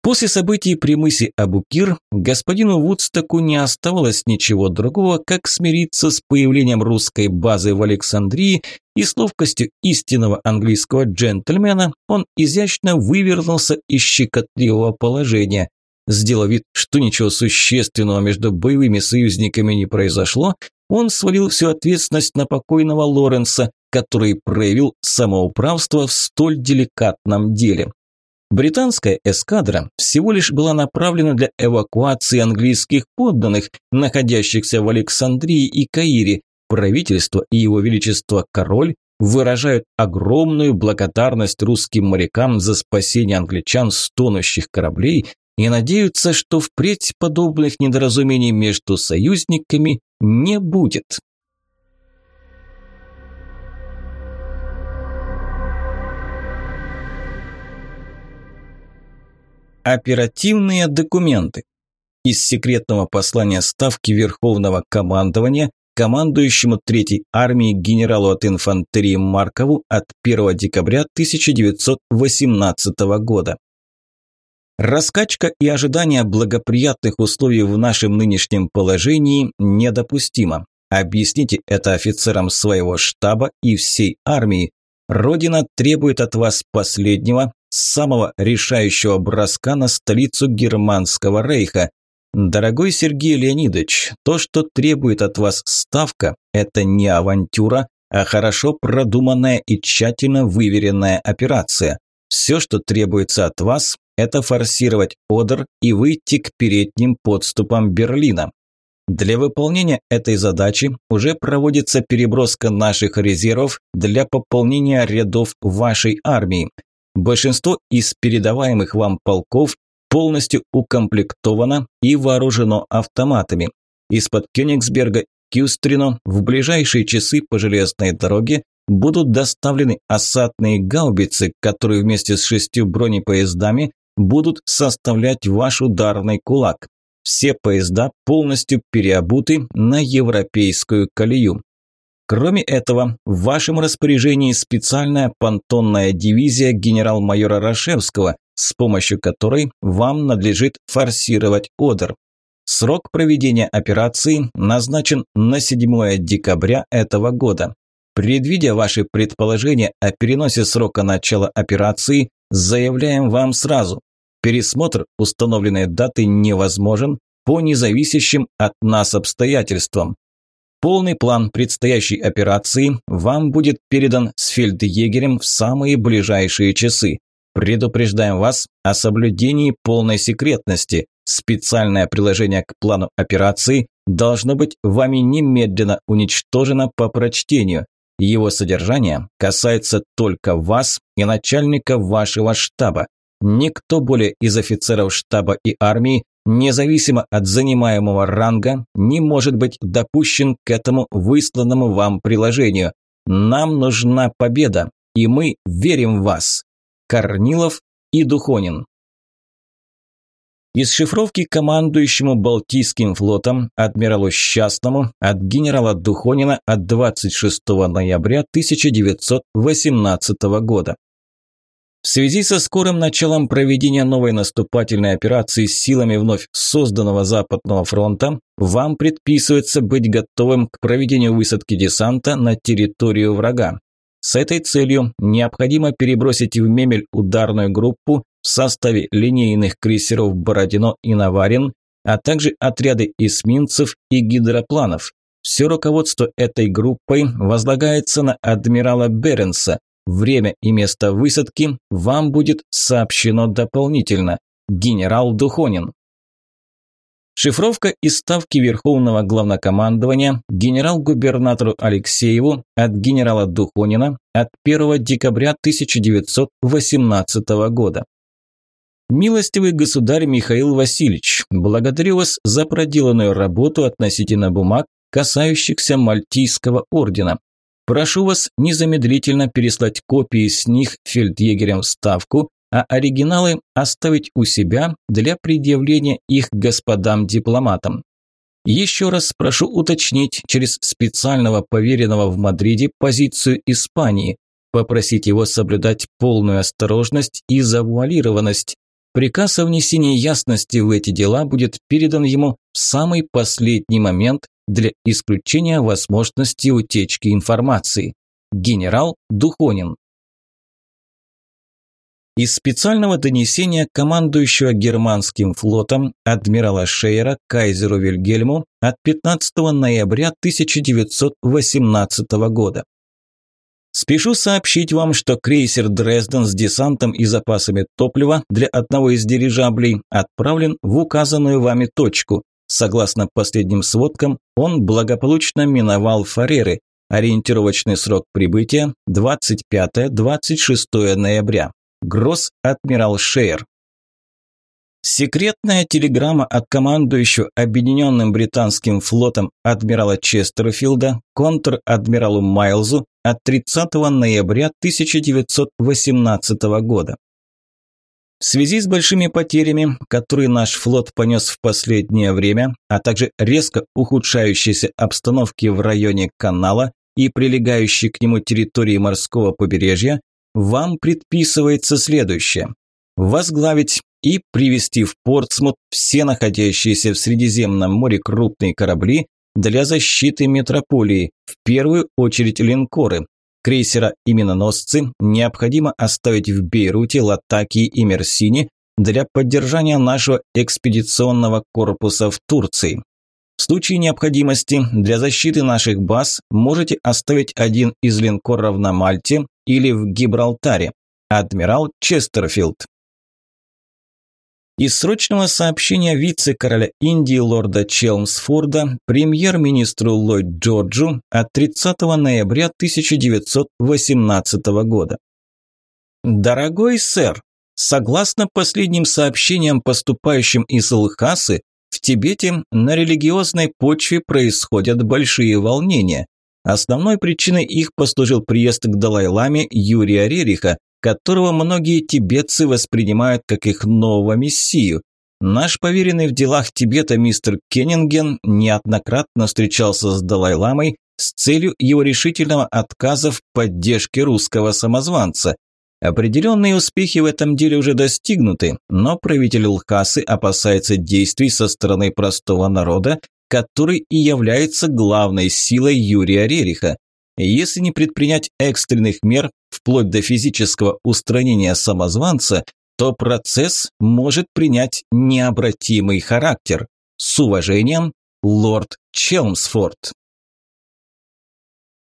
После событий при мысе Абукир господину Вудстоку не оставалось ничего другого, как смириться с появлением русской базы в Александрии и с ловкостью истинного английского джентльмена он изящно вывернулся из щекотливого положения. Сделав вид, что ничего существенного между боевыми союзниками не произошло, он свалил всю ответственность на покойного Лоренса, который проявил самоуправство в столь деликатном деле. Британская эскадра всего лишь была направлена для эвакуации английских подданных, находящихся в Александрии и Каире. Правительство и его величество король выражают огромную благодарность русским морякам за спасение англичан с тонущих кораблей и надеются, что впредь подобных недоразумений между союзниками не будет. Оперативные документы. Из секретного послания Ставки Верховного командования командующему Третьей армией генералу от инфантерии Маркову от 1 декабря 1918 года. Раскачка и ожидание благоприятных условий в нашем нынешнем положении недопустимо. Объясните это офицерам своего штаба и всей армии. Родина требует от вас последнего, самого решающего броска на столицу Германского рейха. Дорогой Сергей Леонидович, то, что требует от вас ставка, это не авантюра, а хорошо продуманная и тщательно выверенная операция. Все, что требуется от вас, это форсировать Одер и выйти к передним подступам Берлина. Для выполнения этой задачи уже проводится переброска наших резервов для пополнения рядов вашей армии. Большинство из передаваемых вам полков полностью укомплектовано и вооружено автоматами. Из-под Кёнигсберга Кюстрино в ближайшие часы по железной дороге будут доставлены осадные гаубицы, которые вместе с шестью бронепоездами будут составлять ваш ударный кулак. Все поезда полностью переобуты на европейскую колею. Кроме этого, в вашем распоряжении специальная понтонная дивизия генерал-майора Рашевского, с помощью которой вам надлежит форсировать Одер. Срок проведения операции назначен на 7 декабря этого года. Предвидя ваши предположения о переносе срока начала операции, заявляем вам сразу. Пересмотр установленной даты невозможен по независящим от нас обстоятельствам. Полный план предстоящей операции вам будет передан с фельдъегерем в самые ближайшие часы. Предупреждаем вас о соблюдении полной секретности. Специальное приложение к плану операции должно быть вами немедленно уничтожено по прочтению. Его содержание касается только вас и начальника вашего штаба. Никто более из офицеров штаба и армии независимо от занимаемого ранга, не может быть допущен к этому высланному вам приложению. Нам нужна победа, и мы верим в вас. Корнилов и Духонин. Из шифровки командующему Балтийским флотом адмиралу Счастному от генерала Духонина от 26 ноября 1918 года. В связи со скорым началом проведения новой наступательной операции с силами вновь созданного Западного фронта, вам предписывается быть готовым к проведению высадки десанта на территорию врага. С этой целью необходимо перебросить в Мемель ударную группу в составе линейных крейсеров «Бородино» и «Наварин», а также отряды эсминцев и гидропланов. Все руководство этой группой возлагается на адмирала Беренса, Время и место высадки вам будет сообщено дополнительно. Генерал Духонин. Шифровка из ставки Верховного Главнокомандования генерал-губернатору Алексееву от генерала Духонина от 1 декабря 1918 года. Милостивый государь Михаил Васильевич, благодарю вас за проделанную работу относительно бумаг, касающихся Мальтийского ордена. Прошу вас незамедлительно переслать копии с них фельдъегерям в Ставку, а оригиналы оставить у себя для предъявления их господам-дипломатам. Еще раз прошу уточнить через специального поверенного в Мадриде позицию Испании, попросить его соблюдать полную осторожность и завуалированность. Приказ о внесении ясности в эти дела будет передан ему в самый последний момент для исключения возможности утечки информации. Генерал Духонин. Из специального донесения командующего германским флотом адмирала Шейера кайзеру Вильгельму от 15 ноября 1918 года. Спешу сообщить вам, что крейсер Дрезден с десантом и запасами топлива для одного из дирижаблей отправлен в указанную вами точку. Согласно последним сводкам, он благополучно миновал Фареры. Ориентировочный срок прибытия 25-26 ноября. Гросс адмирал Шейер. Секретная телеграмма от командующего Объединенным британским флотом адмирала Честерфилда контр-адмиралу Майлзу от 30 ноября 1918 года. В связи с большими потерями, которые наш флот понес в последнее время, а также резко ухудшающейся обстановки в районе канала и прилегающей к нему территории морского побережья, вам предписывается следующее. Возглавить и привести в Портсмут все находящиеся в Средиземном море крупные корабли для защиты метрополии, в первую очередь линкоры. Крейсера и миноносцы необходимо оставить в Бейруте, Латакии и Мерсине для поддержания нашего экспедиционного корпуса в Турции. В случае необходимости для защиты наших баз можете оставить один из линкоров на Мальте или в Гибралтаре. Адмирал Честерфилд. Из срочного сообщения вице-короля Индии лорда Челмсфорда премьер-министру Ллойд Джорджу от 30 ноября 1918 года. Дорогой сэр, согласно последним сообщениям, поступающим из Лхасы, в Тибете на религиозной почве происходят большие волнения. Основной причиной их послужил приезд к Далай-ламе Юрия Рериха, которого многие тибетцы воспринимают как их нового мессию. Наш поверенный в делах Тибета мистер Кеннинген неоднократно встречался с Далай-ламой с целью его решительного отказа в поддержке русского самозванца. Определенные успехи в этом деле уже достигнуты, но правитель Лхасы опасается действий со стороны простого народа, который и является главной силой Юрия Рериха. Если не предпринять экстренных мер, вплоть до физического устранения самозванца, то процесс может принять необратимый характер. С уважением, лорд Челмсфорд.